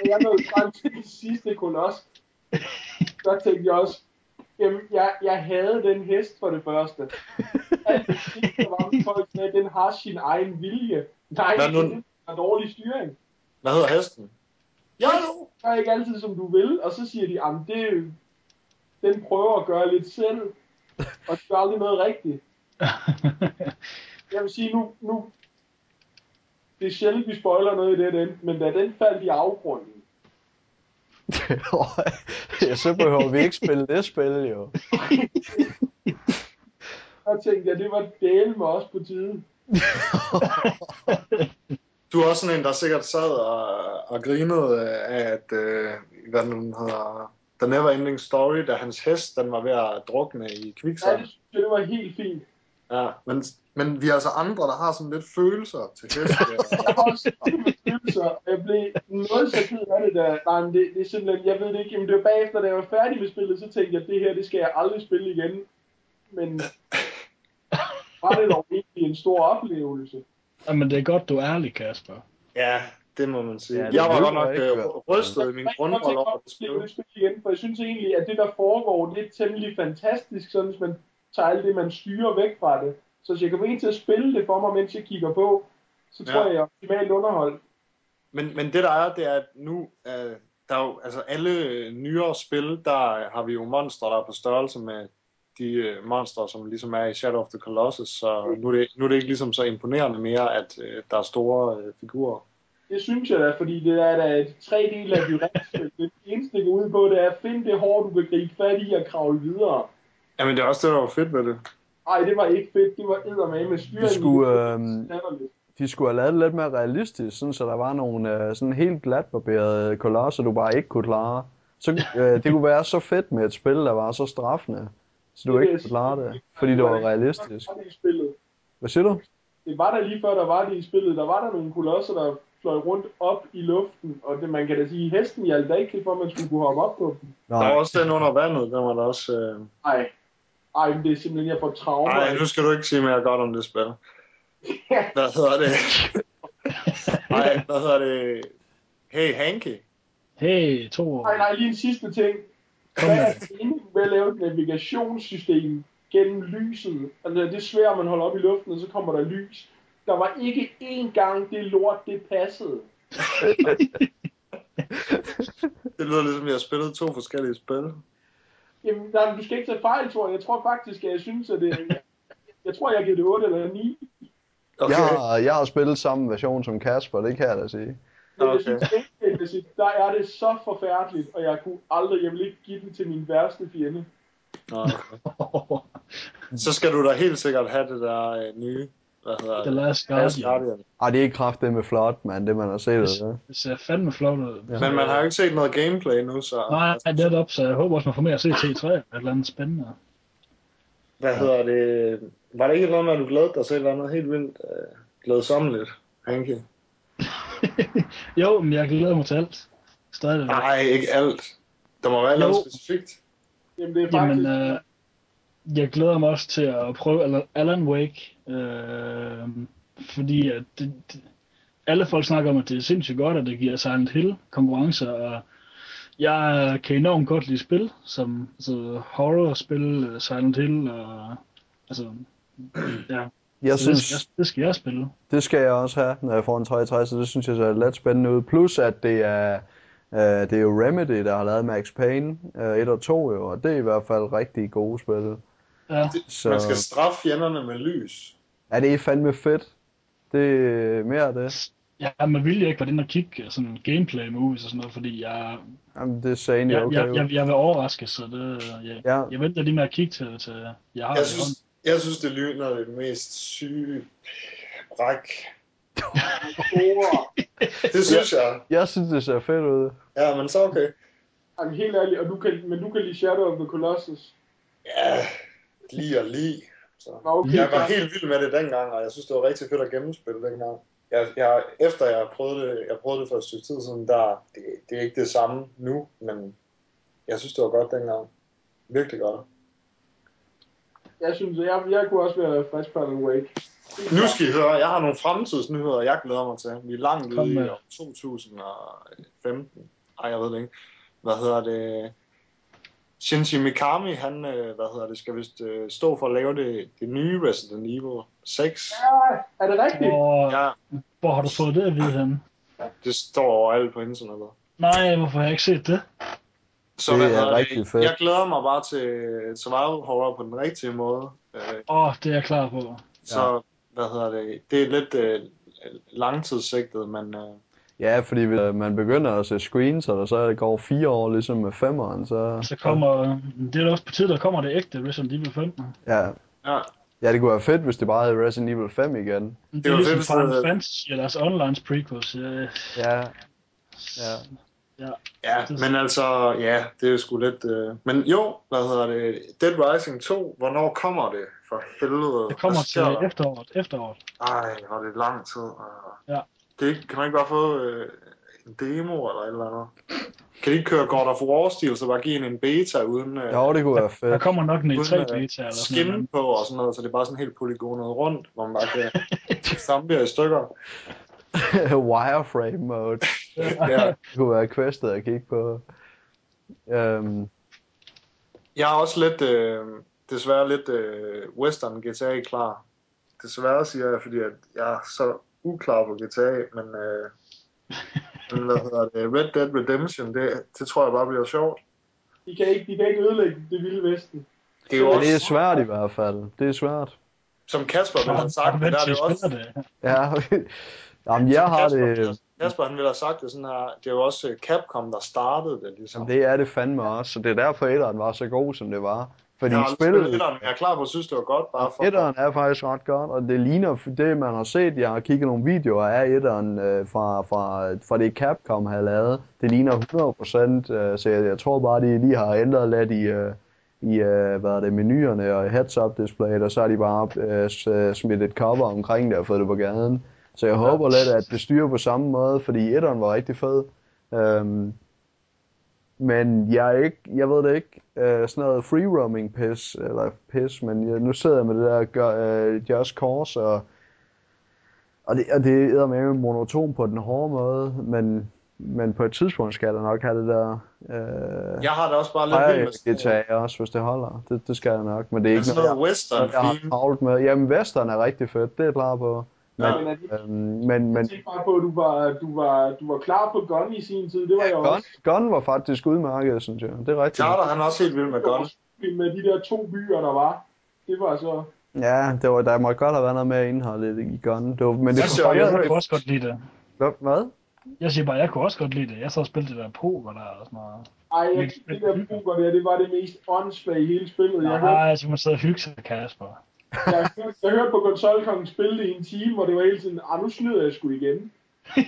Jeg nåede frem til det sidste kolos, så tænkte jeg også, jamen, jeg, jeg havde den hest for det første. Alt det sidste var folk med, at den har sin egen vilje. Nej, Hvad nu? det er dårlig styring. Hvad hedder hesten? Ja, nu! gør ikke altid, som du vil, og så siger de, at det, den prøver at gøre lidt selv, og det gør aldrig noget rigtigt. Jeg vil sige, nu, nu det er sjældent, vi spoiler noget i det, den, men da den faldt i afgrunden, ja, så behøver vi ikke spille det spil, jo. så tænkte jeg, det var dele med os på tide. Du er også sådan en, der sikkert sad og, og grinede af, at, øh, hvad den hedder, The Never Ending Story, da hans hest, den var ved at drukne i Ja, kviksand. det synes jeg, det var helt fint. Ja, men, men vi er altså andre, der har sådan lidt følelser til heste. Jeg har også følelser, jeg blev noget så ked af det der. Nej, men det, det er simpelthen, jeg ved det ikke, jamen det var bagefter, da jeg var færdig med spillet, så tænkte jeg, at det her, det skal jeg aldrig spille igen. Men var det dog egentlig en stor oplevelse. Jamen, det er godt, du er ærlig, Kasper. ja, det må man sige. Ja, jeg var godt nok ikke øh, rystet i min grundvold over det spil. spil. det spil igen, for jeg synes egentlig, at det der foregår, det er temmelig fantastisk, sådan hvis man tager alt det, man styrer væk fra det. Så hvis jeg kan få en til at spille det for mig, mens jeg kigger på, så tror Ja. jeg, jeg er optimalt underholdt. Men, men det der er, det er, at nu, øh, der er jo, altså alle nyere spil, der har vi jo monstre, der er på størrelse med de øh, monstre, som ligesom er i Shadow of the Colossus, så nu er det, nu er det ikke ligesom så imponerende mere, at øh, der er store øh, figurer. Det synes jeg da, fordi det er da et tre dele af dyrespil. Det eneste, det går ud på, det er at finde det hår, du kan gribe fat i og kravle videre. Jamen det er også det, der var fedt ved det. Ej, det var ikke fedt. Det var eddermame med styringen. De skulle, latterligt. De skulle have lavet det lidt mere realistisk, sådan, så der var nogle øh, sådan helt glatbarberede kolosser, du bare ikke kunne klare. Så, øh, det kunne være så fedt med et spil, der var så straffende, så du Det ikke kunne klare det, fordi det var realistisk. Der var det i spillet. Hvad siger du? Det var der lige før, der var det i spillet. Der var der nogle kolosser, der fløj rundt op i luften, og det, man kan da sige, hesten hjalp da ikke til, for man skulle kunne hoppe op på dem. Der var Nej, også den under vandet, den var der også... Øh... Ej, ej, men det er simpelthen, jeg får traumer. Ej, nu skal du ikke sige mere godt om det spil. Hvad hedder det? Nej, hvad hedder det? Hey, Hanky. Hey, to Nej, nej, lige en sidste ting. Kom Hvad er meningen med at lave et navigationssystem gennem lyset? Altså, det er svært, at man holder op i luften, og så kommer der lys. Der var ikke én gang, det lort, det passede. Det lyder ligesom, jeg har spillet to forskellige spil. Jamen, nej, du skal ikke tage fejl, tror jeg. Jeg tror faktisk, at jeg synes, at det... Jeg, jeg tror, jeg har givet det 8 eller 9. Okay. jeg, har, jeg har spillet samme version som Kasper, det kan jeg da sige. Okay. jeg synes ikke, der er det så forfærdeligt, og jeg kunne aldrig, jeg vil ikke give den til min værste fjende. Okay. Så skal du da helt sikkert have det der øh, nye, hvad hedder The det? Last Last Guardian. Ej, det er ikke kraft det med flot, man, det man har set. Det. Det ser fandme flot ud. Ja. Men man har jo ikke set noget gameplay nu, så... Nej, netop, så jeg håber også, man får mere at se T3 eller et eller andet spændende. Hvad hedder det? Var det ikke noget at du glædede dig til et eller andet helt vildt? Øh, glædsommeligt, Hanke. jo, men jeg glæder mig til alt. Stadig. Nej, ikke alt. Der må være noget specifikt. Jamen, det er faktisk... Jamen, øh, jeg glæder mig også til at prøve Alan- Wake, øh, fordi at det, det, alle folk snakker om, at det er sindssygt godt, at det giver Silent Hill konkurrencer, og jeg kan enormt godt lide spil, som altså, horror-spil, øh, Silent Hill, og altså, ja, Jeg så det, synes, skal jeg, det skal jeg spille. det skal jeg også have, når jeg får en 360, så det synes jeg ser lidt spændende ud. Plus at det er, øh, det er jo Remedy, der har lavet Max Payne øh, 1 og 2 jo, og det er i hvert fald rigtig gode spil. Ja, Så Man skal straffe fjenderne med lys. er det fandme fedt. Det er mere af det. ja man ville jo ikke være inde og kigge sådan gameplay movies og sådan noget, fordi jeg, Jamen, det ser egentlig jeg, okay jeg, jeg, jeg vil overraske, så det, jeg, Ja, Jeg venter lige med at kigge til, til jeg har Jeg synes, jeg synes det lyner det mest syge bræk. Det synes jeg. jeg synes, det ser fedt ud. Ja, men så okay. Jamen, helt ærligt, og du kan, men du kan lide Shadow of the Colossus. Ja, lige og lige. Så. Okay. Jeg var helt vild med det dengang, og jeg synes, det var rigtig fedt at gennemspille dengang. Jeg, jeg, efter jeg prøvede det, jeg prøvede det for et stykke tid siden, der, det, det er ikke det samme nu, men jeg synes, det var godt dengang. Virkelig godt. Jeg synes, jeg, jeg kunne også være frisk på Alan Wake. Nu skal I høre, jeg har nogle fremtidsnyheder, jeg glæder mig til. Vi er langt ude i med. år 2015. Ej, jeg ved det ikke. Hvad hedder det? Shinji Mikami, han, øh, hvad hedder det, skal vist øh, stå for at lave det, det nye Resident Evil 6. Ja, er det rigtigt? Hvor, Ja, hvor har du fået det at vide henne? det står overalt på internettet. Nej, hvorfor har jeg ikke set det? Så Det hvad er rigtig fedt. Jeg glæder mig bare til survival horror på den rigtige måde. Øh, Åh, oh, det er jeg klar på. så, hvad hedder det, det er lidt øh, langtidssigtet, men øh, Ja, fordi hvis øh, man begynder at se screens, og der så går fire år ligesom med femeren, så... Så kommer, det er da også på tide, der kommer det ægte Resident Evil 5. Ja. ja, ja, det kunne være fedt, hvis det bare hed Resident Evil 5 igen. Det, Det er var ligesom fedt, Final Fantasy eller deres online prequels. Ja, Ja, ja. Ja, Det- men altså, ja, det er jo sgu lidt... Øh... Men jo, hvad hedder det? Dead Rising 2, hvornår kommer det? For helvede. det kommer til efteråret. efteråret. Ej, hvor er det lang tid. Uh... Ja. Det er ikke, kan man ikke bare få øh, en demo eller et eller andet? Kan de ikke køre God of War-stil, så bare give en en beta uden øh, Jo, det kunne være Der fedt. kommer nok en Uden, E3 øh, beta eller sådan skin noget. på og sådan noget, så det er bare sådan helt polygonet rundt, hvor man bare kan samle i stykker. Wireframe mode. Ja. Det kunne være questet at kigge på. Øhm, Jeg er også lidt, øh, desværre lidt øh, western GTA klar. Desværre siger jeg, fordi at jeg er så uklar på GTA, men, øh, men hvad hedder det, Red Dead Redemption, det, det tror jeg bare bliver sjovt. De kan ikke, de kan ikke ødelægge det vilde vesten. Det er jo ja, også, det er svært i hvert fald. Det er svært. som Kasper ville have sagt, Har det, der er det at også... det? Ja, Jamen, jeg har Kasper, det... Kasper han ville have sagt det sådan her, det er jo også øh, Capcom, der startede det, ligesom. Jamen, det er det fandme også, så det er derfor, etteren var så god, som det var. Fordi jeg har spillet spillet, etteren, men jeg er klar på at synes, det var godt, bare for... etteren er faktisk ret godt, og det ligner det, man har set. Jeg har kigget nogle videoer af etteren øh, fra, fra, fra det Capcom har lavet. Det ligner 100%, øh, så jeg, jeg tror bare, de lige har ændret lidt i, øh, i øh, hvad er det, menuerne og heads-up displayet, og så har de bare øh, øh, smidt et cover omkring det og fået det på gaden. Så jeg håber lidt, at det styrer på samme måde, fordi etteren var rigtig fed. Øhm, men jeg er ikke, jeg ved det ikke, øh, sådan noget free roaming pis, eller pis, men jeg, nu sidder jeg med det der gør, øh, Just Cause, og, og det, og det er med monoton på den hårde måde, men, men på et tidspunkt skal der nok have det der, øh, Jeg har det også bare lidt vildt med GTA også, hvis det holder. Det, det skal jeg nok, men det er med ikke sådan noget noget, western jeg, jeg har travlt med. Jamen, Western er rigtig fedt, det er klar på. Men, Ja. Men er det, øhm, men, men jeg tænkte bare på, at du var, du var, du var klar på Gun i sin tid. Det var jeg Gun, også. Gun var faktisk udmærket, synes jeg. Det er rigtigt. Charter, han er også helt vild med Gun. Med de der to byer, der var. Det var så... Ja, det var, der måtte godt have været noget mere indhold i, i Gun. Det var, men det Jeg siger, jeg Jeg kunne også godt lide det. hvad? hvad? Jeg siger bare, jeg kunne også godt lide det. Jeg så og spillede det der poker der og sådan noget. Ej, jeg, det der poker der, det var det mest åndssvage i hele spillet. Jeg, hørte, Nej, så man sidde og hygge sig, Kasper. Jeg, hørte- jeg hørte på konsolkongen spille det i en time, hvor det var hele tiden, ah, nu snyder jeg sgu igen.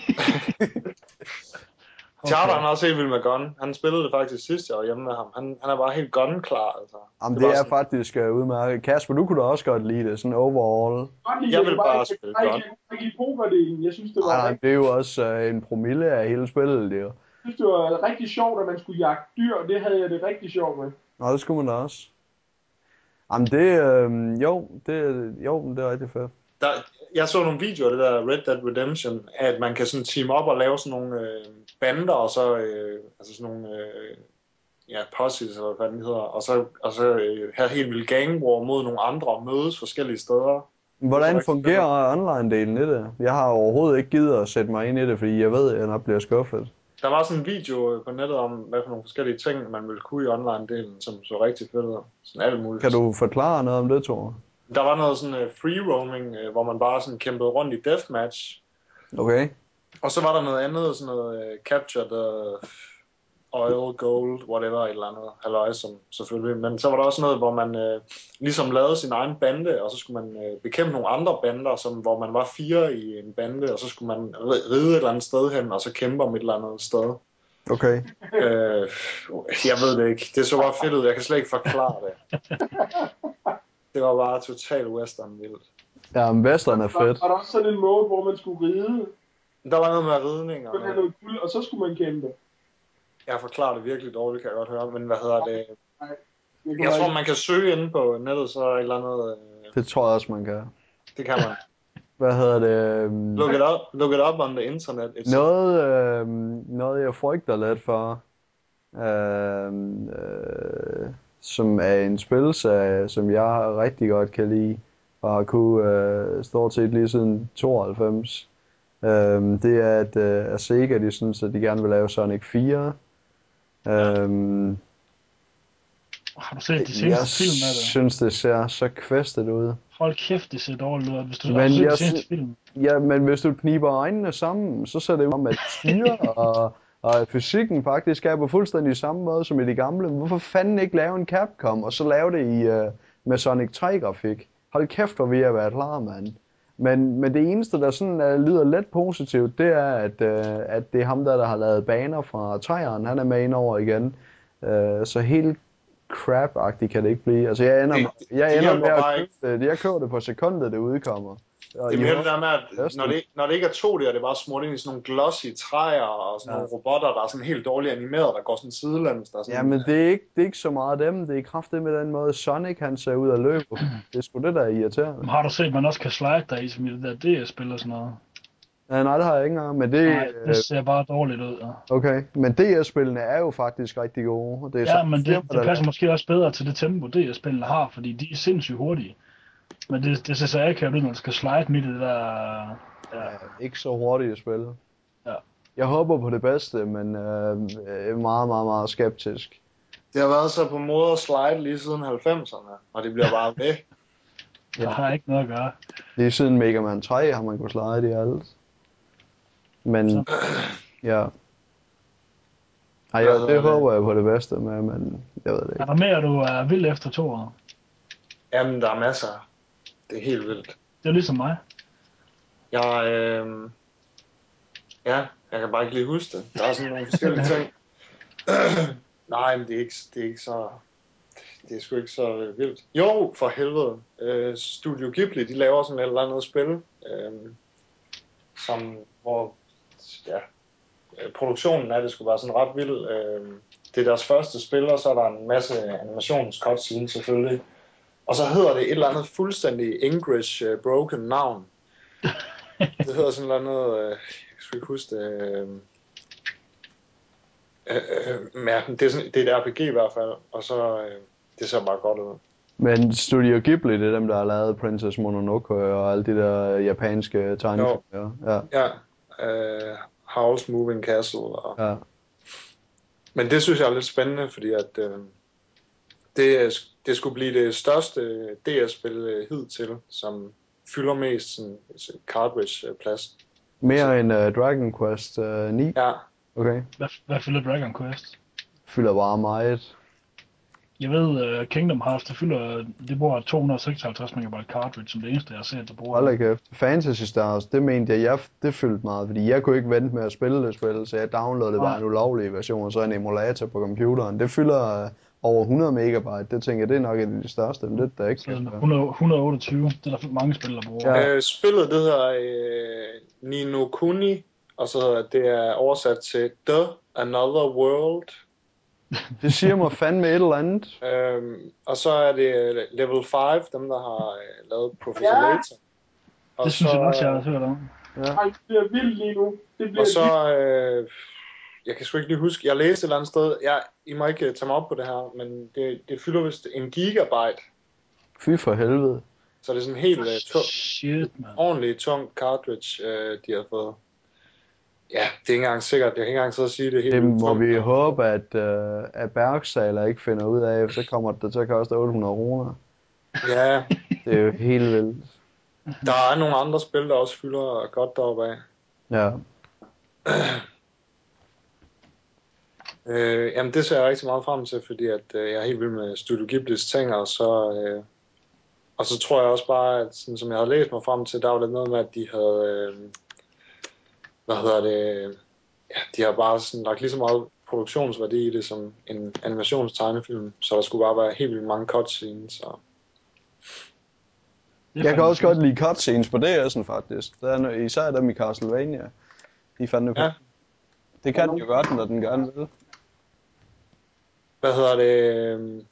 Charter han er også helt vild med gun. Han spillede det faktisk sidste år hjemme med ham. Han, han er bare helt gun-klar, altså. Jamen, Det det, var er sådan- faktisk uh, udmærket. Kasper, du kunne da også godt lide det, sådan overall. Jeg det, vil var bare ikke- spille jeg ikke- Jeg kunne ikke pokerdelen. Jeg synes, det var, nej, rigtig, det er jo også uh, en promille af hele spillet, det jo. jeg synes, det var rigtig sjovt, at man skulle jagte dyr. Det havde jeg det rigtig sjovt med. Nå, det skulle man da også. Jamen, det, øh, jo, det, jo, det er rigtig fedt. Der, jeg så nogle videoer af det der Red Dead Redemption, at man kan sådan team op og lave sådan nogle øh, bander, og så øh, altså sådan nogle øh, ja, posses, eller hvad den hedder, og så, og så øh, have helt vildt gang war mod nogle andre og mødes forskellige steder. Hvordan fungerer online-delen i det? Jeg har overhovedet ikke givet at sætte mig ind i det, fordi jeg ved, at jeg nok bliver skuffet. Der var sådan en video på nettet om, hvad for nogle forskellige ting, man ville kunne i online-delen, som så rigtig fedt ud. Sådan alt muligt. Kan du forklare noget om det, Thor? Der var noget sådan uh, free roaming, uh, hvor man bare sådan kæmpede rundt i deathmatch, Okay. Og så var der noget andet, sådan noget uh, Capture the Oil, Gold, whatever, et eller andet halløj, som selvfølgelig. Men så var der også noget, hvor man uh, ligesom lavede sin egen bande, og så skulle man uh, bekæmpe nogle andre bander, som, hvor man var fire i en bande, og så skulle man ri- ride et eller andet sted hen, og så kæmpe om et eller andet sted. Okay. Uh, jeg ved det ikke. Det så bare fedt ud. Jeg kan slet ikke forklare det. Det var bare total western vildt. Ja, men Western er fedt. var der også sådan en mode, hvor man skulle ride, Der var noget med ridning, og noget guld, og så skulle man kæmpe. Jeg forklarer det virkelig dårligt, kan jeg godt høre, men hvad hedder det? Jeg tror, man kan søge inde på nettet, så er et eller andet... Øh, Det tror jeg også, man kan. det kan man. Hvad hedder det? øhm, Look it up, look it up on the internet. It's, Noget, øh, noget jeg frygter lidt for, øh, øh, som er en spilserie, som jeg rigtig godt kan lide, og har kunne øh, stort set lige siden 92. Øh, det er, at, øh, at Sega, de synes, at de gerne vil lave Sonic 4. Øh, Har du set de jeg seneste film af det? synes, det ser så kvæstet ud. Hold kæft, det ser dårligt ud. Hvis du Men har set jeg sy- film, Ja, men hvis du kniber øjnene sammen, så ser det ud om, at styre og, og fysikken faktisk er på fuldstændig samme måde som i de gamle. Hvorfor fanden ikke lave en Capcom, og så lave det i, uh, med Sonic 3-grafik? Hold kæft, hvor vi er været klar, mand. Men, men det eneste, der sådan uh, lyder lidt positivt, det er, at, uh, at det er ham der, der har lavet baner fra træeren. Han er med ind over igen. Uh, så helt crap-agtigt kan det ikke blive. Altså, jeg ender, Det- jeg ender med at købe det. Jeg køber det på sekundet, det udkommer. Og det er mere det der med, at når det, når det ikke er 2D, og det er bare smurt ind i sådan nogle glossy træer, og sådan Ja. nogle robotter, der er sådan helt dårligt animeret, der går sådan sidelæns. Der er sådan, Ja, men det er, ikke, det er ikke så meget dem. Det er kraftigt med den måde, Sonic han ser ud og løber. Det er sgu det, der er irriterende. har du set, at man også kan slide der i, som i det der DS-spil og sådan noget? Ja, nej, det har jeg ikke engang, men det, Nej, det ser bare dårligt ud. Ja. okay. Men DS-spillene er jo faktisk rigtig gode. Det er Ja, samme men det, firma, det der- passer måske også bedre til det tempo, DS-spillene har, fordi de er sindssygt hurtige. Men det, det ser så akavet ud, når du skal slide midt i det der... Ja, Ja, ikke så hurtigt at spille. Ja. Jeg håber på det bedste, men øh, meget, meget, meget skeptisk. det har været så på måde at slide lige siden 90'erne, og det bliver bare ved. det har ikke noget at gøre. Lige siden Mega Man 3 har man kunnet slide i alt. Men, Så. ja. Ej, det det? håber jeg på det bedste med, men jeg ved det ikke. Er der mere, du er vild efter to år? Jamen, der er masser. Det er helt vildt. Det er ligesom mig. Jeg, øh, ja, jeg kan bare ikke lige huske det. Der er sådan nogle forskellige ting. Nej, men det er ikke, det er ikke så... Det er sgu ikke så øh, vildt. Jo, for helvede. Øh, Studio Ghibli, de laver sådan et eller andet spil, øh, som, hvor, ja, øh, produktionen af det skulle være sådan ret vild. Øh, det er deres første spil, og så er der en masse animationscutscenes selvfølgelig. Og så hedder det et eller andet fuldstændig English uh, broken navn. Det hedder sådan noget andet, øh, jeg skal ikke huske det. Øh, øh, øh, men det, er sådan, det er et RPG i hvert fald, og så øh, det ser bare godt ud. Men Studio Ghibli, det er dem, der har lavet Princess Mononoke og alle de der japanske tegnefilm. Ja. ja. Øh, Howl's Moving Castle. Og, ja. Men det synes jeg er lidt spændende, fordi at øh, det, er- det skulle blive det største DS-spil øh, hidtil, som fylder mest sådan, sådan cartridge-plads. Mere end uh, Dragon Quest uh, 9. Ja, Okay. Hvad, hvad fylder Dragon Quest? Fylder bare meget. Jeg ved, uh, Kingdom Hearts, det fylder, det bruger 256 MB cartridge, som det eneste, jeg har set, der bruger. Hold kæft. Fantasy Stars, det mente jeg, jeg, det fyldte meget, fordi jeg kunne ikke vente med at spille det spil, så jeg downloadede bare en ulovlig version, og så en emulator på computeren. Det fylder øh, over 100 megabyte, det tænker jeg, det er nok et af de største, men det er ikke. Så 100, 128, det er der mange spil, der bruger. Ja. Øh, spillet, det hedder øh, Nino Kuni, og så hedder det er oversat til The Another World. Det siger mig fandme et eller andet. Øhm, og så er det øh, Level 5, dem der har øh, lavet Professor Ja. Og Det synes så, jeg også, jeg har hørt om. Ej, det bliver vildt lige nu. Det bliver Og så, øh, jeg kan sgu ikke lige huske, jeg læste et eller andet sted, jeg, I må ikke øh, tage mig op på det her, men det, det fylder vist en gigabyte, Fy for helvede. så det er sådan en helt øh, tung, Shit, man. tung cartridge, øh, de har fået. Ja, det er ikke engang sikkert, jeg kan ikke engang sidde og sige det er helt Det må tungt. vi håbe, at, øh, at Bergsaler ikke finder ud af, så kommer det til at koste 800 kroner. Ja, Det er jo helt vildt. der er nogle andre spil, der også fylder godt deroppe af. Ja. Øh, jamen, det ser jeg rigtig meget frem til, fordi at, øh, jeg er helt vild med Studio Ghiblis ting, og så, øh, og så tror jeg også bare, at sådan, som jeg havde læst mig frem til, der var lidt noget med, at de havde, øh, hvad hedder det, ja, de har bare sådan lagt lige så meget produktionsværdi i det som en animationstegnefilm, så der skulle bare være helt vildt mange cutscenes. Og... Det Jeg kan også godt lide cutscenes på DS'en faktisk. Der er især dem i Castlevania. De fandme Ja. ja. Det kan den jo godt, når den gerne vil. Hvad hedder det? øh,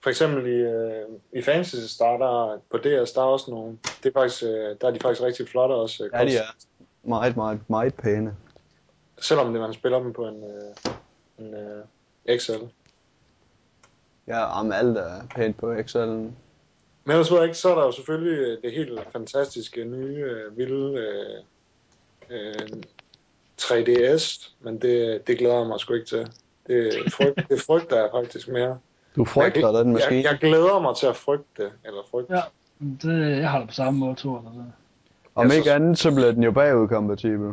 For eksempel i, øh, i Fantasy Star, der på DS, der er også nogle, det er faktisk, øh, der er de faktisk rigtig flotte også. øh, Ja, de er meget, meget, meget pæne. Selvom det, man spiller dem på en, øh, en øh, XL. Ja, om alt er pænt på Excel'en. Men ellers ved jeg ikke, så er der jo selvfølgelig øh, det helt fantastiske nye, øh, vilde øh, øh, 3DS, men det, det glæder jeg mig sgu ikke til. Det, frygt, det frygter jeg faktisk mere. Du frygter jeg, den maskine. Jeg, jeg glæder mig til at frygte det, eller frygte. Ja. Det, jeg har det på samme måde, eller det. Om jeg ikke så- andet, så bliver den jo bagudkompatibel.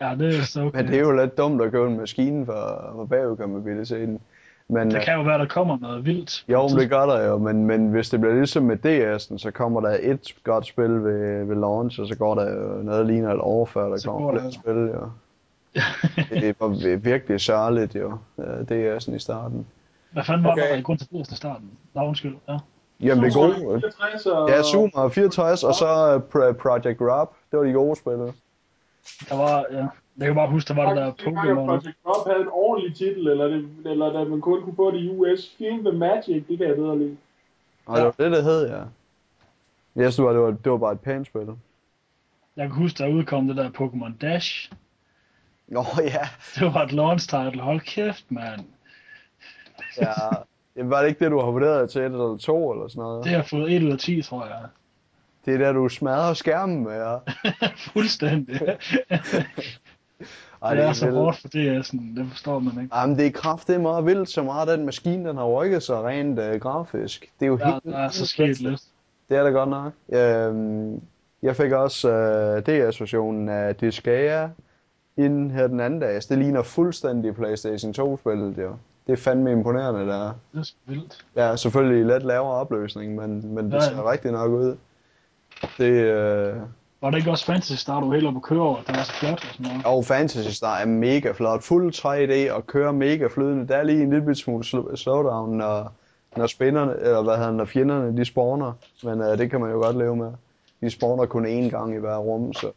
Ja, det er så okay. Men det er jo lidt dumt at købe en maskine for, for bagudkompatibiliteten. Men, Det kan jo være, der kommer noget vildt. Jo, men det gør der jo, men, men hvis det bliver ligesom med DS'en, så kommer der et godt spil ved, ved launch, og så går der jo noget, der ligner et år før, der Så kommer der- spil, jo. Det var vi- virkelig sørgeligt, jo, øh, DS'en i starten. Hvad fanden var Okay. der i grund til det i starten? Nå, undskyld. Ja. Jamen, det er gode. 64 og... Ja, Zoomer 64, og så øh, Pro- Project Rob, det var de gode spil. Der var, ja. Jeg kan bare huske, der var det der Pokémon. Project Rob havde en ordentlig titel, eller, det, eller da man kun kunne få det i US. Feel the Magic, det kan jeg bedre lide. Og det var det, det hed, ja. Jeg synes, det var, det var, det var bare et pænt spil. Jeg kan huske, der udkom det der Pokémon Dash. Nå ja, Det var et launch title. Hold kæft, mand. ja. Jamen, var det ikke det, du har vurderet til et eller to eller sådan noget? Det har fået 1 ud af 10, tror jeg. Det er der, du smadrer skærmen med, ja. Fuldstændig. Ej, det er så vildt. hårdt for DS'en. Det forstår man ikke. Jamen, det er kraftigt meget vildt, så meget den maskine, den har rykket sig rent øh, grafisk. Det er jo Ja, helt... der er så sket lidt. Det er det godt nok. Øhm, jeg fik også øh, DS-versionen af Disgaea inden her den anden dag. Så det ligner fuldstændig PlayStation 2-spillet, jo. Det er fandme imponerende, der. Det er vildt. Ja, selvfølgelig lidt lavere opløsning, men, men det Ja, ja. ser rigtig nok ud. Det, øh, Var det ikke også Fantasy Star, du helt oppe at køre over? Det var så flot og sådan noget. og Fantasy Star er mega flot. Fuld 3D og kører mega flydende. Der er lige en lille smule sl- slowdown, når, når spinderne, eller hvad hedder når fjenderne, de spawner. Men øh, det kan man jo godt leve med. De spawner kun én gang i hver rum, så...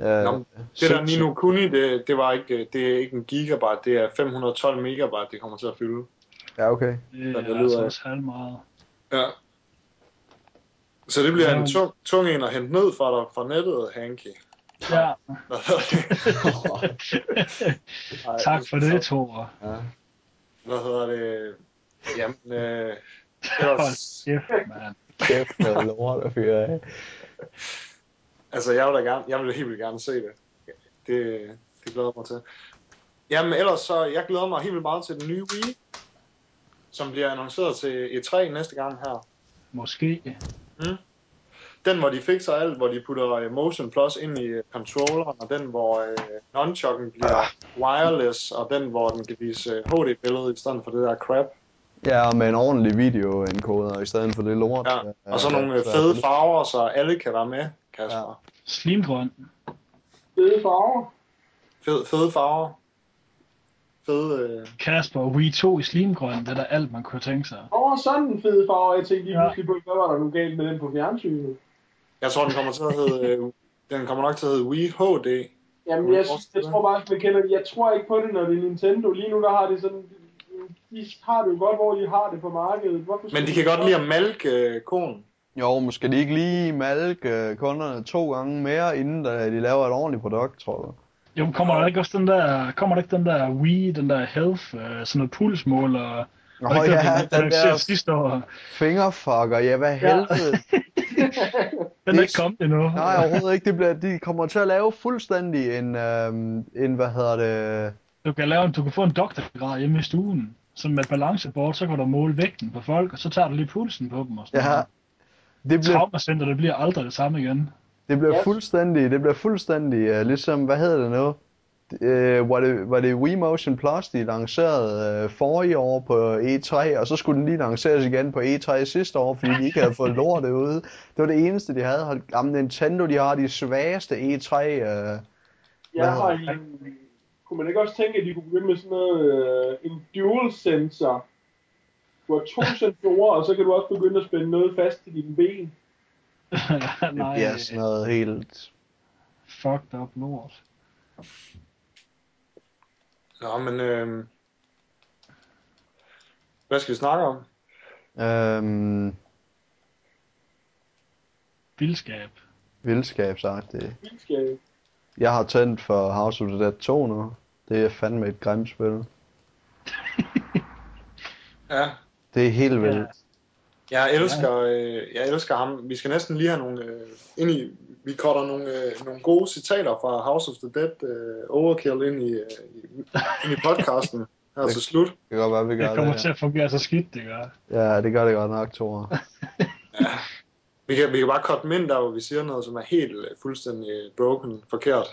Øh, Nå, Det der. Nino Kuni, det, det, var ikke, det er ikke en gigabyte, det er 512 megabyte, det kommer til at fylde. Ja, okay. Det det er lyder altså også halv meget. Ja. Så det bliver Ja. en tung, tung en at hente ned for dig fra nettet, Hanky. Ja, Hvad hedder det? Ej, tak for det, Thor. Ja. Hvad hedder det? Jamen, øh, Hold kæft, mand. Kæft, lort at fyre af. Altså jeg vil da gerne, jeg vil helt vildt gerne se det. Det, det glæder mig til. Jamen ellers så, jeg glæder mig helt vildt meget til den nye Wii, som bliver annonceret til E3 næste gang her. Måske. den, hvor de fikser alt, hvor de putter øh, Motion Plus ind i øh, controlleren, og den, hvor øh, nunchucken bliver wireless, og den, hvor den kan vise øh, HD-billede i stedet for det der crap. Ja, og med en ordentlig videoencoder i stedet for det lort. Ja, og så nogle øh, fede farver, så alle kan være med, Kasper. Slimgrøn. Fede farver. Fed, fede farver. Fede, øh... Kasper Wii 2 i slimgrøn, det er da alt, man kunne tænke sig. Åh, sådan en fed farve. Jeg tænkte lige Ja. pludselig på, hvad var der nu galt med den på fjernsynet? Jeg tror, den kommer til at hedde... Øh, den kommer nok til at hedde Wii HD. Jamen, jeg, jeg tror bare, at man kender det. Jeg tror ikke på det, når det er Nintendo. Lige nu, der har det sådan... De har det jo godt, hvor de har det på markedet. Hvorfor Men de kan godt lide at malke øh, konen. Jo, men skal de ikke lige malke øh, kunderne to gange mere, inden da de laver et ordentligt produkt, tror du? Jo, kommer der ikke også den der, kommer der ikke den der Wii, den der health, øh, sådan noget pulsmåler? Nå ikke ja, den, der den der sidste år? fingerfucker, ja hvad helvede. Den er ikke kommet endnu. Nej, overhovedet ikke. Det bliver, de kommer til at lave fuldstændig en, øhm, en hvad hedder det... Du kan, lave, du kan få en doktorgrad hjemme i stuen, som med balancebord, så kan du måle vægten på folk, og så tager du lige pulsen på dem og sådan Ja, noget. Det bliver, Traumacenter, det bliver aldrig det samme igen. det bliver Yes. fuldstændig, det bliver fuldstændig uh, ligesom, hvad hedder det nu? Uh, var, det, var det Wii Motion Plus, de lancerede uh, forrige år på E3, og så skulle den lige lanceres igen på E3 sidste år, fordi de ikke havde fået lortet ude. Det var det eneste, de havde. Hold- Jamen, Nintendo, de har de svageste E3. Uh, Jeg har en... Kunne man ikke også tænke, at de kunne begynde med sådan noget, øh, en dual sensor? Du har to sensorer, og så kan du også begynde at spænde noget fast til dine ben. det Nej, bliver sådan noget helt... fucked up lort. Nå, men... Øh... Hvad skal vi snakke om? Øhm, Vildskab. vildskabsagtigt. Vildskab. Jeg har tændt for House of the Dead 2 nu. Det er fandme et grimt spil. Ja, Det er helt vildt. Ja. jeg elsker, øh, jeg elsker ham. Vi skal næsten lige have nogle... Øh, ind i, vi cutter nogle, øh, nogle gode citater fra House of the Dead øh, Overkill ind i, øh, i, ind i podcasten her til slut. Det kan godt være, vi gør Det kommer det. til at fungere så skidt, det gør. Ja, det gør det godt nok, Thor. Vi kan, vi kan bare cutte dem ind der, hvor vi siger noget, som er helt øh, fuldstændig broken, forkert.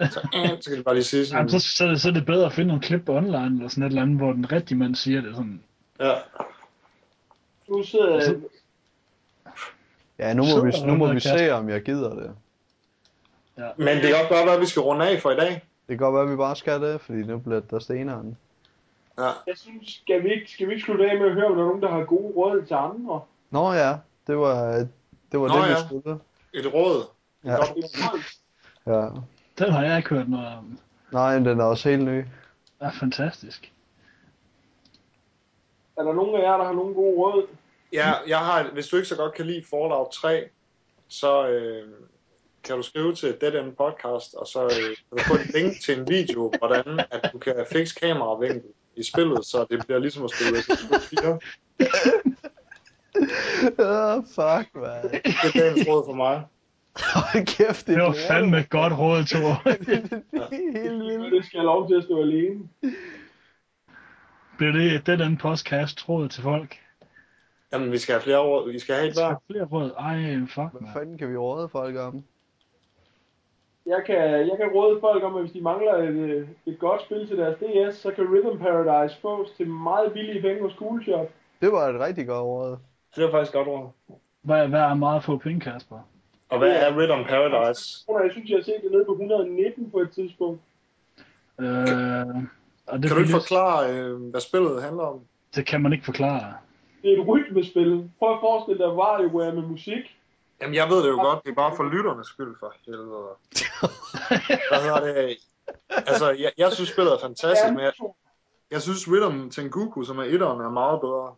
Så, øh, så kan de bare lige sige sådan... Jamen, så, så, er det, så er det bedre at finde nogle klip online, eller sådan et eller andet, hvor den rigtige mand siger det sådan. Ja. Nu sidder jeg... Ja, nu må vi, nu må vi se, om jeg gider det. Ja. Men det kan godt godt være, at vi skal runde af for i dag. Det kan godt være, at vi bare skal det, fordi nu bliver der steneren. Ja. Jeg synes, skal vi, ikke, skal vi ikke slutte af med at høre, om der er nogen, der har gode råd til andre? Nå ja, det var det, var Nå det vi ja. skulle. Et råd. Ja. Et råd. ja. Den har jeg ikke hørt noget om. Nej, men den er også helt ny. Er fantastisk. Er der nogen af jer, der har nogle gode råd? Ja, jeg har, hvis du ikke så godt kan lide Fallout 3, så øh, kan du skrive til Dead End Podcast, og så øh, kan du få et link til en video, hvordan at du kan fikse kameravinkel i spillet, så det bliver ligesom at spille Resident Evil 4. Åh, fuck, man. Det er dagens råd for mig. Hold kæft, det Det er var fandme et godt råd, Thor. det er helt vildt. Det skal jeg lov til at stå alene. Blev det det den podcast råd til folk? Jamen, vi skal have flere råd. Vi skal have et hver. flere råd? Ej, fuck, Hvad man. fanden kan vi råde folk om? Jeg kan, jeg kan råde folk om, at hvis de mangler et, øh, et godt spil til deres DS, så kan Rhythm Paradise fås til meget billige penge hos Cool Shop. Det var et rigtig godt råd. Det er faktisk godt råd. Hvad, hvad er meget få penge, Kasper? Og hvad er Rhythm Paradise? Jeg synes, jeg har set det nede på 119 på et tidspunkt. Øh, og det, Kan du ikke billigt- forklare, øh, hvad spillet handler om? det kan man ikke forklare. Det er et rytmespil. Prøv at forestille dig WarioWare med musik. Jamen, jeg ved det jo godt. Det er bare for lytternes skyld, for helvede. Hvad hedder det? Altså, jeg, jeg synes, spillet er fantastisk, men jeg, jeg synes, Rhythm Tengoku, som er etteren, er meget bedre.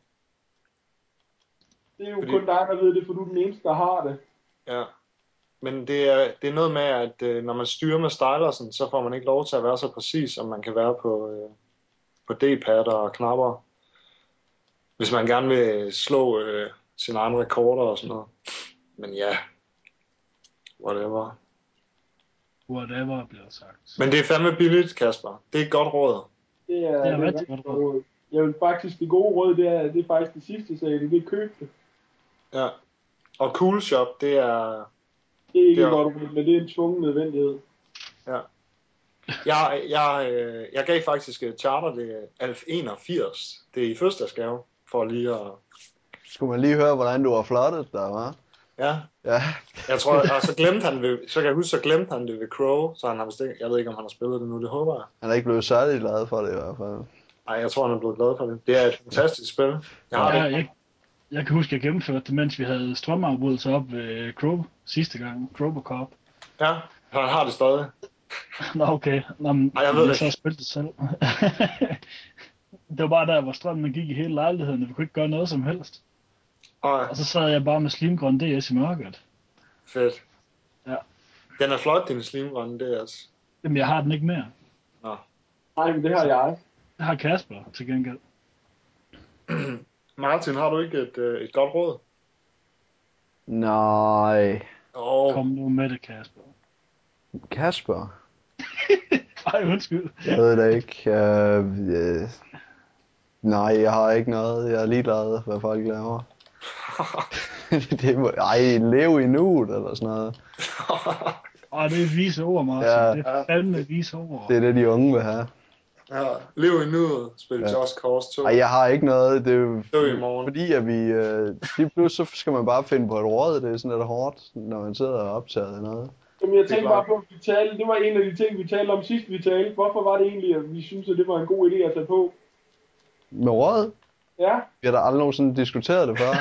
Det er jo Fordi- kun dig, der ved det, for du er den eneste, der har det. Ja. Men det er, det er noget med, at øh, når man styrer med stylersen, så får man ikke lov til at være så præcis, som man kan være på, øh, på D-pad og knapper. Hvis man gerne vil slå øh, sine egne rekorder og sådan noget. Men ja, whatever. Whatever bliver sagt. Men det er fandme billigt, Kasper. Det er et godt råd. Det er, Det er et rigtig godt råd. Jeg vil faktisk, det gode råd, det er, det er faktisk det sidste, jeg sagde, det er køb det. Ja. Og Cool Shop, det er... Det er ikke Ja. ja. godt, men det er en tvungen nødvendighed. Jeg, jeg, øh, jeg gav faktisk øh, Charter det Alf 81. Det er i fødselsdagsgave, for lige at... Skulle man lige høre, hvordan du har flottet der, var? Ja, Ja, jeg tror, og så glemte han ved, så kan jeg huske, så glemte han det ved Crow, så han har ikke, jeg ved ikke, om han har spillet det nu, det håber jeg. han er ikke blevet særlig glad for det i hvert fald. Nej, jeg tror, han er blevet glad for det. Det er et fantastisk spil. Jeg har Ja, det. jeg, jeg kan huske, at jeg gennemførte det, mens vi havde strømafbrydelser op ved Crow sidste gang. Crow Cup. Ja, han har det stadig. Nå, okay. Nå, men, Ej, jeg ved det så har spillet det selv. det var bare der, hvor strømmen gik i hele lejligheden, og vi kunne ikke gøre noget som helst. Og Og så sad jeg bare med slimgrøn DS i mørket. fedt. Ja. Den er flot, din slimgrønne DS. Jamen, jeg har den ikke mere. Nej, men det har jeg. Jeg har Kasper til gengæld. Martin, har du ikke et, øh, et godt råd? Nej. Åh, Kom nu med det, Kasper. Kasper? Ej, undskyld. Jeg ved det ikke. Uh, yeah. Nej, jeg har ikke noget. Jeg er ligeglad, hvad folk laver. det må... Ej, lev i nuet, eller sådan noget. Åh, det er vise ord, Martin. Ja. Det er fandme vise ord. Det er det, de unge vil have. Ja, lev i nuet, spil Ja. ja. Just Cause 2. Ej, jeg har ikke noget. Det er jo i morgen. fordi, at vi... Uh, lige pludselig så skal man bare finde på et råd. Det er sådan lidt hårdt, når man sidder og optager noget. Jamen, jeg er tænkte bare på, at vi talte, det var en af de ting, vi talte om sidst, vi talte. Hvorfor var det egentlig, at vi synes, at det var en god idé at tage på? Med råd? Ja, Vi har da aldrig nogensinde diskuteret det før.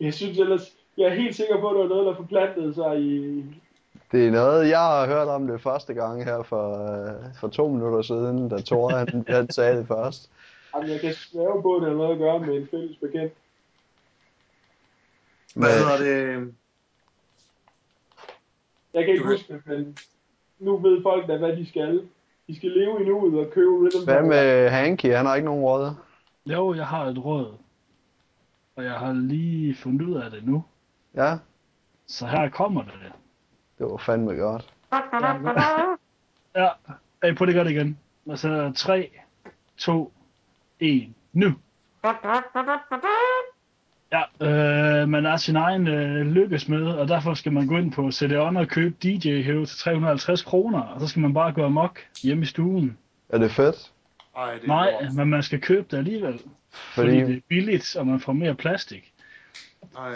jeg synes ellers, jeg er helt sikker på, at det var noget, der forplantede sig i... det er noget, jeg har hørt om det første gang her for, uh, for to minutter siden, da Thor han, han sagde det først. Jamen, jeg kan svæve på, at det har noget at gøre med en fælles bekendt. Hvad hedder det? Jeg kan ikke Du huske det, men nu ved folk da, hvad de skal. De skal leve i nuet og købe Rhythm Hvad med Hanky? Han har ikke nogen råd. Jo, jeg har et råd. Og jeg har lige fundet ud af det nu. Ja, Så her kommer det. Det var fandme godt. Ja, hey, prøv lige at gøre det igen. Altså 3, 2, 1, nu. Ja, øh, man er sin egen øh, lykkesmed, og derfor skal man gå ind på CD-ON og købe DJ Hero til 350 kroner, og så skal man bare gå amok hjemme i stuen. Er det fedt? Ej, det er Nej, lort. men man skal købe det alligevel, fordi, Fordi, fordi det er billigt, og man får mere plastik. Ej.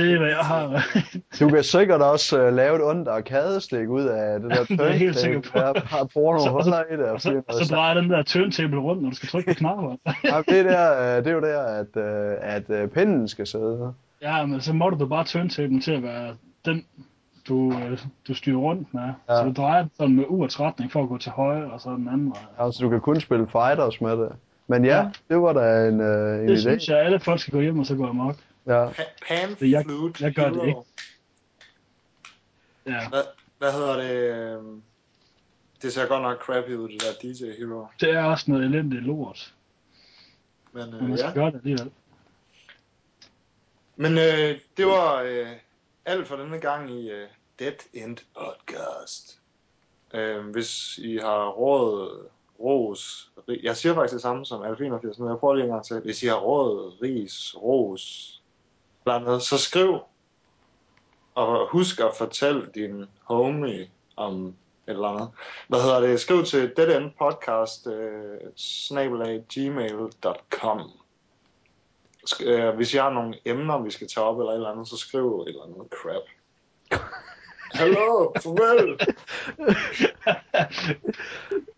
Det er, hvad jeg har. du kan sikkert også uh, lave et ondt arkadestik ud af det der Det er helt sikker turntable. på. Der bare bruger nogle Så- og så- huller i det. og Og så, og så drejer den der turntable rundt, når du skal trykke på knapper. Ja, det, er der, øh, det er jo der, at, øh, at øh, pinden skal sidde. Ja, men så må du bare turntablen til at være den, du, du styrer rundt med. Ja. Ja. Så du drejer den sådan med uret retning for at gå til højre, og så den anden vej. Altså, du kan kun spille fighters med det. Men ja, Ja. det var da en, øh, en Det idé. synes jeg, at alle folk skal gå hjem og så gå amok. Ja. Pa- Pan Jeg- Flute jeg gør det Hero. ikke. Ja, Hvad, hvad hedder det? øhm, Det ser godt nok crappy ud, det der DJ Hero. det er også noget elendigt lort, Men men øh, man ja. skal gøre det alligevel. Men øh, det var øh, alt for denne gang i øh, Dead End Podcast. Øh, hvis I har råd, ros, jeg siger faktisk det samme som Alf 81, men jeg prøver lige en gang til. Hvis I har råd, ris, ros, blandt andet, så skriv. Og husk at fortælle din homie om et eller andet. Hvad hedder det? Skriv til deadendpodcast øh, gmail.com øh, hvis jeg har nogle emner, vi skal tage op eller et eller andet, så skriv et eller andet crap. Hallo, farvel!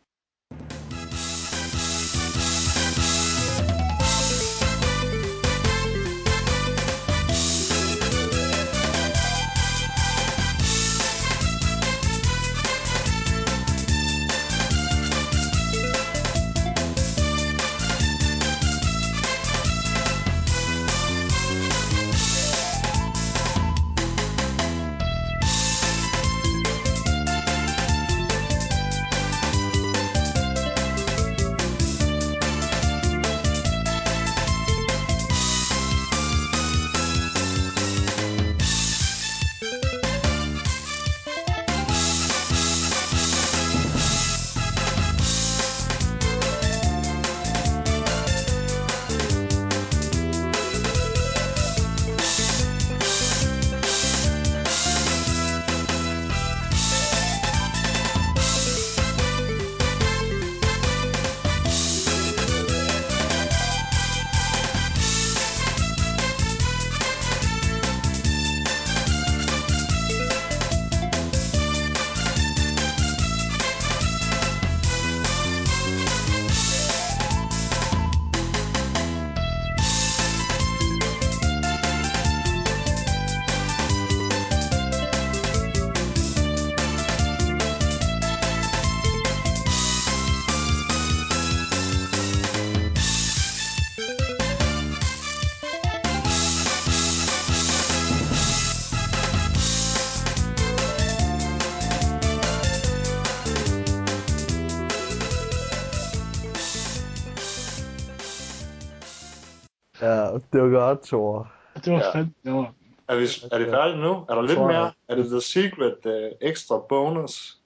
var godt, Thor. Det var Ja. fandme i orden. Er, vi, er det færdigt nu? Er der lidt tror jeg. mere? Er det The Secret uh, ekstra bonus?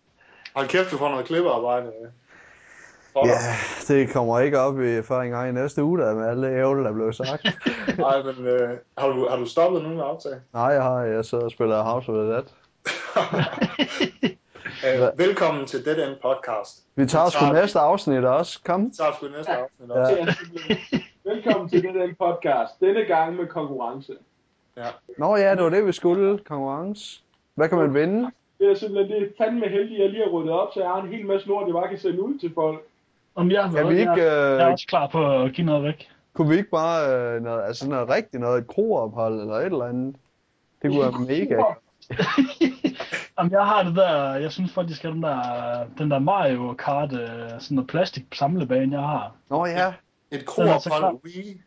Hold kæft, du får noget klippearbejde. Ja, det kommer ikke op i, før en gang i næste uge, der med alle ævle, der blev sagt. Nej, men øh, har, du, har du stoppet nu med optag? Nej, jeg har jeg sidder og spiller House of the Dead. øh, velkommen til Dead End Podcast. Vi tager sgu tager- næste afsnit også. Kom. Vi tager sgu næste afsnit Ja. også. Simpelthen- Velkommen til den podcast. Denne gang med konkurrence. Nå ja, det var det, vi skulle. Konkurrence. Hvad kan man vinde? Det er simpelthen det er fandme heldigt, at jeg lige har ryddet op, så jeg har en hel masse lort, jeg bare kan sende ud til folk. Om jeg, Kan vi ikke, jeg, jeg er øh, også klar på at give noget væk. kunne vi ikke bare øh, noget, altså noget rigtigt noget, et kroophold eller et eller andet? Det kunne være mega. Om jeg har det der, jeg synes faktisk, at den der, den der Mario Kart, øh, sådan noget plastik samlebane, jeg har. Nå ja, Et så klar. kroophold Wii.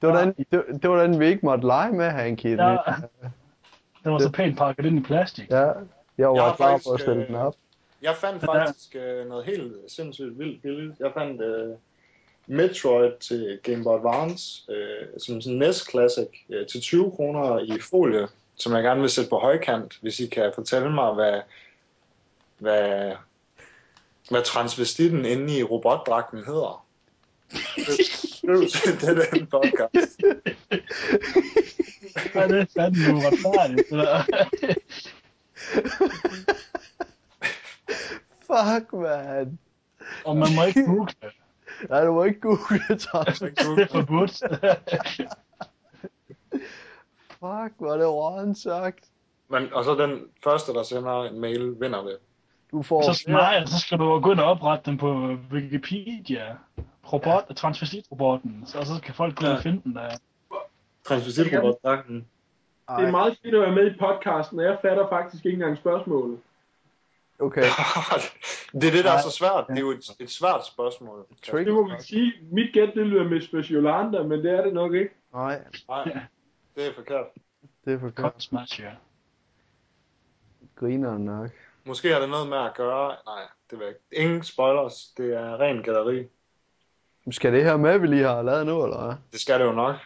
det var, den, det, det var den, vi ikke måtte lege med, Hanky. Ja, den var så pænt pakket ind i plastik. Ja, jeg Jeg var har klar på faktisk, at stille øh, den op. Jeg fandt faktisk øh, noget helt sindssygt vildt billigt. Jeg fandt øh, Metroid til Game Boy Advance, øh, som sådan en NES Classic, øh, til 20 kroner i folie, som jeg gerne vil sætte på højkant, hvis I kan fortælle mig, hvad, hvad, hvad transvestitten inde i robotdragten hedder. Skriv til det der podcast. Ja, det er fandme uretfærdigt. det der. Fuck, man. Og man må ikke google det. Nej, du må ikke google, Thomas. Det er forbudt. Fuck, hvor er det råden sagt. Men, og så den første, der sender en mail, vinder det. Du får Så nej, så skal du gå ind og oprette den på Wikipedia. Robot, transvestitrobotten. Så, så kan folk gå ind og finde den der. Transvestitrobotdragten. Det er meget fedt at være med i podcasten, og jeg fatter faktisk ikke engang spørgsmålet. Okay, det er det, der er så svært. Det er jo et, et svært spørgsmål. Trick. Det må vi sige. Mit gæt, det lyder med Specialanda, men det er det nok ikke. nej, Nej, det er forkert. det er forkert. Godt smash, ja. Griner nok. Måske har det noget med at gøre... Nej, det ved jeg ikke. Ingen spoilers. Det er ren galleri. Skal det her med, vi lige har lavet nu, eller hvad? Det skal det jo nok.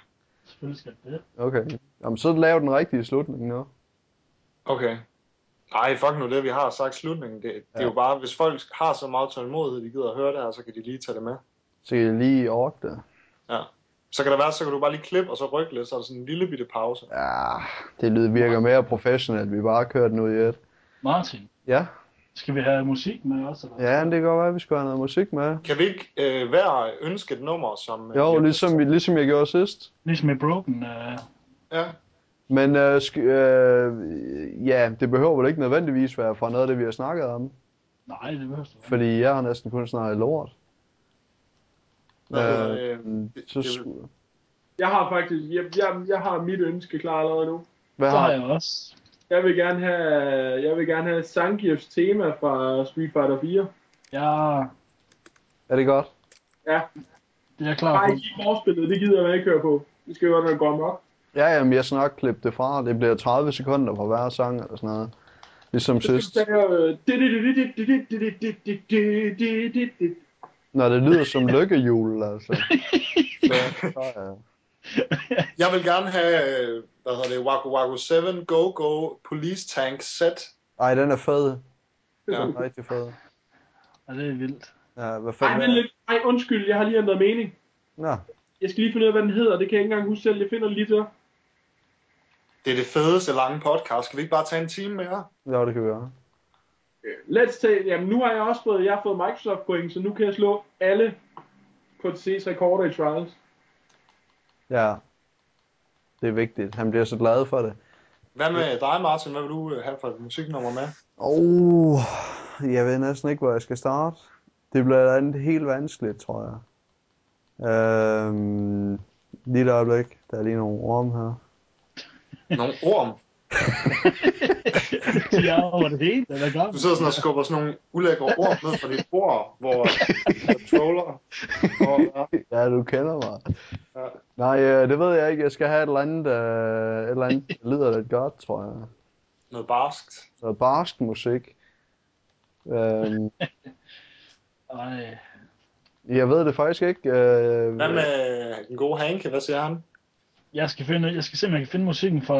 Selvfølgelig skal det. Okay. Jamen, så lav den rigtige slutning nu. Okay. Nej, fuck nu det, vi har sagt slutningen. Det, det er Ja. jo bare, hvis folk har så meget tålmodighed, de gider at høre det her, så kan de lige tage det med. Så kan jeg lige orke det. Ja. Så kan det være, så kan du bare lige klippe, og så rykke lidt, så er der sådan en lille bitte pause. Ja, det lyder virker mere professionelt. Vi bare kører den ud i et. Martin, Ja, skal vi have musik med også? Eller? ja, det kan godt være, at vi skal have noget musik med. Kan vi ikke øh, hver ønske et nummer, som... øh, Jo, ligesom, ligesom jeg gjorde sidst. Ligesom i Broken. Uh, Ja. Men øh, sk- øh, ja, det behøver vel ikke nødvendigvis være fra noget af det, vi har snakket om. nej, det behøver ikke. Fordi jeg har næsten kun snakket lort. Hvad hedder Øh, det? Så, det- sk- Jeg har faktisk, jeg, jeg, jeg har mit ønske klar allerede nu. hvad Så har har jeg også. Jeg vil gerne have, jeg vil gerne have Zangiefs tema fra Street Fighter 4. Ja, Er det godt? Ja, det er klar bare på. ikke forspillet, det gider jeg ikke høre på. Det skal jo godt gå amok. Ja, jamen, jeg skal nok klippe det fra. Det bliver 30 sekunder på hver sang eller sådan noget. Ligesom Så sidst. Når det lyder som lykkehjul, altså. Så, så, ja. Jeg vil gerne have, hvad hedder det, Waku Waku 7 Go Go Police Tank Set. Ej, den er fed. Ja. Den er rigtig fed. Ja, det er vildt. Ja, hvad Ej, fanden vent lidt. Ej, undskyld, jeg har lige ændret mening. Nå, Jeg skal lige finde ud af, hvad den hedder. Det kan jeg ikke engang huske selv. Jeg finder det lige til. Det er det fedeste lange podcast. Skal vi ikke bare tage en time mere? ja, det kan vi gøre. Let's take... Jamen, nu har jeg også fået... Jeg har fået Microsoft point, så nu kan jeg slå alle på C's rekorder i Trials. Ja. Det er vigtigt. Han bliver så glad for det. Hvad med dig, Martin? Hvad vil du øh, have for et musiknummer med? Oh, jeg ved næsten ikke, hvor jeg skal starte. Det bliver et andet helt vanskeligt, tror jeg. Øhm, lige et øjeblik. Der er lige nogle orm her. Nogle orm. De er over det hele, eller gør Du sidder sådan og skubber sådan nogle ulækre orm ned fra dit bord, hvor controller. Og, ja. Ja, du kender mig. Ja. Nej, øh, det ved jeg ikke. Jeg skal have et eller andet, øh, et eller andet der lyder lidt godt, tror jeg. Noget barskt. Noget barsk musik. Øhm, Ej. Jeg ved det faktisk ikke. Øh, Hvad med den gode Hanke? Hvad siger han? Jeg skal, finde, jeg skal se, om jeg kan finde musikken fra...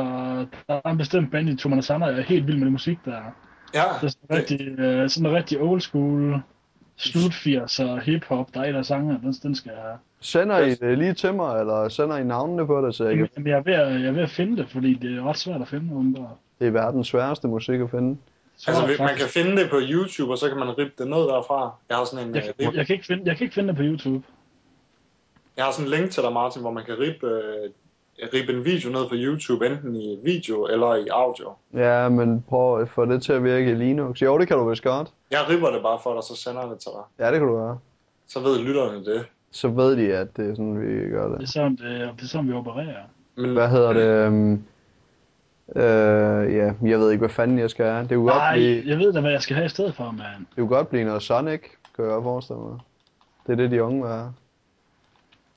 Der er en bestemt band i Thomas Sander, jeg er helt vild med det musik, der er. Ja, Det er sådan rigtig, øh, sådan en rigtig old school, slut 80'er hip-hop, der er et af sangene, den, den skal jeg. Sender I det lige til mig, eller sender I navnene på det, så jeg kan... Jamen, jeg er, ved at, jeg er ved at finde det, fordi det er ret svært at finde, åbenbart. Det er verdens sværeste musik at finde. Så altså er man faktisk- kan finde det på YouTube, og så kan man rippe det ned derfra. Jeg har sådan en, jeg, øh, jeg, rip, jeg, kan ikke finde, jeg kan ikke finde det på YouTube. jeg har sådan en link til dig, Martin, hvor man kan rippe, øh, rippe en video ned på YouTube, enten i video eller i audio. Ja, men prøv at få det til at virke i Linux. Jo, det kan du vist godt. Jeg ripper det bare for dig, så sender jeg det til dig. Ja, det kan du gøre. Så ved lytterne det. Så ved de, at det er sådan, vi gør Det er det. sådan, det, det er sådan vi opererer. Men Hvad hedder det? øhm, Øh, ja, jeg ved ikke, hvad fanden jeg skal have. Det kunne, godt Nej, blive, jeg ved da, hvad jeg skal have i stedet for, mand. det kunne godt blive noget Sonic, kan jeg godt forestille mig. Det er det, de unge vil have.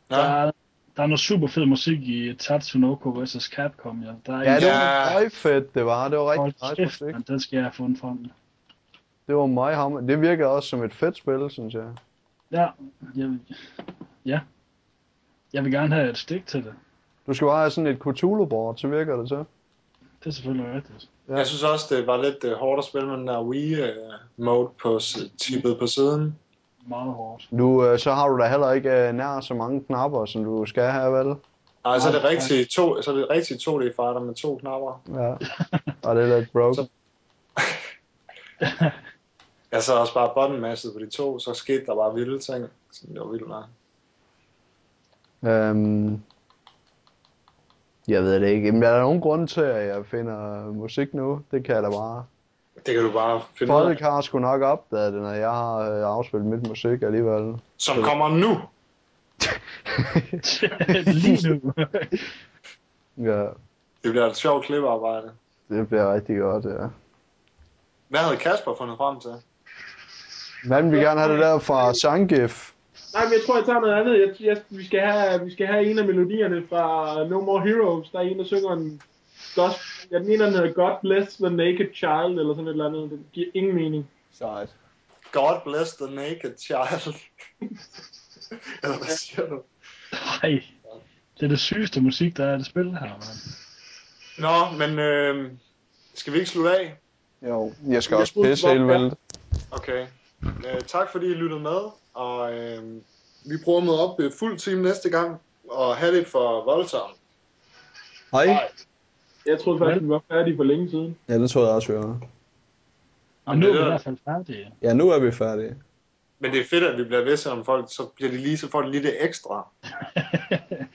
Der, ja, er, der er noget super fed musik i Tatsunoko vs. Capcom, ja. Der er Ja, en- det var meget fedt, det var. Det var rigtig Hold nice kæft, musik. mand, den skal jeg have fundet frem. Det var meget hammer. Det virker også som et fedt spil, synes jeg. Ja, jeg, vil- ja. Jeg vil gerne have et stik til det. Du skal bare have sådan et Cthulhu-board, så virker det så. Det er selvfølgelig rigtigt. Ja. jeg synes også, det var lidt uh, hårdt at spille med den der Wii-mode på, s- tippet på siden. Meget hårdt. Nu, øh, så har du da heller ikke øh, nær så mange knapper, som du skal have, vel? Nej, så er det Nej, rigtige to, så er det rigtige 2D fighter med to knapper. Ja. Og det er lidt broken. Så- Jeg så også bare buttonmasset på de to, så skete der bare vilde ting. Så det var vildt nok. Øhm, jeg ved det ikke. Men er der nogen grund til, at jeg finder musik nu? Det kan jeg da bare. Det kan du bare finde ud Folk har sgu nok opdaget det, når jeg har øh, afspillet mit musik alligevel. Som kommer nu. Lige nu. Ja, Det bliver et sjovt klippearbejde. det bliver rigtig godt, ja. Hvad havde Kasper fundet frem til? Men vi gerne have det der fra Sangif. Nej, men jeg tror, jeg tager noget andet. Jeg, jeg, vi, skal have, vi skal have en af melodierne fra No More Heroes. Der er en, der synger en gospel. Ja, den ene, der hedder God Bless the Naked Child, eller sådan et eller andet. Det giver ingen mening. Sejt. God bless the naked child. Eller hvad siger du? Nej. Det er det sygeste musik, der er i det spil her, mand. Nå, men øh, skal vi ikke slutte af? Jo, jeg skal Jeg også pisse var- vildt. Okay. Øh, tak fordi I lyttede med, og øh, vi prøver at møde op øh, fuld time næste gang, og have det for voldsomt. Hej. Jeg troede faktisk, vi var færdige for længe siden. Ja, det tror jeg også, vi var. Og nu er vi i er- hvert fald færdige. Ja, nu er vi færdige. Men det er fedt, at vi bliver ved, selvom folk, så bliver de lige, så får de lige det ekstra.